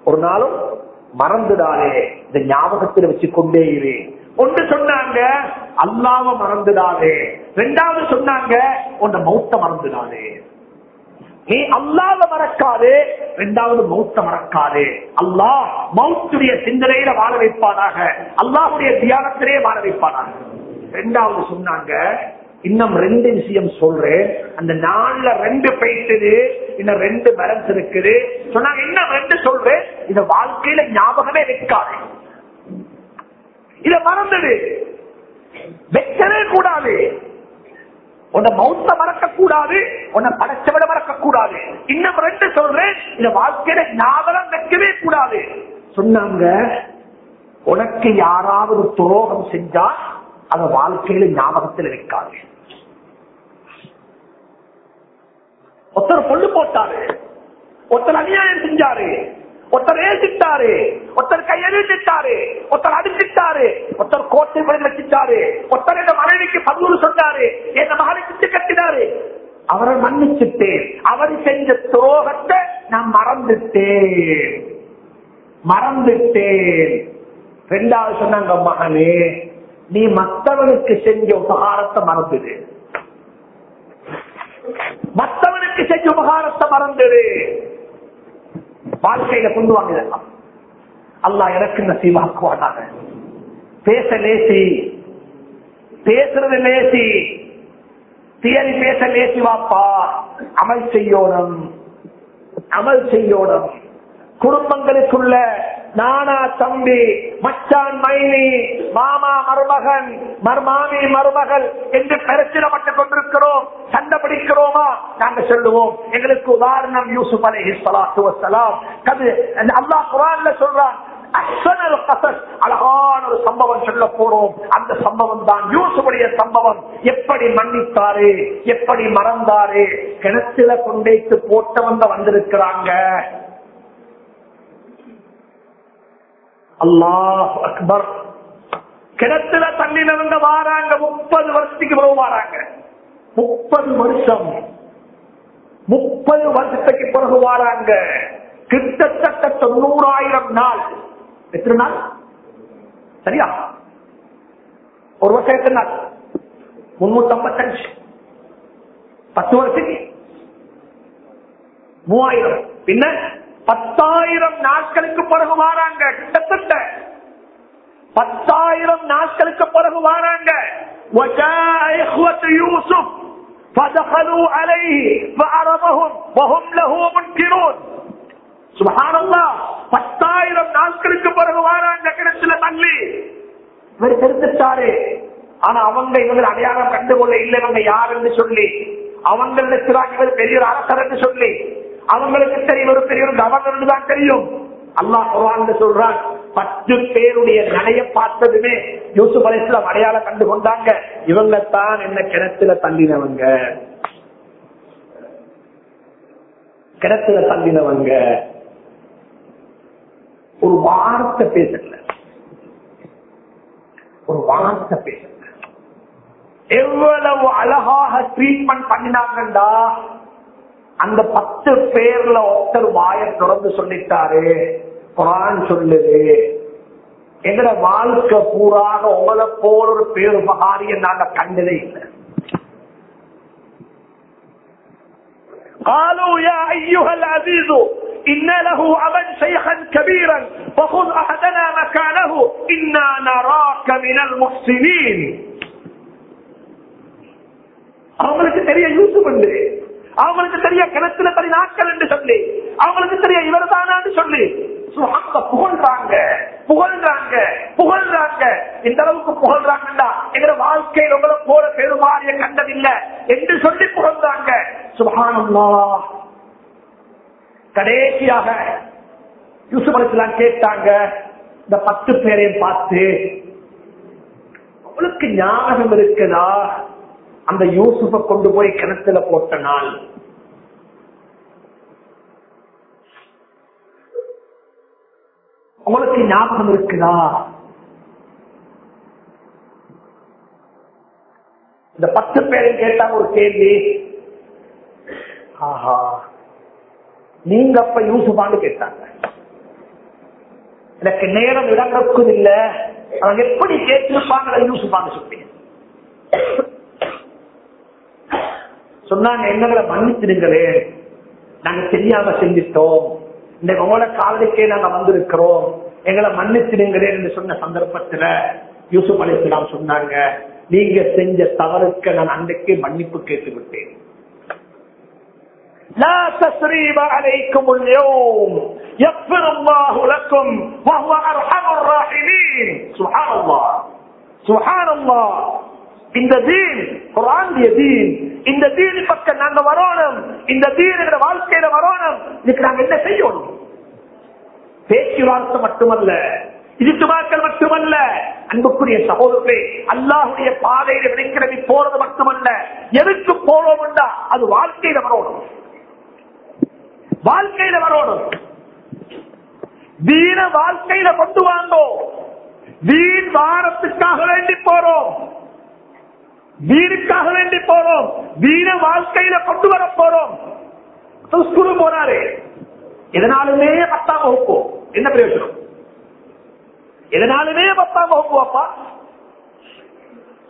ஒரு நாளும் மறந்துடாதே. இந்த ஞாபகத்தில் வச்சு கொண்டே இரு. ஒன்று சொன்னாங்க அல்லாம மறந்துடாதே. ரெண்டாவது சொன்னாங்க உன்னை மௌத்த மறந்துடாதே. நீ அல்லாத மறக்காதே. இரண்டாவது மௌத்த மறக்காதே. அல்லாஹ் மௌத்துடைய சிந்தனையில வாழ வைப்பானாக. அல்லாஹுடைய தியானத்திலே வாழ வைப்பானாக. ரெண்டாவது சொன்னாங்க இன்னும் ரெண்டு விஷயம் சொல்றேன். அந்த நாள்ல ரெண்டு போயிட்டது இன்னும் ரெண்டு பேலன்ஸ் இருக்குது. சொன்னாங்க இன்னும் ரெண்டு சொல்றேன். இந்த வாழ்க்கையில ஞாபகமே வைக்காது. இத மறந்துடு. வைக்கவே கூடாது. உன்னை மௌத்த மறக்க கூடாது உன்னை படைச்சவிட மறக்க கூடாது இன்னும் ரெண்டு சொல்றேன். இந்த வாழ்க்கையில ஞாபகம் வைக்கவே கூடாது. சொன்னாங்க உனக்கு யாராவது துரோகம் செஞ்சா அத வாழ்க்கையில ஞாபகத்தில் இருக்காது ஒருத்தர் கொண்டு போட்டாரு. ஒருத்தர் அநியாயம் செஞ்சாரு. ஒருத்தர் ஏசிட்டாரு ஒருத்தர் கையெழுத்திட்டாரு ஒருத்தர் அடிச்சிட்டாரு ஒருத்தர் கோட்டை படி வச்சிட்டாரு ஒருத்தர் என் மனைவிக்கு பதிவு சொன்னாரு என் மகனை சுட்டு கட்டினாரு. அவரை மன்னிச்சுட்டு அவர் செஞ்ச துரோகத்தை நான் மறந்துட்டேன். மறந்துட்டேன். ரெண்டாவது சொன்னாங்க மகனே நீ மத்தவனுக்கு செஞ்ச உபகாரத்தை மறந்துடு. மத்தவனுக்கு செஞ்ச உபகாரத்தை மறந்துடு. வாழ்க்கையில கொண்டு வாங்க இதெல்லாம். அல்லாஹ் எனக்கு நசீவாக்குவானாக பேச லேசி. பேசுறது லேசி. தியரி பேச லேசி வாப்பா. அமல் செய்யோணும். அமல் செய்யோணும். குடும்பங்களுக்குள்ள நானா தம்பி மச்சான் மைனி மாமா மருமகன் மர்மாமி மருமகள் என்று பிரச்சனைப்பட்டுக் கொண்டிருக்கிறோம். சண்டை பிடிக்கிறோமா? நாங்க சொல்லுவோம். எங்களுக்கு உதாரணம் யூசுப் அலி சலாத்து வசலாம் கது அல்லாஹ் குரான்ல சொல்றான் அழகான ஒரு சம்பவம் சொல்ல போறோம். அந்த சம்பவம் தான் யூசுடைய சம்பவம். எப்படி மன்னித்தாரு? எப்படி மறந்தாரு? கிணத்துல கொண்டைத்து போட்டவங்க வந்திருக்கிறாங்க. அல்லாஹ் அக்பர். கிணத்துல தண்ணினவங்க வாராங்க முப்பது வருஷத்துக்கு பிறகு வாராங்க. முப்பது வருஷம். முப்பது வருஷத்துக்கு பிறகு வாராங்க. கிட்டத்தட்ட தொண்ணூறாயிரம் நாள். எத்தனை நாள்? சரியா? ஒரு வருஷம் எத்தனை நாள்? முன்னூத்தி ஐம்பத்தஞ்சு பத்து வருஷத்துக்கு. மூவாயிரம். பின்ன? பத்தாயிரம் நாட்களுக்கு பிறகு வாராங்க கிட்டத்தட்ட பத்தாயிரம் நாட்களுக்கு பிறகு வாராங்க وجاء إخوة يوسف فدخلوا عليه فعرضهم وهم له منكرون سبحان الله பத்தாயிரம் நாட்களுக்கு பிறகு வாராங்க கிணத்துல தள்ளி இவர் தெரிஞ்சிட்டாரு ஆனா அவங்க இவங்க அடையாளம் கண்டுகொள்ள இல்லை இவங்க யாருன்னு சொல்லி அவங்க நினைக்கிறாங்க இவர் பெரிய ஒரு அரசர் என்று சொல்லி அவங்களுக்கு தெரியும் ஒரு பெரிய ஒரு கவர்னர் தான் தெரியும். அல்லாஹ் குரான் சொல்றான் பத்து பேருடைய நடைய பார்த்ததுமே யூசுப் அலைஹிஸ்ஸலாம் அடையாளம் கண்டு கொண்டாங்க. இவங்க தான் என்ன கிணத்துல தள்ளினவங்க. கிணத்துல தள்ளினவங்க. ஒரு வார்த்தை பேசல. ஒரு வார்த்தை பேசல. எவ்வளவு அழகாக ட்ரீட்மெண்ட் பண்ணினாங்கண்டா. அந்த பத்து பேர்ல ஒருத்தர் வாய தொடர்ந்து சொல்லிட்டாரு குரான் சொல்லுது எங்கட வாழ்க்கை பூராக உங்களை போல ஒரு பேருபகாரியை நாங்க கண்டதே இல்லை قالوا يا أيها العزيز إن له أبا شيخا كبيرا فخذ أحدنا مكانه إنا نراك من المحسنين அவங்களுக்கு தெரிய யூசுப் என்று அவங்களுக்கு தெரிய கிணத்துல தனி நாட்கள் என்று சொல்லி. அவங்களுக்கு தெரிய இவர் தானான்னு சொல்லி. சுஹாங்க புகழ்றாங்க புகழ்றாங்க புகழ்றாங்க. இந்த அளவுக்கு புகழ்றாங்கடா. எங்க வாழ்க்கையில் உங்களை போல பெருமாறிய கண்டதில்லை என்று சொல்லி புகழ்றாங்க. சுபகானம்மா கடைசியாக யூசுப் அலிஸ்லாம் கேட்டாங்க இந்த பத்து பேரையும் பார்த்து உங்களுக்கு ஞாபகம் இருக்குதா? அந்த யூசுஃப கொண்டு போய் கிணத்துல போட்ட நாள். உங்களுக்கு ஞாபகம் இருக்குதா? இந்த பத்து பேரும் கேட்டாங்க ஒரு கேள்வி. ஆஹா. நீங்க அப்ப யூசுபான்னு கேட்டாங்க. எனக்கு நேரம் இடம் இல்ல அவங்க எப்படி கேட்டிருப்பாங்க யூசுபான்னு சொன்னீங்க சொன்னாங்க எங்களை மன்னிச்சிருங்களே நாங்க தெரியாம செஞ்சிட்டோம் இந்த உங்களோட காலடிக்கே நாங்க வந்திருக்கிறோம். எங்களை மன்னிச்சிடுங்களே என்று சொன்ன சந்தர்ப்பத்துல யூசுப் அலி இஸ்லாம் சொன்னாங்க. நீங்க செஞ்ச தவறுக்கு நான் அன்றைக்கே மன்னிப்பு கேட்டு விட்டேன் لا இந்த தீன் குரானுடைய தீன். இந்த தீனு பக்கம் நாங்க வரணும். இந்த தீனுங்கிற வாழ்க்கையில வரணும். இதுக்கு நாங்க என்ன செய்யணும்? பேச்சுவார்த்தை மட்டுமல்ல இஜித்துமாக்கள் மட்டுமல்ல அன்புக்குரிய சகோதரே அல்லாஹுடைய பாதையில விளைக்கிறது போறது மட்டுமல்ல. எதுக்கு போறோம்டா? அது வாழ்க்கையில வரணும். வாழ்க்கையில வரணும். வீர வாழ்க்கையில கொண்டு வாங்கோ. வீண் வாரத்துக்காக வேண்டி போறோம். வீருக்காக வேண்டி போறோம். வீண வாழ்க்கையில கொண்டு வர போறோம். ஸ்கூலுக்கு போனாரு. எதனாலுமே பத்தாம் வகுப்பு. என்ன பிரயோஜனம்? எதனாலுமே பத்தாம் வகுப்பு அப்பா.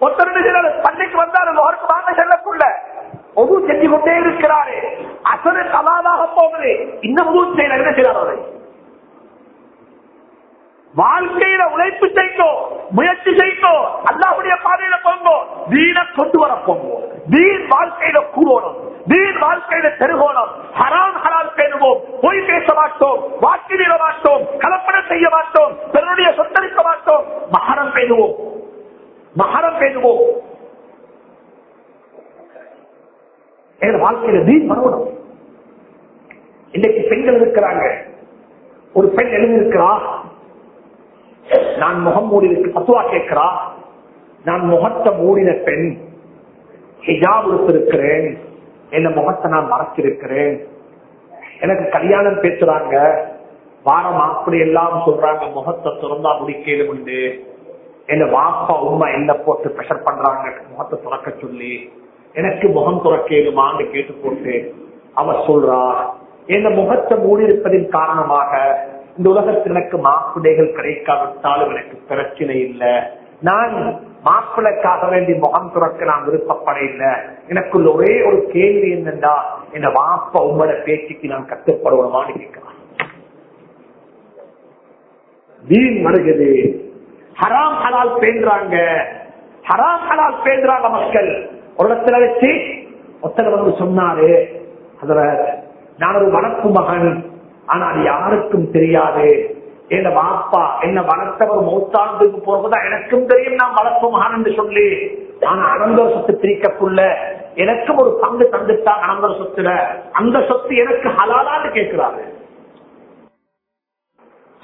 ஒருத்தர் பள்ளிக்கு வந்தாரு. அவருக்கு வாங்க செல்லக்குள்ள. ஒது செஞ்சு கொண்டே இருக்கிறாரு. அசரு கலாதாக போகுது. இன்னும் உதவு செய்யல. என்ன செய்யறாரு அவரை? வாழ்க்கையில உழைப்பு செய்யோ முயற்சி செய்யோ அல்லாவுடைய பாதையில போங்கோ தீன கொண்டு வர போங்கோ. வீண் வாழ்க்கையில கூறணும் தீன் வாழ்க்கையில பெருகோணம். ஹராம் ஹரால் பேணுவோம். பொய் பேச மாட்டோம் வாக்கிட மாட்டோம் கலப்படம் செய்ய மாட்டோம் பிறனுடைய சொத்தளிக்க மாட்டோம். மகரம் பேணுவோம். மகரம் பேணுவோம். என் வாழ்க்கையில தீன் வரணும். இன்னைக்கு பெண்கள் இருக்கிறாங்க. ஒரு பெண் எழுந்திருக்கிறா நான் முகம் மூடி பத்துவா கேட்கிறா? நான் முகத்தை மூடின பெண் ஹிஜாப் இருக்கிறேன் என்ன முகத்தை நான் மறைச்சிருக்கிறேன் எனக்கு கல்யாணம் பேசுறாங்க. வாரம் அப்படி எல்லாம் சொல்றாங்க. முகத்தை திறந்தா முடிக்கலும் உண்டு. என்ன வாப்பா உண்மை என்ன போட்டு பிரஷர் பண்றாங்க. முகத்தை துறக்க சொல்லி எனக்கு முகம் துறக்கேலுமான்னு கேட்டு போட்டு அவ சொல்றா. என்ன முகத்தை மூடி இருப்பதின் காரணமாக இந்த உலகத்தில் எனக்கு மாப்பிள்ளைகள் கிடைக்காவிட்டாலும் எனக்கு பிரச்சனை இல்லை. நான் மாப்பிள்ளைக்காக வேண்டி முகம் துறக்க நான் விருப்பப்பட இல்லை. எனக்குள்ள ஒரே ஒரு கேள்வி என்னண்டா என்ன வாப்ப உங்களோட பேச்சுக்கு நான் கட்டுப்படுவோமான்னு கேட்கிறான். வீண் வருகிறது ஹராம் ஹலால் பேன்றாங்க ஹராம் ஹலால் பேன்றாங்க மக்கள். ஒரு இடத்துல வச்சு ஒத்தனை வந்து சொன்னாரு அதுல நான் ஒரு வளர்ப்பு மகன். ஆனால் யாருக்கும் தெரியாது. என் வாப்பா என்ன வளர்த்தவர் மௌத்தாண்டுக்கு போறதுதான் எனக்கும் தெரியும் நான் வளர்ப்பு சொல்லி. நான் அனந்தர சொத்து பிரிக்கக்குள்ள எனக்கும் ஒரு பங்கு தந்துட்டா அனந்தர் சொத்துல. அந்த சொத்து எனக்கு ஹலாலான்னு கேட்கிறாரு.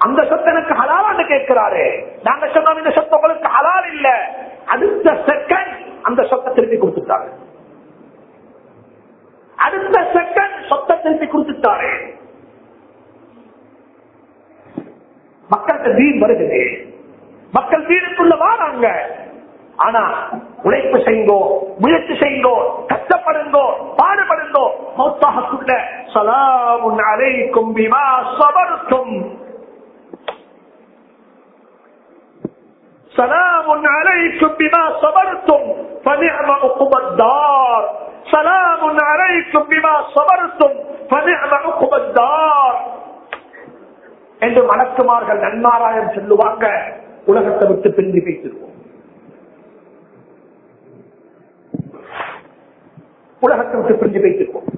அந்த சொத்து எனக்கு ஹலாலான்னு கேட்கிறாரு. நாங்க சொன்னோம் இந்த சொத்து உங்களுக்கு ஹலால் இல்ல. அடுத்த செகண்ட் அந்த சொத்தை திருப்பி கொடுத்துட்டாரு. அடுத்த செகண்ட் சொத்தை திருப்பி கொடுத்துட்டாரு. மக்களுக்கு தீன் வருகிறது மக்கள் வீடுக்குள்ள வாராங்க ஆனா உழைப்பு செய்யுங்கோ முயற்சி செய்யுங்கோ கஷ்டப்படுங்கோ பாடுபடுங்கோ மௌத்தாகக்குள்ள சலாமுன் அலைக்கும் பிமா சபர்த்தும் سلام عليكم بما صبرتم فنعم عقب الدار سلام عليكم بما صبرتم فنعم عقب الدار என்று மணக்குமார்கள் நன்மாராயம் சொல்லுவாங்க உலகத்தை விட்டு பிரிஞ்சு பேசிடுவோம் உலகத்தை விட்டு பிரிஞ்சு பேசிடுவோம்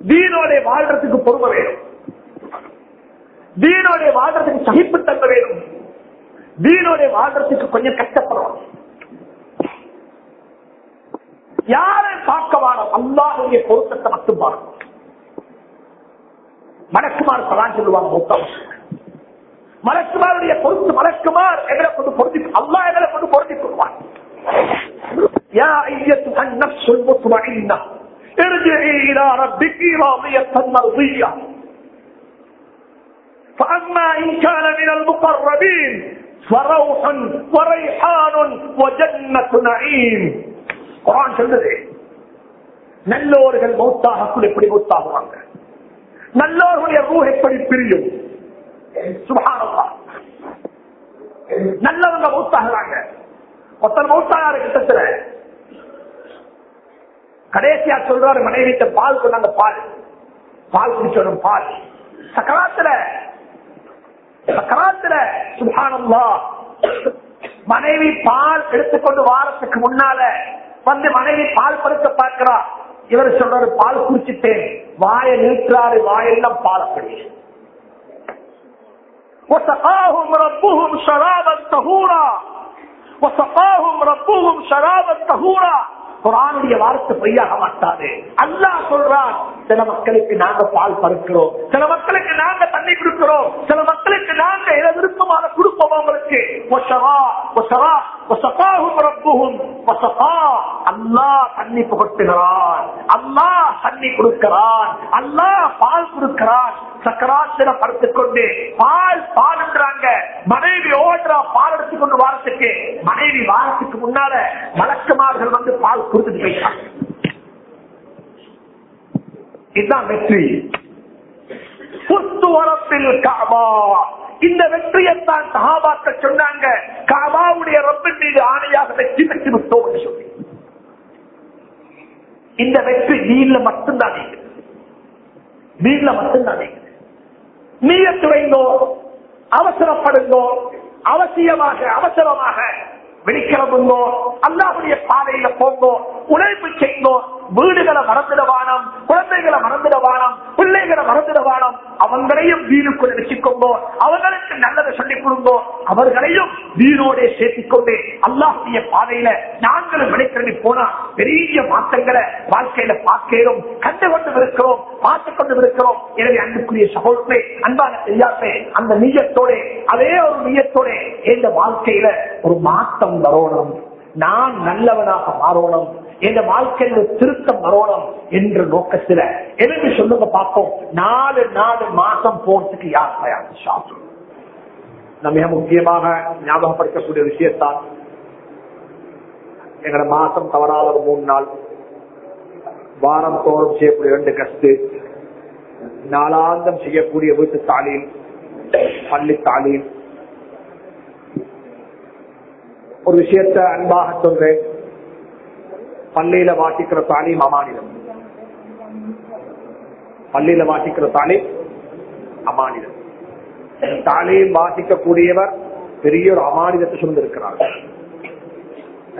தீனோட வாழ்றதுக்கு பொறுமை வேணும். தீனோட வாழ்றதுக்கு சகிப்புத்தன்மை வேணும். தீனோட வாழ்றதுக்கு கொஞ்சம் கஷ்டப்படணும். யாரை பார்க்க வாரம் அல்லாஹுடைய பொருத்தத்தை மட்டும் பார்க்கணும். மலக்குமார் பலான் சொல்லுவாங்க மொத்தம் மலக்குமாருடைய பொருத்து மலக்குமார் எங்களை கொண்டு பொருத்தி அல்லா எங்களை கொண்டு பொருத்தி கொள்வான் யா ஐயத்து النفس المطمئنة ارجعي إلى ربك راضية مرضية فأما إن كان من المقربين فروح وريحان وجنة نعيم قرآن சொல்லுது நல்லோர்கள் மௌத்தாகக்குள் எப்படி மௌத்தாகுவாங்க நல்லோருடைய ரூ எப்படி பிரியும்? சுபானல்லா நல்லவங்க மௌத்தாகிறாங்க ஒருத்தர் மௌத்தாகாரு கிட்டத்துல கடைசியா சொல்றாரு மனைவிட்ட பால் கொண்டாங்க பால். பால் குடிச்சோம் பால். சக்கராத்துல சக்கராத்துல சுபானல்லா மனைவி பால் எடுத்துக்கொண்டு வாரத்துக்கு முன்னால வந்து மனைவி பால் படுத்த பார்க்கிறா. இவர் சொல்றாரு பால் குடிச்சிட்டேன். வாய நீட்டுறாரு வாயெல்லாம் பால் அப்படி وسقاهم ربهم شرابا طهورا وسقاهم ربهم شرابا طهورا குரானுடைய வார்த்தை பொய்யாக மாட்டாது. அல்லாஹ் சொல்றான் சில மக்களுக்கு நாங்க பால் பறக்கிறோம் சில மக்களுக்கு நாங்க தண்ணி கொடுக்கிறோம். சில மக்களுக்கு நாங்க எதை விருப்பமான கொடுப்போம் அவங்களுக்கு. அல்லாஹ் தண்ணி புகட்டுகிறான். அல்லாஹ் தண்ணி கொடுக்கிறான். அல்லாஹ் பால் கொடுக்கிறான். சக்கராத்திர படுத்துக் கொண்டு பால் என்றாங்க. மனைவி ஓடுறா பால் எடுத்துக்கொண்டு வாரத்துக்கு. மனைவி வாரத்துக்கு முன்னால வழக்கமார்கள் வந்து பால் கொடுத்துட்டு போயிட்டான் இதுதான் வெற்றி. புத்துவரத்தில் காபா. இந்த வெற்றியைத்தான் சஹாபாக்கள் சொன்னாங்க. காபாவுடைய ரப்பின் மீது ஆணையாக வெற்றி பெற்று விட்டோம் என்று சொல்லி. இந்த வெற்றி நீல மட்டும்தான் நீங்க நீல மட்டும்தான் நீங்க துறைந்தோ அவசரப்படுந்தோ அவசியமாக அவசரமாக வெளிக்கிளம்புங்கோ அல்லாவுடைய பாதையில போங்கோ உழைப்பு செய்யுங்கோ வீடுகளை மறந்துடவானம் குழந்தைகளை மறந்துடவானம் பிள்ளைகளை மறந்துடவானம். அவங்களையும் வீடுக்குள்ள வச்சுக்கொண்டோ அவங்களுக்கு நல்லதை சொல்லிக் கொடுங்கோ. அவர்களையும் வீணோட சேர்த்துக் கொண்டு அல்லாஹுடைய பாதையில நாங்களும் விளைக்கிறவி போனா பெரிய மாற்றங்களை வாழ்க்கையில பார்க்கிறோம் கண்டு கொண்டு இருக்கிறோம் பார்த்து கொண்டு இருக்கிறோம் எனவே அன்புக்குரிய சகோதரே அன்பான செய்யாசே அந்த நீயத்தோட அதே ஒரு நீயத்தோட இந்த வாழ்க்கையில ஒரு மாற்றம் வரணும். நான் நல்லவனாக மாறணும். எங்க வாழ்க்கையில திருத்தம் வரணும் என்ற நோக்கத்துல எனக்கு சொல்லுங்க பார்ப்போம். நாலு நாலு மாசம் போறதுக்கு யார் தயார்? சாப்பிடும் நம்ம மிக முக்கியமாக ஞாபகப்படுத்தக்கூடிய விஷயத்தான் எங்களோட மாசம் தவறாத ஒரு மூணு நாள். வாரம் தோறும் செய்யக்கூடிய ரெண்டு கஸ்து நாளாந்தம் செய்யக்கூடிய வீட்டு தாலீம் பள்ளி தாலீம் ஒரு விஷயத்த அன்பாக சொல்றேன். பள்ளியில வாசிக்கிற தாலிம் அமானிதம். பள்ளியில வாசிக்கிற தாலிம் அமானிதம். தாலீம் வாசிக்கக்கூடியவர் பெரிய ஒரு அமானிதத்தை சுமந்திருக்கிறார்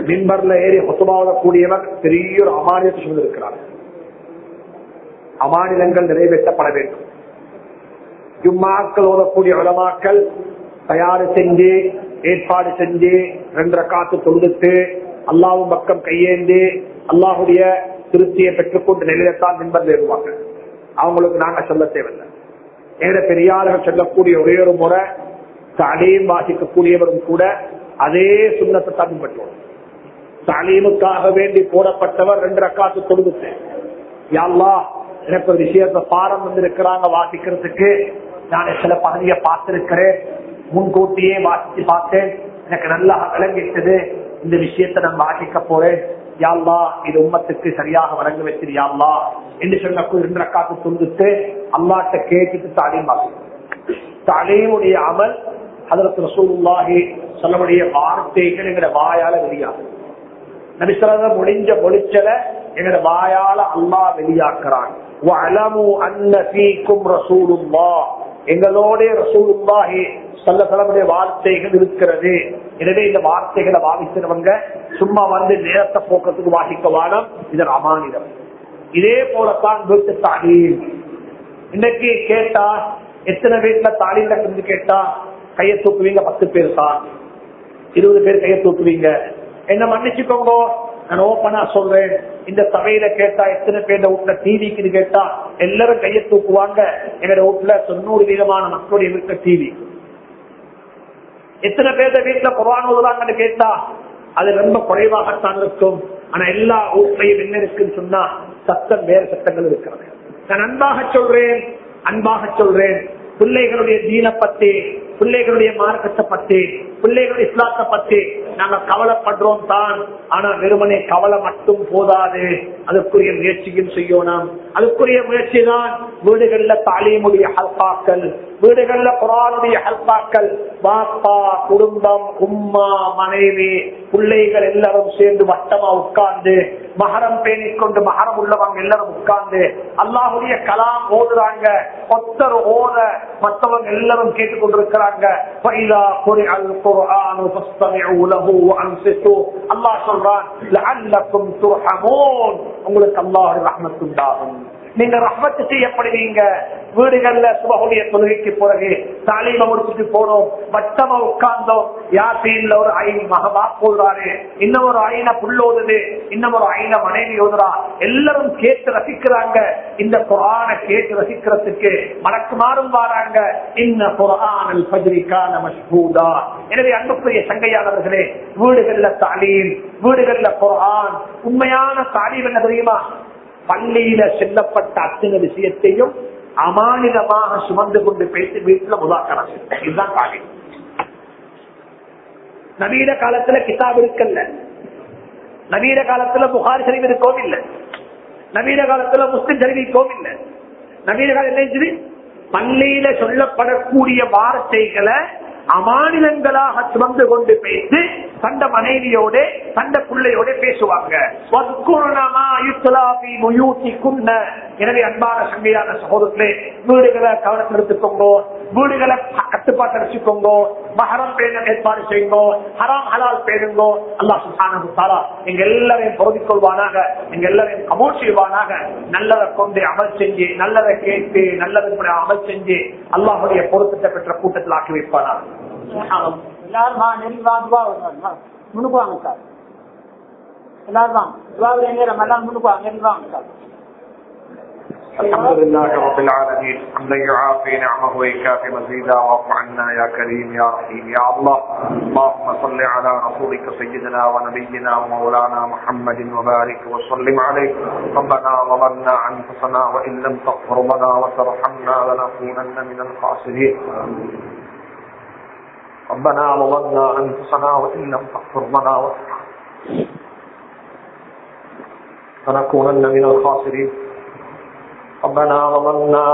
மின்பர்ல ஏறி கூடியவர் பெரிய ஒரு அமானியத்தை சுமந்திருக்கிறார் அமானிதங்கள் நிறைவேற்றப்பட வேண்டும். ஜும்மாக்கள் ஓதக்கூடிய உலமாக்கள் தயார் செஞ்சு ஏற்பாடு செஞ்சு ரெண்டரை காத்து தொழுதுட்டு அல்லாவும் பக்கம் கையேந்து அல்லாஹுடைய திருப்தியை பெற்றுக்கொண்டு நிலையத்தான் நின்பர் ஏறுவாங்க. அவங்களுக்கு நாங்க சொல்ல தேவையில்லை. எங்க பெரியார்கள் சொல்லக்கூடிய ஒரே ஒரு முறை தாலீம் வாசிக்கக்கூடியவரும் கூட அதே சுண்ணத்தை தான் பின்பற்றுவோம் தாலீமுக்காக வேண்டி போடப்பட்டவர் ரெண்டு ரக்காத்து தொழுதுட்டு. யாழ்லா எனக்கு ஒரு விஷயத்த பாடம் வந்திருக்கிறாங்க வாசிக்கிறதுக்கு. நான் சில பகுதியை பார்த்திருக்கிறேன். முன்கூட்டியே வாசித்து பார்த்தேன். எனக்கு நல்லா விளங்கிட்டது. இந்த விஷயத்தை நான் வாசிக்க போறேன். யாழ்லா இது உம்மத்துக்கு சரியாக வழங்க வச்சிருயாள்லா என்று சொன்ன இரண்டு ரக்காத்து தொழுதுட்டு அல்லாட்ட கேட்டுட்டு தாலீம் வாசிக்கும் தாலீமுடைய அமல் அதற்கு ரசூலுல்லாஹி சொல்லமுடைய வார்த்தைகள் எங்கட வாயால வெளியாகும் நபிசரத முடிஞ்ச பொழிச்சல எங்கட வாயால அல்லா வெளியாக்குறான். எங்களோட ரசூலுல்லாஹி சொல்ல சொல்லமுடைய வார்த்தைகள் இருக்கிறது. எனவே இந்த வார்த்தைகளை வாதிச்சிருவங்க சும்மா வந்து நேரத்தை போக்கத்துக்கு வாசிக்க வானம் இது அமானிதம் இதே போலத்தான் வீட்டு தாலீம் இன்னைக்கு கேட்டா எத்தனை வீட்டுல தாலீம் இருந்து கேட்டா கையை தூக்குவீங்க பத்து பேர் தான். இருபது பேர் கையை தூக்குவீங்க. என்ன மன்னிச்சுக்கோங்க. நான் ஓப்பனா சொல்றேன். இந்த சபையில கேட்டா எத்தனை பேர் வீட்டுல டிவிக்குன்னு கேட்டா எல்லாரும் கையை தூக்குவாங்க. எங்க வீட்டுல தொண்ணூறு விதமான மக்களுடைய வீட்டுல டிவி எத்தனை பேர் வீட்டுல குரான் ஓதுறாங்கன்னு கேட்டா அது ரொம்ப குறைவாகத்தான் இருக்கும். ஆனா எல்லா ஊர்லையும் என்ன இருக்குன்னு சொன்னா சத்தம் வேற சத்தங்கள் இருக்கிறது. நான் அன்பாக சொல்றேன் அன்பாக சொல்றேன். பிள்ளைகளுடைய தீன பத்தி பிள்ளைகளுடைய மார்க்கத்தை பத்தி பிள்ளைகளுடைய இஸ்லாத்தை பத்தி நாங்க கவலைப்படுறோம் தான். ஆனா வெறுமனே கவலை மட்டும் போதாது. அதுக்குரிய முயற்சியும் செய்யணும். அதுக்குரிய முயற்சி தான் வீடுகளில் தாலியமுடைய ஹல்பாக்கள் வீடுகள்ல குரானுடைய ஹல்பாக்கள் பாப்பா குடும்பம் உம்மா மனைவி பிள்ளைகள் எல்லாரும் சேர்ந்து வட்டமா உட்கார்ந்து மகரம் பேணிக்கொண்டு மகரம் உள்ளவங்க எல்லாரும் உட்கார்ந்து அல்லாஹுடைய கலாம் ஓடுறாங்க ஒத்தர் ஓத மற்றவங்க எல்லாரும் கேட்டுக்கொண்டிருக்கிறாங்க. அல்லாஹ் சொல்றான் உங்களுக்கு அல்லாஹ் ரஹமத்துண்டாகும். நீங்க ரஹ்மத்து செய்யப்படுவீங்க. வீடுகள்ல சுபகுடைய தொழுகைக்கு பிறகு தாலீம முடிச்சுட்டு போனோம். வட்டமா உட்கார்ந்தோம். யாசீன்ல ஒரு ஐ மகமா போடுறாரு. இன்னும் ஒரு ஐன புள்ளோதுது இன்னும் ஒரு ஐன மனைவி ஓதுறா எல்லாரும் கேட்டு ரசிக்கிறாங்க. இந்த குரான கேட்டு ரசிக்கிறதுக்கு மறக்குமாறும் வாராங்க. இன்ன குரான் பஜ்ரிக்கான மஷ்பூதா எனவே அன்புக்குரிய சங்கையாளர்களே வீடுகள்ல தாலீம் வீடுகள்ல குரான் உண்மையான தாலீம் என்ன தெரியுமா? பள்ளியில செல்லப்பட்ட அத்தனை விஷயத்தையும் அமானிதமாக சுமந்து கொண்டு பேசி வீட்டுல முதாக்கரம் இதுதான் காலை. நவீன காலத்துல கிதாப் இருக்கல்ல. நவீன காலத்துல புகார் சரிவு இருக்கவும் நவீன காலத்துல முஸ்லிம் தெரிவிக்கவும் இல்லை. நவீன காலம் என்ன பள்ளியில சொல்லப்படக்கூடிய வார்த்தைகளை அமானிலங்களாக சுமந்து கொண்டு பேசி தந்த மனைவியோட தந்த பிள்ளையோட பேசுவாங்க. எனவே அன்பான சங்கையான சகோதரர்களே வீடுகளை கவனம் எடுத்துக்கோங்க வீடுகளை கட்டுப்பாட்டு வச்சுக்கோங்க மகரம் பேண ஏற்பாடு செய்யுங்க ஹராம் ஹலால் பேருங்கோ அல்லா சுப்ஹானஹு எங்க எல்லாரையும் பொருந்திக் கொள்வானாக எங்க எல்லாரையும் கபூல் செய்வானாக. நல்லதை கொண்டு அமல் செஞ்சு நல்லதை கேட்டு நல்லதை அமல் செஞ்சு அல்லாஹுடைய பொருத்தத்தை பெற்ற கூட்டத்தில் ஆக்கி வைப்பானாக. الحمد لله رب العالمين من يعافي نعمه ويكافي مزيدا وافع عنا يا كريم يا رحيم يا الله اللهم صل على رسولك سيدنا ونبينا ومولانا محمد وبارك وسلم عليه ربنا ظلمنا انفسنا وان لم تغفر لنا وترحمنا لنكونن من الخاسرين امين ربنا ظلمنا أنفسنا وإن لم تغفر لنا وترحمنا. لنكونن من الخاسرين. ربنا ظلمنا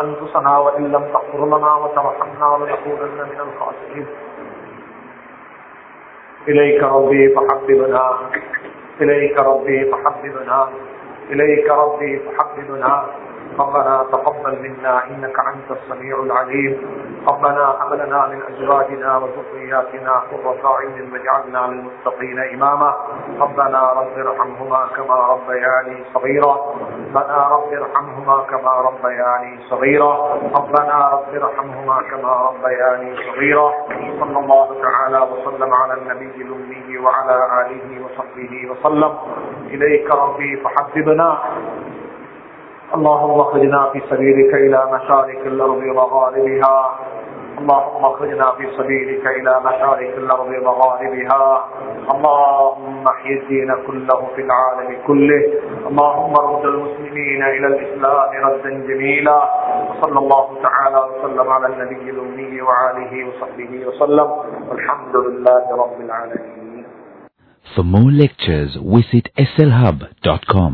أنفسنا وإن لم تغفر لنا وترحمنا لنكونن من الخاسرين. إليك ربي فحببنا. إليك ربي فحببنا. إليك ربي فحببنا. ربنا تقبل منا إنك أنت السميع العليم. ربنا هب لنا من أزواجنا وذرياتنا قرة أعين واجعلنا للمتقين إماما. ربنا رب ارحمهما كما ربياني صغيرا. ربنا رب ارحمهما كما ربياني صغيرا. ربنا رب ارحمهما كما ربياني صغيرا. صلى الله تعالى وسلم على النبي الأمي وعلى آله وصحبه وسلم. إليك ربي فحببنا. اللهم اخرجنا في سبيلك إلى مشارق الأرض ومغاربها. اللهم اخرجنا في سبيلك إلى مشارق الأرض ومغاربها. اللهم احيي الدين كله في العالم كله. اللهم رد المسلمين إلى الإسلام ردا جميلا. وصلى الله تعالى وسلم على النبي الأمي وعاله وصحبه وسلم. والحمد لله رب العالمين. For more lectures, visit slhub.com.